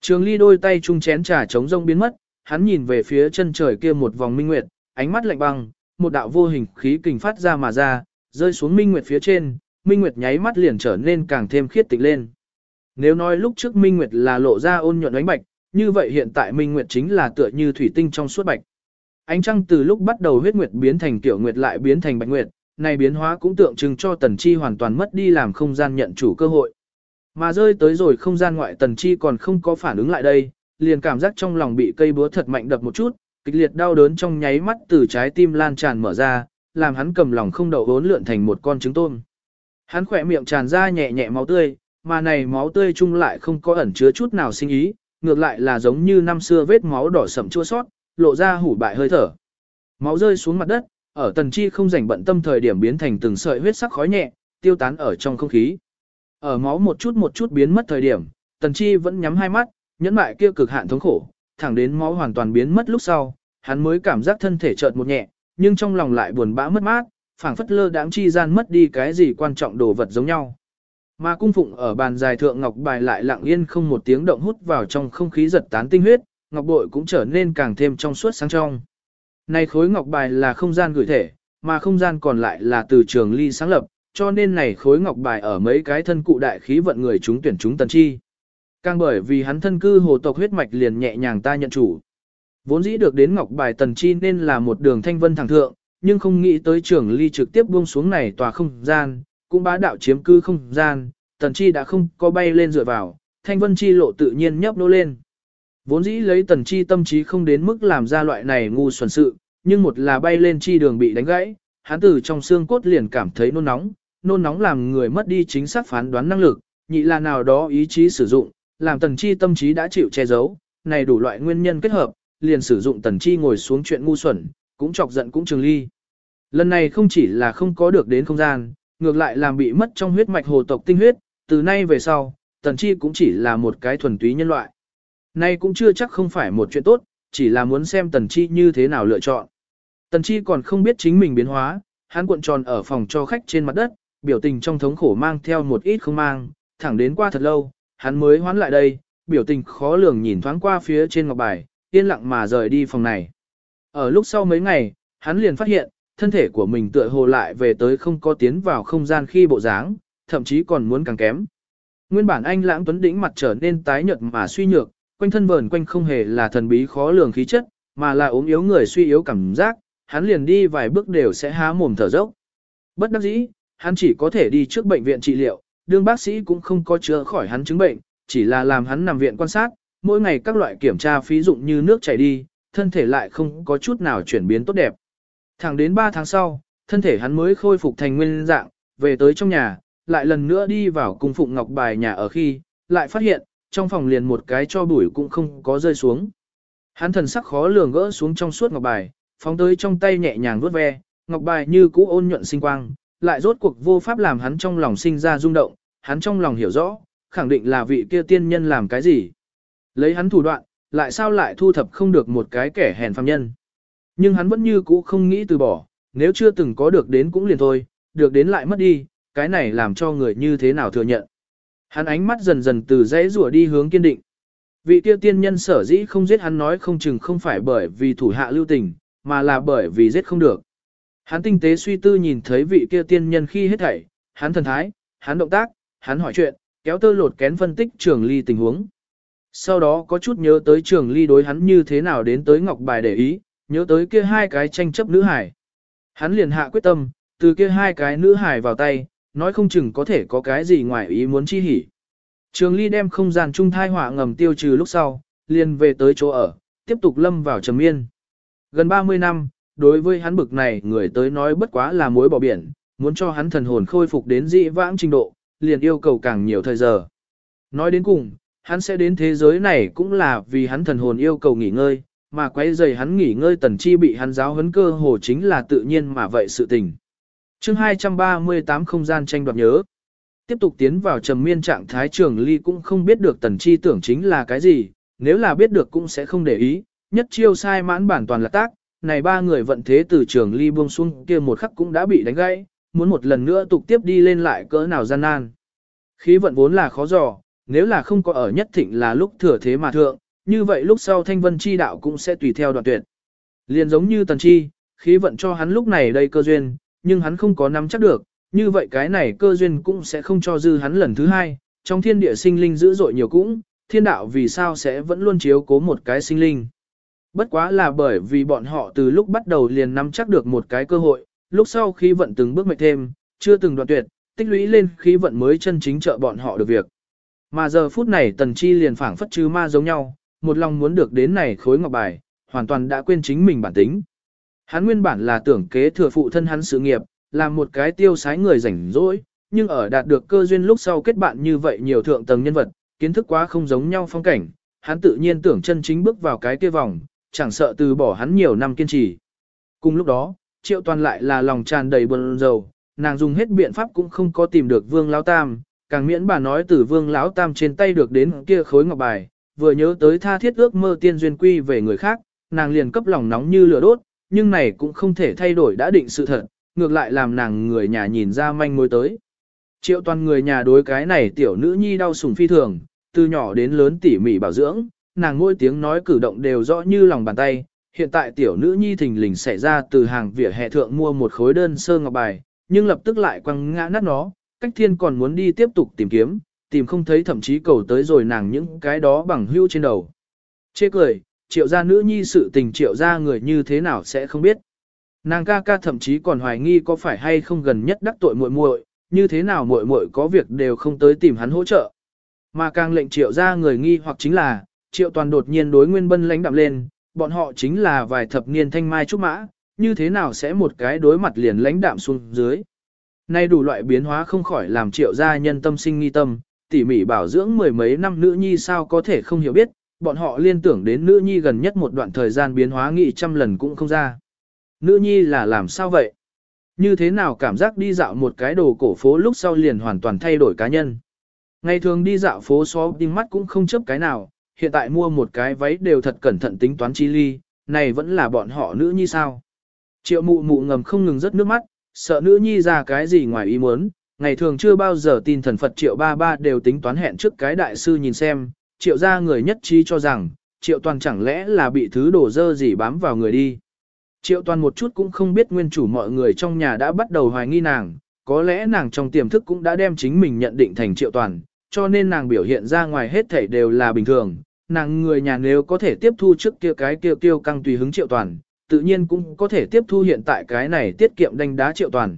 Trường Ly đôi tay chung chén trà trống rông biến mất, hắn nhìn về phía chân trời kia một vòng minh nguyệt, ánh mắt lạnh băng, một đạo vô hình khí kình phát ra mà ra, rơi xuống minh nguyệt phía trên, minh nguyệt nháy mắt liền trở nên càng thêm khiết tịnh lên. Nếu nói lúc trước minh nguyệt là lộ ra ôn nhuận ánh bạch, như vậy hiện tại minh nguyệt chính là tựa như thủy tinh trong suốt bạch. Ánh trăng từ lúc bắt đầu huyết nguyệt biến thành tiểu nguyệt lại biến thành bạch nguyệt, này biến hóa cũng tượng trưng cho tần chi hoàn toàn mất đi làm không gian nhận chủ cơ hội. Mà rơi tới rồi không gian ngoại tần chi còn không có phản ứng lại đây, liền cảm giác trong lòng bị cây búa thật mạnh đập một chút, kịch liệt đau đớn trong nháy mắt từ trái tim lan tràn mở ra, làm hắn cầm lòng không đậu vốn lượn thành một con trứng tôm. Hắn khỏe miệng tràn ra nhẹ nhẹ máu tươi, mà này máu tươi chung lại không có ẩn chứa chút nào sinh ý, ngược lại là giống như năm xưa vết máu đỏ sậm chua sót, lộ ra hủ bại hơi thở. Máu rơi xuống mặt đất, ở tần chi không rảnh bận tâm thời điểm biến thành từng sợi huyết sắc khói nhẹ, tiêu tán ở trong không khí. Ở máu một chút một chút biến mất thời điểm, tần chi vẫn nhắm hai mắt, nhẫn mại kia cực hạn thống khổ, thẳng đến máu hoàn toàn biến mất lúc sau, hắn mới cảm giác thân thể chợt một nhẹ, nhưng trong lòng lại buồn bã mất mát, phảng phất lơ đãng chi gian mất đi cái gì quan trọng đồ vật giống nhau. Mà cung phụng ở bàn dài thượng ngọc bài lại lặng yên không một tiếng động hút vào trong không khí giật tán tinh huyết, ngọc bội cũng trở nên càng thêm trong suốt sáng trong. Này khối ngọc bài là không gian gửi thể, mà không gian còn lại là từ trường ly sáng lập, cho nên này khối ngọc bài ở mấy cái thân cụ đại khí vận người chúng tuyển chúng tần chi. Càng bởi vì hắn thân cư hồ tộc huyết mạch liền nhẹ nhàng ta nhận chủ. Vốn dĩ được đến ngọc bài tần chi nên là một đường thanh vân thẳng thượng, nhưng không nghĩ tới trường ly trực tiếp buông xuống này tòa không gian, cũng bá đạo chiếm cư không gian, tần chi đã không có bay lên dựa vào, thanh vân chi lộ tự nhiên nhấp nô lên. Vốn dĩ lấy tần chi tâm trí không đến mức làm ra loại này ngu xuẩn sự, nhưng một là bay lên chi đường bị đánh gãy, hắn từ trong xương cốt liền cảm thấy nôn nóng, nôn nóng làm người mất đi chính xác phán đoán năng lực, nhị là nào đó ý chí sử dụng, làm tần chi tâm trí đã chịu che giấu, này đủ loại nguyên nhân kết hợp, liền sử dụng tần chi ngồi xuống chuyện ngu xuẩn, cũng chọc giận cũng trường ly. Lần này không chỉ là không có được đến không gian, ngược lại làm bị mất trong huyết mạch hồ tộc tinh huyết, từ nay về sau, tần chi cũng chỉ là một cái thuần túy nhân loại. Nay cũng chưa chắc không phải một chuyện tốt, chỉ là muốn xem tần chi như thế nào lựa chọn. Tần chi còn không biết chính mình biến hóa, hắn cuộn tròn ở phòng cho khách trên mặt đất, biểu tình trong thống khổ mang theo một ít không mang, thẳng đến qua thật lâu, hắn mới hoán lại đây, biểu tình khó lường nhìn thoáng qua phía trên ngọc bài, yên lặng mà rời đi phòng này. Ở lúc sau mấy ngày, hắn liền phát hiện, thân thể của mình tựa hồ lại về tới không có tiến vào không gian khi bộ dáng, thậm chí còn muốn càng kém. Nguyên bản anh lãng tuấn đỉnh mặt trở nên tái nhợt mà suy nhược, quanh thân vờn quanh không hề là thần bí khó lường khí chất, mà là ốm yếu người suy yếu cảm giác, hắn liền đi vài bước đều sẽ há mồm thở dốc. Bất đắc dĩ, hắn chỉ có thể đi trước bệnh viện trị liệu, đương bác sĩ cũng không có chữa khỏi hắn chứng bệnh, chỉ là làm hắn nằm viện quan sát, mỗi ngày các loại kiểm tra phí dụng như nước chảy đi, thân thể lại không có chút nào chuyển biến tốt đẹp. Thẳng đến 3 tháng sau, thân thể hắn mới khôi phục thành nguyên dạng, về tới trong nhà, lại lần nữa đi vào cung phụng ngọc bài nhà ở khi, lại phát hiện, trong phòng liền một cái cho bụi cũng không có rơi xuống. Hắn thần sắc khó lường gỡ xuống trong suốt ngọc bài, phóng tới trong tay nhẹ nhàng vuốt ve, ngọc bài như cũ ôn nhuận sinh quang, lại rốt cuộc vô pháp làm hắn trong lòng sinh ra rung động, hắn trong lòng hiểu rõ, khẳng định là vị kia tiên nhân làm cái gì. Lấy hắn thủ đoạn, lại sao lại thu thập không được một cái kẻ hèn phàm nhân. Nhưng hắn vẫn như cũ không nghĩ từ bỏ, nếu chưa từng có được đến cũng liền thôi, được đến lại mất đi, cái này làm cho người như thế nào thừa nhận. Hắn ánh mắt dần dần từ dãy rủa đi hướng kiên định. Vị Tiêu tiên nhân sở dĩ không giết hắn nói không chừng không phải bởi vì thủ hạ lưu tình, mà là bởi vì giết không được. Hắn tinh tế suy tư nhìn thấy vị kia tiên nhân khi hết thảy, hắn thần thái, hắn động tác, hắn hỏi chuyện, kéo tơ lột kén phân tích trường ly tình huống. Sau đó có chút nhớ tới trường ly đối hắn như thế nào đến tới ngọc bài để ý, nhớ tới kia hai cái tranh chấp nữ hải. Hắn liền hạ quyết tâm, từ kia hai cái nữ hải vào tay, nói không chừng có thể có cái gì ngoài ý muốn chi hỉ. Trường ly đem không gian trung thai hỏa ngầm tiêu trừ lúc sau, liền về tới chỗ ở, tiếp tục lâm vào trầm miên. Gần 30 năm, đối với hắn bực này người tới nói bất quá là mối bỏ biển, muốn cho hắn thần hồn khôi phục đến dị vãng trình độ, liền yêu cầu càng nhiều thời giờ. Nói đến cùng, hắn sẽ đến thế giới này cũng là vì hắn thần hồn yêu cầu nghỉ ngơi, mà quấy rầy hắn nghỉ ngơi tần chi bị hắn giáo huấn cơ hồ chính là tự nhiên mà vậy sự tình chương 238 không gian tranh đoạt nhớ. Tiếp tục tiến vào trầm miên trạng thái trường ly cũng không biết được tần chi tưởng chính là cái gì, nếu là biết được cũng sẽ không để ý, nhất chiêu sai mãn bản toàn là tác, này ba người vận thế từ trường ly buông xuống kia một khắc cũng đã bị đánh gãy, muốn một lần nữa tục tiếp đi lên lại cỡ nào gian nan. Khí vận vốn là khó dò, nếu là không có ở nhất thịnh là lúc thừa thế mà thượng, như vậy lúc sau thanh vân chi đạo cũng sẽ tùy theo đoạn tuyệt. Liền giống như tần chi, khí vận cho hắn lúc này đây cơ duyên, nhưng hắn không có nắm chắc được, như vậy cái này cơ duyên cũng sẽ không cho dư hắn lần thứ hai, trong thiên địa sinh linh dữ dội nhiều cũng, thiên đạo vì sao sẽ vẫn luôn chiếu cố một cái sinh linh. Bất quá là bởi vì bọn họ từ lúc bắt đầu liền nắm chắc được một cái cơ hội, lúc sau khi vận từng bước mệt thêm, chưa từng đoạn tuyệt, tích lũy lên khí vận mới chân chính trợ bọn họ được việc. Mà giờ phút này tần chi liền phảng phất chứ ma giống nhau, một lòng muốn được đến này khối ngọc bài, hoàn toàn đã quên chính mình bản tính. Hắn nguyên bản là tưởng kế thừa phụ thân hắn sự nghiệp, làm một cái tiêu sái người rảnh rỗi, nhưng ở đạt được cơ duyên lúc sau kết bạn như vậy nhiều thượng tầng nhân vật, kiến thức quá không giống nhau phong cảnh, hắn tự nhiên tưởng chân chính bước vào cái kia vòng, chẳng sợ từ bỏ hắn nhiều năm kiên trì. Cùng lúc đó, triệu toàn lại là lòng tràn đầy buồn rầu, nàng dùng hết biện pháp cũng không có tìm được vương lão tam, càng miễn bà nói từ vương lão tam trên tay được đến kia khối ngọc bài, vừa nhớ tới tha thiết ước mơ tiên duyên quy về người khác, nàng liền cấp lòng nóng như lửa đốt, nhưng này cũng không thể thay đổi đã định sự thật, ngược lại làm nàng người nhà nhìn ra manh mối tới. Triệu toàn người nhà đối cái này tiểu nữ nhi đau sủng phi thường, từ nhỏ đến lớn tỉ mỉ bảo dưỡng, nàng ngôi tiếng nói cử động đều rõ như lòng bàn tay. Hiện tại tiểu nữ nhi thình lình xảy ra từ hàng vỉa hè thượng mua một khối đơn sơ ngọc bài, nhưng lập tức lại quăng ngã nát nó, cách thiên còn muốn đi tiếp tục tìm kiếm, tìm không thấy thậm chí cầu tới rồi nàng những cái đó bằng hưu trên đầu. Chê cười, triệu gia nữ nhi sự tình triệu gia người như thế nào sẽ không biết. Nàng ca ca thậm chí còn hoài nghi có phải hay không gần nhất đắc tội muội muội, như thế nào muội muội có việc đều không tới tìm hắn hỗ trợ. Mà càng lệnh triệu gia người nghi hoặc chính là, triệu toàn đột nhiên đối nguyên bân lãnh đạm lên, bọn họ chính là vài thập niên thanh mai trúc mã, như thế nào sẽ một cái đối mặt liền lãnh đạm xuống dưới. Nay đủ loại biến hóa không khỏi làm triệu gia nhân tâm sinh nghi tâm, tỉ mỉ bảo dưỡng mười mấy năm nữ nhi sao có thể không hiểu biết, bọn họ liên tưởng đến nữ nhi gần nhất một đoạn thời gian biến hóa nghị trăm lần cũng không ra. Nữ nhi là làm sao vậy? Như thế nào cảm giác đi dạo một cái đồ cổ phố lúc sau liền hoàn toàn thay đổi cá nhân? Ngày thường đi dạo phố xó đinh mắt cũng không chấp cái nào, hiện tại mua một cái váy đều thật cẩn thận tính toán chi ly, này vẫn là bọn họ nữ nhi sao? Triệu mụ mụ ngầm không ngừng rớt nước mắt, sợ nữ nhi ra cái gì ngoài ý muốn, ngày thường chưa bao giờ tin thần Phật triệu ba ba đều tính toán hẹn trước cái đại sư nhìn xem, triệu ra người nhất trí cho rằng, triệu toàn chẳng lẽ là bị thứ đổ dơ gì bám vào người đi. Triệu toàn một chút cũng không biết nguyên chủ mọi người trong nhà đã bắt đầu hoài nghi nàng, có lẽ nàng trong tiềm thức cũng đã đem chính mình nhận định thành triệu toàn, cho nên nàng biểu hiện ra ngoài hết thảy đều là bình thường. Nàng người nhà nếu có thể tiếp thu trước kia cái kia tiêu căng tùy hứng triệu toàn, tự nhiên cũng có thể tiếp thu hiện tại cái này tiết kiệm đánh đá triệu toàn.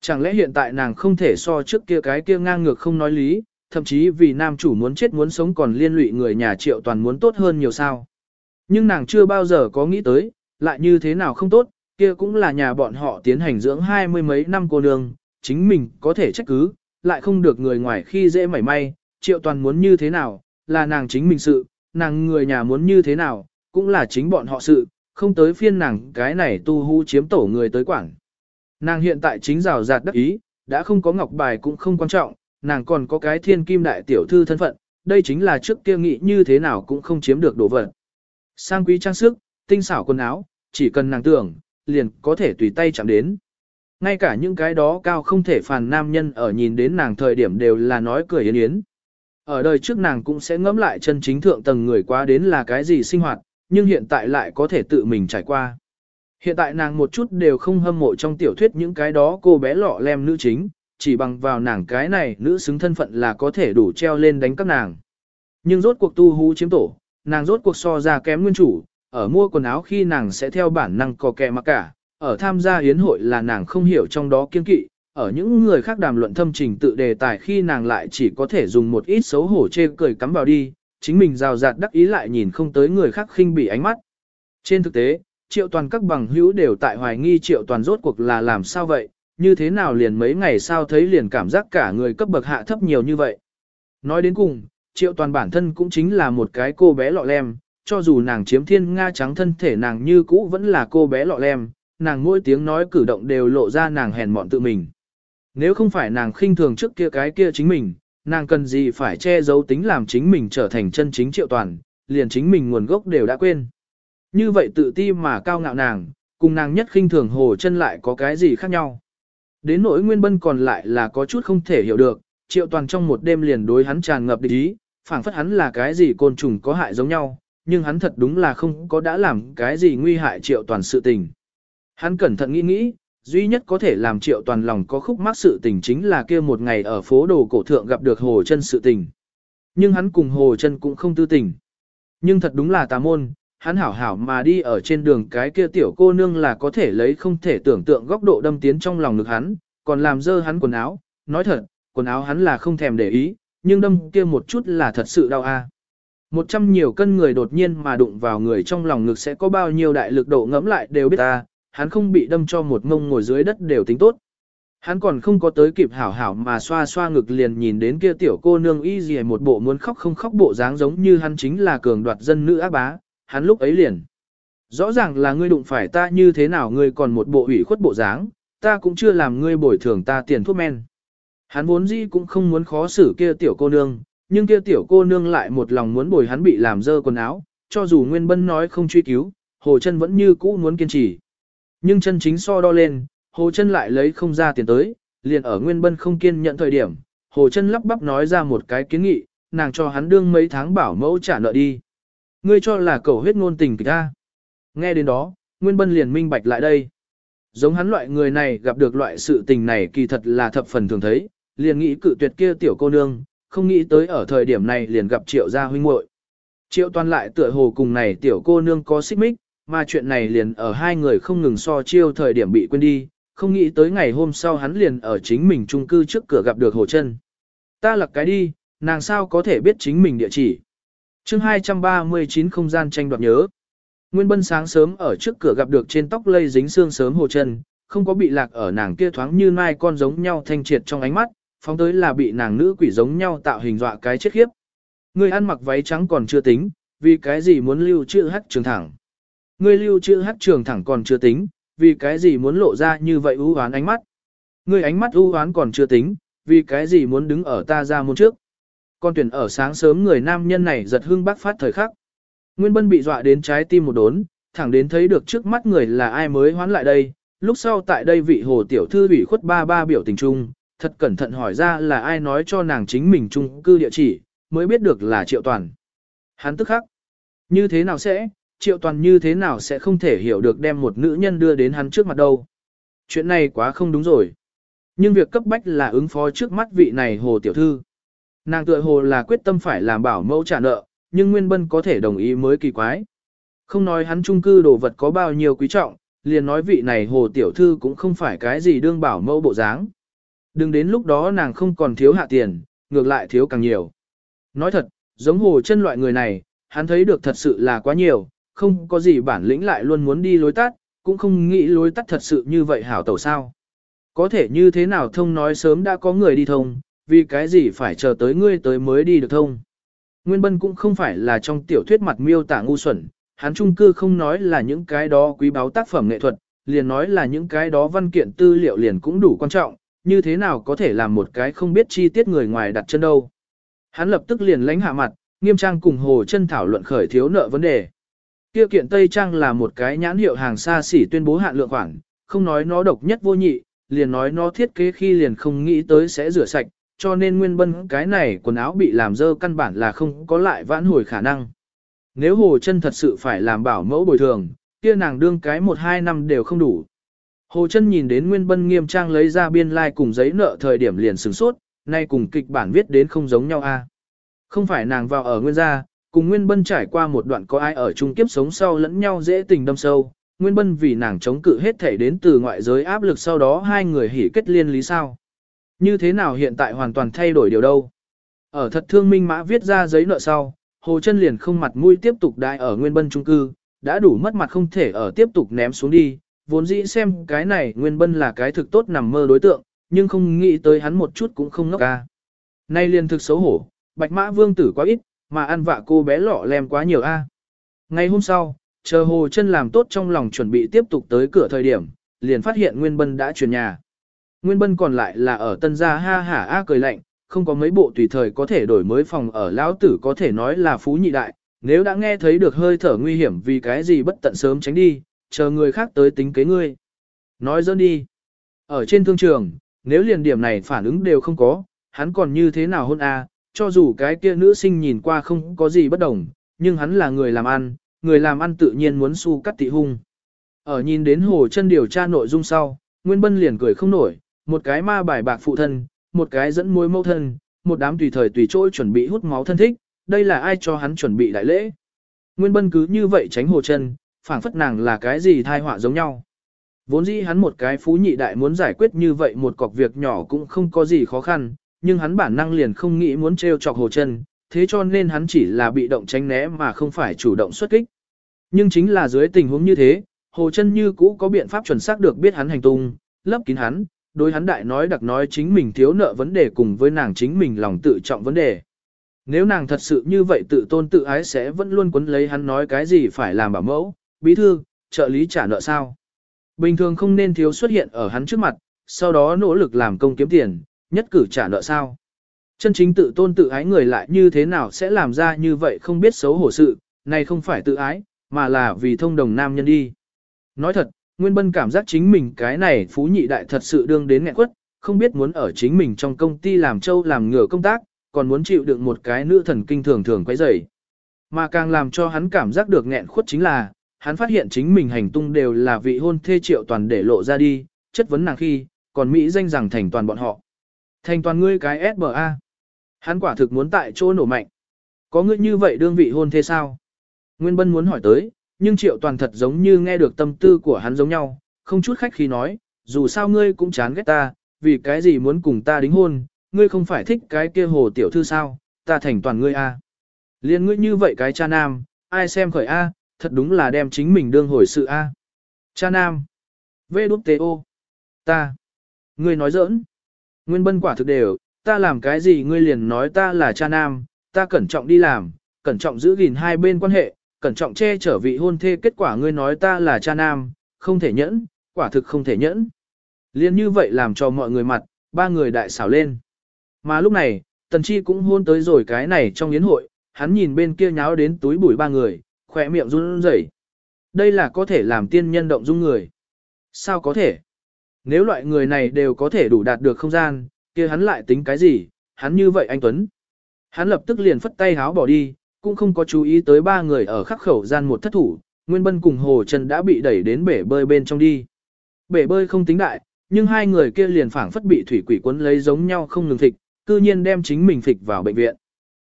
Chẳng lẽ hiện tại nàng không thể so trước kia cái kia ngang ngược không nói lý, thậm chí vì nam chủ muốn chết muốn sống còn liên lụy người nhà triệu toàn muốn tốt hơn nhiều sao. Nhưng nàng chưa bao giờ có nghĩ tới, lại như thế nào không tốt, kia cũng là nhà bọn họ tiến hành dưỡng hai mươi mấy năm cô nương, chính mình có thể trách cứ, lại không được người ngoài khi dễ mảy may, triệu toàn muốn như thế nào, là nàng chính mình sự, nàng người nhà muốn như thế nào, cũng là chính bọn họ sự, không tới phiên nàng cái này tu hú chiếm tổ người tới quảng. Nàng hiện tại chính rào rạt đắc ý, đã không có ngọc bài cũng không quan trọng, nàng còn có cái thiên kim đại tiểu thư thân phận, đây chính là trước kia nghĩ như thế nào cũng không chiếm được đồ vật. Sang quý trang sức, tinh xảo quần áo, chỉ cần nàng tưởng, liền có thể tùy tay chạm đến. Ngay cả những cái đó cao không thể phàn nam nhân ở nhìn đến nàng thời điểm đều là nói cười yến yến. Ở đời trước nàng cũng sẽ ngẫm lại chân chính thượng tầng người quá đến là cái gì sinh hoạt, nhưng hiện tại lại có thể tự mình trải qua. Hiện tại nàng một chút đều không hâm mộ trong tiểu thuyết những cái đó cô bé lọ lem nữ chính, chỉ bằng vào nàng cái này nữ xứng thân phận là có thể đủ treo lên đánh các nàng. Nhưng rốt cuộc tu hú chiếm tổ, nàng rốt cuộc so ra kém nguyên chủ, ở mua quần áo khi nàng sẽ theo bản năng có kẻ mặc cả, ở tham gia hiến hội là nàng không hiểu trong đó kiên kỵ, ở những người khác đàm luận thâm trình tự đề tài khi nàng lại chỉ có thể dùng một ít xấu hổ chê cười cắm vào đi, chính mình rào rạt đắc ý lại nhìn không tới người khác khinh bị ánh mắt. Trên thực tế, triệu toàn các bằng hữu đều tại hoài nghi triệu toàn rốt cuộc là làm sao vậy, như thế nào liền mấy ngày sau thấy liền cảm giác cả người cấp bậc hạ thấp nhiều như vậy. Nói đến cùng, triệu toàn bản thân cũng chính là một cái cô bé lọ lem, cho dù nàng chiếm thiên nga trắng thân thể nàng như cũ vẫn là cô bé lọ lem, nàng mỗi tiếng nói cử động đều lộ ra nàng hèn mọn tự mình. Nếu không phải nàng khinh thường trước kia cái kia chính mình, nàng cần gì phải che giấu tính làm chính mình trở thành chân chính triệu toàn, liền chính mình nguồn gốc đều đã quên. Như vậy tự ti mà cao ngạo nàng, cùng nàng nhất khinh thường hồ chân lại có cái gì khác nhau. Đến nỗi nguyên bân còn lại là có chút không thể hiểu được, triệu toàn trong một đêm liền đối hắn tràn ngập địch ý, phảng phất hắn là cái gì côn trùng có hại giống nhau, nhưng hắn thật đúng là không có đã làm cái gì nguy hại triệu toàn sự tình. Hắn cẩn thận nghĩ nghĩ, duy nhất có thể làm triệu toàn lòng có khúc mắc sự tình chính là kia một ngày ở phố đồ cổ thượng gặp được hồ chân sự tình. Nhưng hắn cùng hồ chân cũng không tư tình. Nhưng thật đúng là tà môn, hắn hảo hảo mà đi ở trên đường cái kia tiểu cô nương là có thể lấy không thể tưởng tượng góc độ đâm tiến trong lòng ngực hắn, còn làm dơ hắn quần áo, nói thật, quần áo hắn là không thèm để ý, nhưng đâm kia một chút là thật sự đau a. Một trăm nhiều cân người đột nhiên mà đụng vào người trong lòng ngực sẽ có bao nhiêu đại lực độ ngẫm lại đều biết ta, hắn không bị đâm cho một ngông ngồi dưới đất đều tính tốt. Hắn còn không có tới kịp hảo hảo mà xoa xoa ngực liền nhìn đến kia tiểu cô nương y gì một bộ muốn khóc không khóc bộ dáng giống như hắn chính là cường đoạt dân nữ ác bá, hắn lúc ấy liền. Rõ ràng là ngươi đụng phải ta như thế nào ngươi còn một bộ ủy khuất bộ dáng, ta cũng chưa làm ngươi bồi thường ta tiền thuốc men. Hắn vốn dĩ cũng không muốn khó xử kia tiểu cô nương, nhưng kia tiểu cô nương lại một lòng muốn bồi hắn bị làm dơ quần áo, cho dù Nguyên Bân nói không truy cứu, Hồ chân vẫn như cũ muốn kiên trì. Nhưng chân chính so đo lên, Hồ chân lại lấy không ra tiền tới, liền ở Nguyên Bân không kiên nhận thời điểm, Hồ chân lắp bắp nói ra một cái kiến nghị, nàng cho hắn đương mấy tháng bảo mẫu trả nợ đi. Ngươi cho là cầu huyết ngôn tình kịch ta. Nghe đến đó, Nguyên Bân liền minh bạch lại đây. Giống hắn loại người này gặp được loại sự tình này kỳ thật là thập phần thường thấy, liền nghĩ cự tuyệt kia tiểu cô nương, không nghĩ tới ở thời điểm này liền gặp triệu gia huynh muội. Triệu toàn lại tựa hồ cùng này tiểu cô nương có xích mích, mà chuyện này liền ở hai người không ngừng so chiêu thời điểm bị quên đi, không nghĩ tới ngày hôm sau hắn liền ở chính mình chung cư trước cửa gặp được Hồ chân. Ta lặc cái đi, nàng sao có thể biết chính mình địa chỉ chương 239 không gian tranh đoạt nhớ. Nguyên Bân sáng sớm ở trước cửa gặp được trên tóc lây dính xương sớm Hồ chân, không có bị lạc ở nàng kia thoáng như mai con giống nhau thanh triệt trong ánh mắt, phóng tới là bị nàng nữ quỷ giống nhau tạo hình dọa cái chết khiếp. người ăn mặc váy trắng còn chưa tính, vì cái gì muốn lưu chữ hắc trường thẳng. người lưu chữ hắc trường thẳng còn chưa tính, vì cái gì muốn lộ ra như vậy ưu hoán ánh mắt. người ánh mắt ưu hoán còn chưa tính, vì cái gì muốn đứng ở ta ra môn trước. Con tuyển ở sáng sớm người nam nhân này giật hưng bác phát thời khắc. Nguyên Bân bị dọa đến trái tim một đốn, thẳng đến thấy được trước mắt người là ai mới hoán lại đây. Lúc sau tại đây vị hồ tiểu thư ủy khuất ba ba biểu tình trung, thật cẩn thận hỏi ra là ai nói cho nàng chính mình chung cư địa chỉ, mới biết được là Triệu Toàn. Hắn tức khắc. Như thế nào sẽ, Triệu Toàn như thế nào sẽ không thể hiểu được đem một nữ nhân đưa đến hắn trước mặt đâu. Chuyện này quá không đúng rồi. Nhưng việc cấp bách là ứng phó trước mắt vị này hồ tiểu thư. Nàng tựa hồ là quyết tâm phải làm bảo mẫu trả nợ, nhưng Nguyên Bân có thể đồng ý mới kỳ quái. Không nói hắn chung cư đồ vật có bao nhiêu quý trọng, liền nói vị này hồ tiểu thư cũng không phải cái gì đương bảo mẫu bộ dáng. Đừng đến lúc đó nàng không còn thiếu hạ tiền, ngược lại thiếu càng nhiều. Nói thật, giống hồ chân loại người này, hắn thấy được thật sự là quá nhiều, không có gì bản lĩnh lại luôn muốn đi lối tắt, cũng không nghĩ lối tắt thật sự như vậy hảo tẩu sao. Có thể như thế nào thông nói sớm đã có người đi thông, vì cái gì phải chờ tới ngươi tới mới đi được thông. Nguyên Bân cũng không phải là trong tiểu thuyết mặt miêu tả ngu xuẩn, hắn trung cư không nói là những cái đó quý báu tác phẩm nghệ thuật, liền nói là những cái đó văn kiện tư liệu liền cũng đủ quan trọng, như thế nào có thể làm một cái không biết chi tiết người ngoài đặt chân đâu. Hắn lập tức liền lánh hạ mặt, nghiêm trang cùng Hồ chân thảo luận khởi thiếu nợ vấn đề. Kia kiện Tây Trang là một cái nhãn hiệu hàng xa xỉ tuyên bố hạn lượng khoảng không nói nó độc nhất vô nhị, liền nói nó thiết kế khi liền không nghĩ tới sẽ rửa sạch, cho nên nguyên bân cái này quần áo bị làm dơ căn bản là không có lại vãn hồi khả năng. Nếu Hồ chân thật sự phải làm bảo mẫu bồi thường, kia nàng đương cái một hai năm đều không đủ. Hồ chân nhìn đến Nguyên Bân nghiêm trang lấy ra biên lai like cùng giấy nợ thời điểm liền sửng sốt, nay cùng kịch bản viết đến không giống nhau a. Không phải nàng vào ở Nguyên gia, cùng Nguyên Bân trải qua một đoạn có ai ở chung kiếp sống sau lẫn nhau dễ tình đâm sâu, Nguyên Bân vì nàng chống cự hết thể đến từ ngoại giới áp lực sau đó hai người hỉ kết liên lý sao. Như thế nào hiện tại hoàn toàn thay đổi điều đâu. Ở thật thương minh mã viết ra giấy nợ sau, Hồ chân liền không mặt mũi tiếp tục đại ở Nguyên Bân trung cư, đã đủ mất mặt không thể ở tiếp tục ném xuống đi, vốn dĩ xem cái này Nguyên Bân là cái thực tốt nằm mơ đối tượng, nhưng không nghĩ tới hắn một chút cũng không ngốc ca. Nay liền thực xấu hổ, bạch mã vương tử quá ít, mà ăn vạ cô bé lọ lem quá nhiều a. Ngày hôm sau, chờ hồ chân làm tốt trong lòng chuẩn bị tiếp tục tới cửa thời điểm, liền phát hiện Nguyên Bân đã chuyển nhà. Nguyên Bân còn lại là ở tân gia ha hả a cười lạnh, không có mấy bộ tùy thời có thể đổi mới phòng ở lão tử có thể nói là phú nhị đại, nếu đã nghe thấy được hơi thở nguy hiểm vì cái gì bất tận sớm tránh đi, chờ người khác tới tính kế ngươi. Nói dẫn đi. Ở trên thương trường, nếu liền điểm này phản ứng đều không có, hắn còn như thế nào hôn a? cho dù cái kia nữ sinh nhìn qua không có gì bất đồng, nhưng hắn là người làm ăn, người làm ăn tự nhiên muốn su cắt tị hung. Ở nhìn đến hồ chân điều tra nội dung sau, Nguyên Bân liền cười không nổi, một cái ma bài bạc phụ thân, một cái dẫn môi mâu thân, một đám tùy thời tùy chỗ chuẩn bị hút máu thân thích, đây là ai cho hắn chuẩn bị đại lễ. Nguyên Bân cứ như vậy tránh hồ chân, phảng phất nàng là cái gì thai họa giống nhau. Vốn dĩ hắn một cái phú nhị đại muốn giải quyết như vậy một cọc việc nhỏ cũng không có gì khó khăn, nhưng hắn bản năng liền không nghĩ muốn trêu chọc hồ chân, thế cho nên hắn chỉ là bị động tránh né mà không phải chủ động xuất kích. Nhưng chính là dưới tình huống như thế, hồ chân như cũ có biện pháp chuẩn xác được biết hắn hành tung, lấp kín hắn, đối hắn đại nói đặc nói chính mình thiếu nợ vấn đề cùng với nàng chính mình lòng tự trọng vấn đề. Nếu nàng thật sự như vậy tự tôn tự ái sẽ vẫn luôn quấn lấy hắn nói cái gì phải làm bảo mẫu, bí thư, trợ lý trả nợ sao. Bình thường không nên thiếu xuất hiện ở hắn trước mặt, sau đó nỗ lực làm công kiếm tiền, nhất cử trả nợ sao. Chân chính tự tôn tự ái người lại như thế nào sẽ làm ra như vậy không biết xấu hổ sự, này không phải tự ái, mà là vì thông đồng nam nhân đi. Nói thật, Nguyên Bân cảm giác chính mình cái này phú nhị đại thật sự đương đến nghẹn quất, không biết muốn ở chính mình trong công ty làm châu làm ngựa công tác, còn muốn chịu đựng một cái nữ thần kinh thường thường quấy rầy. Mà càng làm cho hắn cảm giác được nghẹn khuất chính là, hắn phát hiện chính mình hành tung đều là vị hôn thê triệu toàn để lộ ra đi, chất vấn nàng khi, còn Mỹ danh rằng thành toàn bọn họ. Thành toàn ngươi cái SBA. Hắn quả thực muốn tại chỗ nổ mạnh. Có ngươi như vậy đương vị hôn thê sao? Nguyên Bân muốn hỏi tới, nhưng triệu toàn thật giống như nghe được tâm tư của hắn giống nhau, không chút khách khí nói, dù sao ngươi cũng chán ghét ta, vì cái gì muốn cùng ta đính hôn, ngươi không phải thích cái kia hồ tiểu thư sao, ta thành toàn ngươi a. Liên ngươi như vậy cái cha nam, ai xem khởi a, thật đúng là đem chính mình đương hồi sự a. Cha nam. Vê đút tế ô. Ta. Ngươi nói giỡn. Nguyên bân quả thực đều, ta làm cái gì ngươi liền nói ta là cha nam, ta cẩn trọng đi làm, cẩn trọng giữ gìn hai bên quan hệ, cẩn trọng che chở vị hôn thê kết quả ngươi nói ta là cha nam, không thể nhẫn, quả thực không thể nhẫn. Liên như vậy làm cho mọi người mặt, ba người đại xảo lên. Mà lúc này, Tần Chi cũng hôn tới rồi cái này trong yến hội, hắn nhìn bên kia nháo đến túi bụi ba người, khỏe miệng run rẩy. Đây là có thể làm tiên nhân động dung người. Sao có thể? Nếu loại người này đều có thể đủ đạt được không gian, kia hắn lại tính cái gì, hắn như vậy anh Tuấn. Hắn lập tức liền phất tay háo bỏ đi, cũng không có chú ý tới ba người ở khắc khẩu gian một thất thủ, Nguyên Bân cùng Hồ Trần đã bị đẩy đến bể bơi bên trong đi. Bể bơi không tính đại, nhưng hai người kia liền phảng phất bị thủy quỷ cuốn lấy giống nhau không ngừng thịt, cư nhiên đem chính mình phịch vào bệnh viện.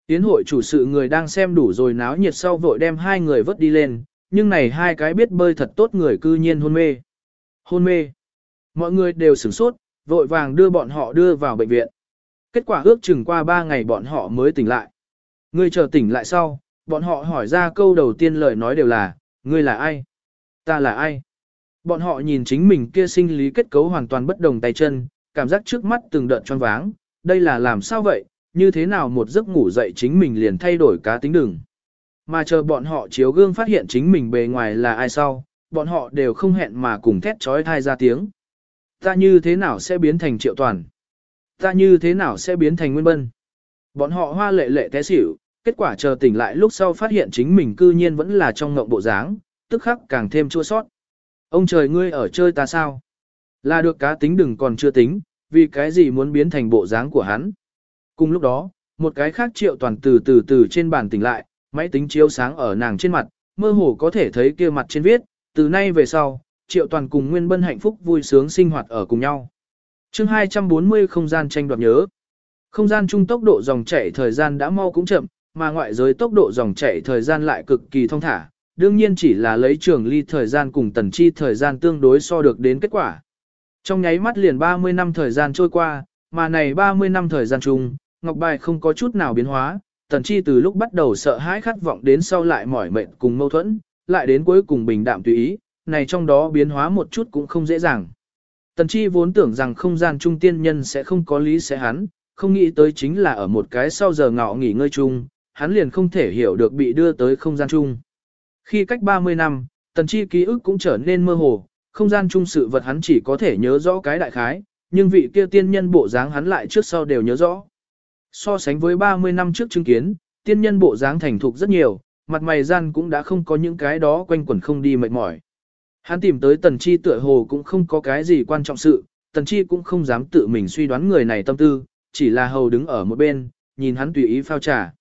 Tiến hội chủ sự người đang xem đủ rồi náo nhiệt sau vội đem hai người vớt đi lên, nhưng này hai cái biết bơi thật tốt người cư nhiên hôn mê. Hôn mê. Mọi người đều sửng sốt, vội vàng đưa bọn họ đưa vào bệnh viện. Kết quả ước chừng qua ba ngày bọn họ mới tỉnh lại. Ngươi chờ tỉnh lại sau, bọn họ hỏi ra câu đầu tiên lời nói đều là, ngươi là ai? Ta là ai? Bọn họ nhìn chính mình kia sinh lý kết cấu hoàn toàn bất đồng tay chân, cảm giác trước mắt từng đợt choáng váng, đây là làm sao vậy, như thế nào một giấc ngủ dậy chính mình liền thay đổi cá tính đường. Mà chờ bọn họ chiếu gương phát hiện chính mình bề ngoài là ai sau, bọn họ đều không hẹn mà cùng thét trói thai ra tiếng. Ta như thế nào sẽ biến thành triệu toàn? Ta như thế nào sẽ biến thành nguyên bân? Bọn họ hoa lệ lệ té xỉu, kết quả chờ tỉnh lại lúc sau phát hiện chính mình cư nhiên vẫn là trong ngộng bộ dáng, tức khắc càng thêm chua sót. Ông trời ngươi ở chơi ta sao? Là được cá tính đừng còn chưa tính, vì cái gì muốn biến thành bộ dáng của hắn. Cùng lúc đó, một cái khác triệu toàn từ từ từ trên bàn tỉnh lại, máy tính chiếu sáng ở nàng trên mặt, mơ hồ có thể thấy kia mặt trên viết, từ nay về sau, triệu toàn cùng Nguyên Bân hạnh phúc vui sướng sinh hoạt ở cùng nhau. chương 240 không gian tranh đoạt nhớ. Không gian chung tốc độ dòng chảy thời gian đã mau cũng chậm, mà ngoại giới tốc độ dòng chảy thời gian lại cực kỳ thông thả, đương nhiên chỉ là lấy trường ly thời gian cùng tần chi thời gian tương đối so được đến kết quả. Trong nháy mắt liền 30 năm thời gian trôi qua, mà này 30 năm thời gian chung, Ngọc Bài không có chút nào biến hóa, Tần Chi từ lúc bắt đầu sợ hãi khát vọng đến sau lại mỏi mệt cùng mâu thuẫn, lại đến cuối cùng bình đạm tùy ý, này trong đó biến hóa một chút cũng không dễ dàng. Tần Chi vốn tưởng rằng không gian trung tiên nhân sẽ không có lý sẽ hắn, không nghĩ tới chính là ở một cái sau giờ ngọ nghỉ ngơi chung, hắn liền không thể hiểu được bị đưa tới không gian chung. Khi cách 30 năm, Tần Chi ký ức cũng trở nên mơ hồ, không gian chung sự vật hắn chỉ có thể nhớ rõ cái đại khái, nhưng vị kia tiên nhân bộ dáng hắn lại trước sau đều nhớ rõ. So sánh với 30 năm trước chứng kiến, tiên nhân bộ dáng thành thục rất nhiều, mặt mày gian cũng đã không có những cái đó quanh quẩn không đi mệt mỏi. Hắn tìm tới Tần Chi tựa hồ cũng không có cái gì quan trọng sự, Tần Chi cũng không dám tự mình suy đoán người này tâm tư, chỉ là hầu đứng ở một bên, nhìn hắn tùy ý phao trà.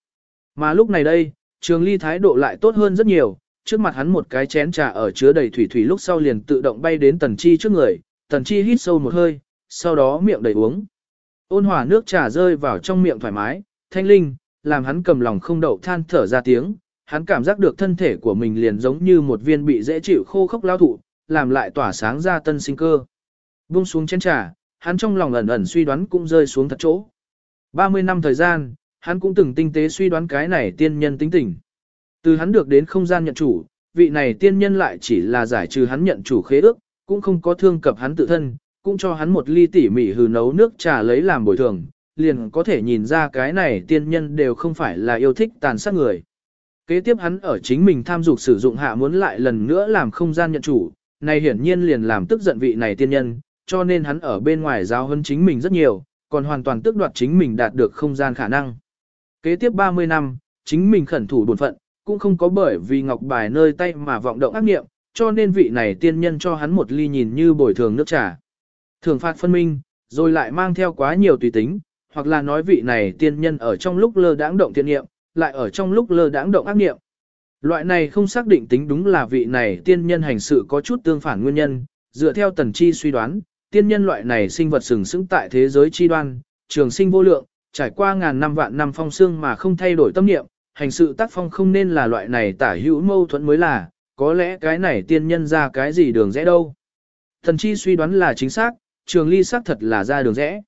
Mà lúc này đây, Trường Ly thái độ lại tốt hơn rất nhiều, trước mặt hắn một cái chén trà ở chứa đầy thủy thủy lúc sau liền tự động bay đến Tần Chi trước người, Tần Chi hít sâu một hơi, sau đó miệng đầy uống. Ôn hòa nước trà rơi vào trong miệng thoải mái, thanh linh, làm hắn cầm lòng không đậu than thở ra tiếng, hắn cảm giác được thân thể của mình liền giống như một viên bị dễ chịu khô khốc lao thụ, làm lại tỏa sáng ra tân sinh cơ. Buông xuống chén trà, hắn trong lòng ẩn ẩn suy đoán cũng rơi xuống thật chỗ. 30 năm thời gian, hắn cũng từng tinh tế suy đoán cái này tiên nhân tính tình. Từ hắn được đến không gian nhận chủ, vị này tiên nhân lại chỉ là giải trừ hắn nhận chủ khế ước, cũng không có thương cập hắn tự thân, cũng cho hắn một ly tỉ mỉ hừ nấu nước trà lấy làm bồi thường, liền có thể nhìn ra cái này tiên nhân đều không phải là yêu thích tàn sát người. Kế tiếp hắn ở chính mình tham dục sử dụng hạ muốn lại lần nữa làm không gian nhận chủ, này hiển nhiên liền làm tức giận vị này tiên nhân, cho nên hắn ở bên ngoài giáo hơn chính mình rất nhiều, còn hoàn toàn tước đoạt chính mình đạt được không gian khả năng. Kế tiếp 30 năm, chính mình khẩn thủ bổn phận, cũng không có bởi vì ngọc bài nơi tay mà vọng động ác niệm, cho nên vị này tiên nhân cho hắn một ly nhìn như bồi thường nước trà. Thường phạt phân minh, rồi lại mang theo quá nhiều tùy tính, hoặc là nói vị này tiên nhân ở trong lúc lơ đãng động thiện niệm, lại ở trong lúc lơ đãng động ác niệm. Loại này không xác định tính đúng là vị này tiên nhân hành sự có chút tương phản nguyên nhân, dựa theo tần chi suy đoán, tiên nhân loại này sinh vật sừng sững tại thế giới chi đoan, trường sinh vô lượng, trải qua ngàn năm vạn năm phong xương mà không thay đổi tâm niệm, hành sự tác phong không nên là loại này tả hữu mâu thuẫn mới là, có lẽ cái này tiên nhân ra cái gì đường rẽ đâu. Thần chi suy đoán là chính xác, trường ly xác thật là ra đường rẽ.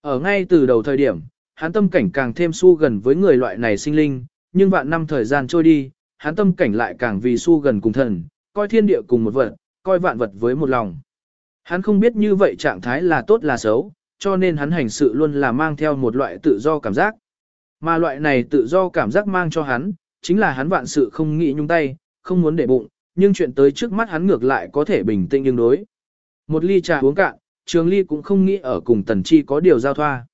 Ở ngay từ đầu thời điểm, hắn tâm cảnh càng thêm su gần với người loại này sinh linh, nhưng vạn năm thời gian trôi đi, hắn tâm cảnh lại càng vì su gần cùng thần, coi thiên địa cùng một vật, coi vạn vật với một lòng. Hắn không biết như vậy trạng thái là tốt là xấu, cho nên hắn hành sự luôn là mang theo một loại tự do cảm giác. Mà loại này tự do cảm giác mang cho hắn, chính là hắn vạn sự không nghĩ nhung tay, không muốn để bụng, nhưng chuyện tới trước mắt hắn ngược lại có thể bình tĩnh nhưng đối. Một ly trà uống cạn, Trường Ly cũng không nghĩ ở cùng Tần Chi có điều giao thoa.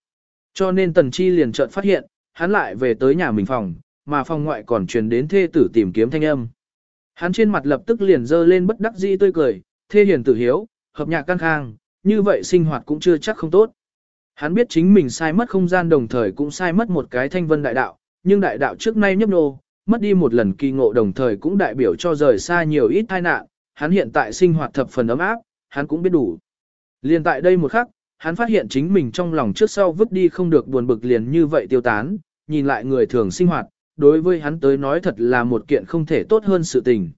Cho nên Tần Chi liền chợt phát hiện, hắn lại về tới nhà mình phòng, mà phòng ngoại còn truyền đến thê tử tìm kiếm thanh âm. Hắn trên mặt lập tức liền dơ lên bất đắc dĩ tươi cười, thê hiền tử hiếu, hợp nhạc căng khang, như vậy sinh hoạt cũng chưa chắc không tốt. Hắn biết chính mình sai mất không gian đồng thời cũng sai mất một cái thanh vân đại đạo, nhưng đại đạo trước nay nhấp nô, mất đi một lần kỳ ngộ đồng thời cũng đại biểu cho rời xa nhiều ít tai nạn, hắn hiện tại sinh hoạt thập phần ấm áp, hắn cũng biết đủ. Liên tại đây một khắc, hắn phát hiện chính mình trong lòng trước sau vứt đi không được buồn bực liền như vậy tiêu tán, nhìn lại người thường sinh hoạt, đối với hắn tới nói thật là một kiện không thể tốt hơn sự tình.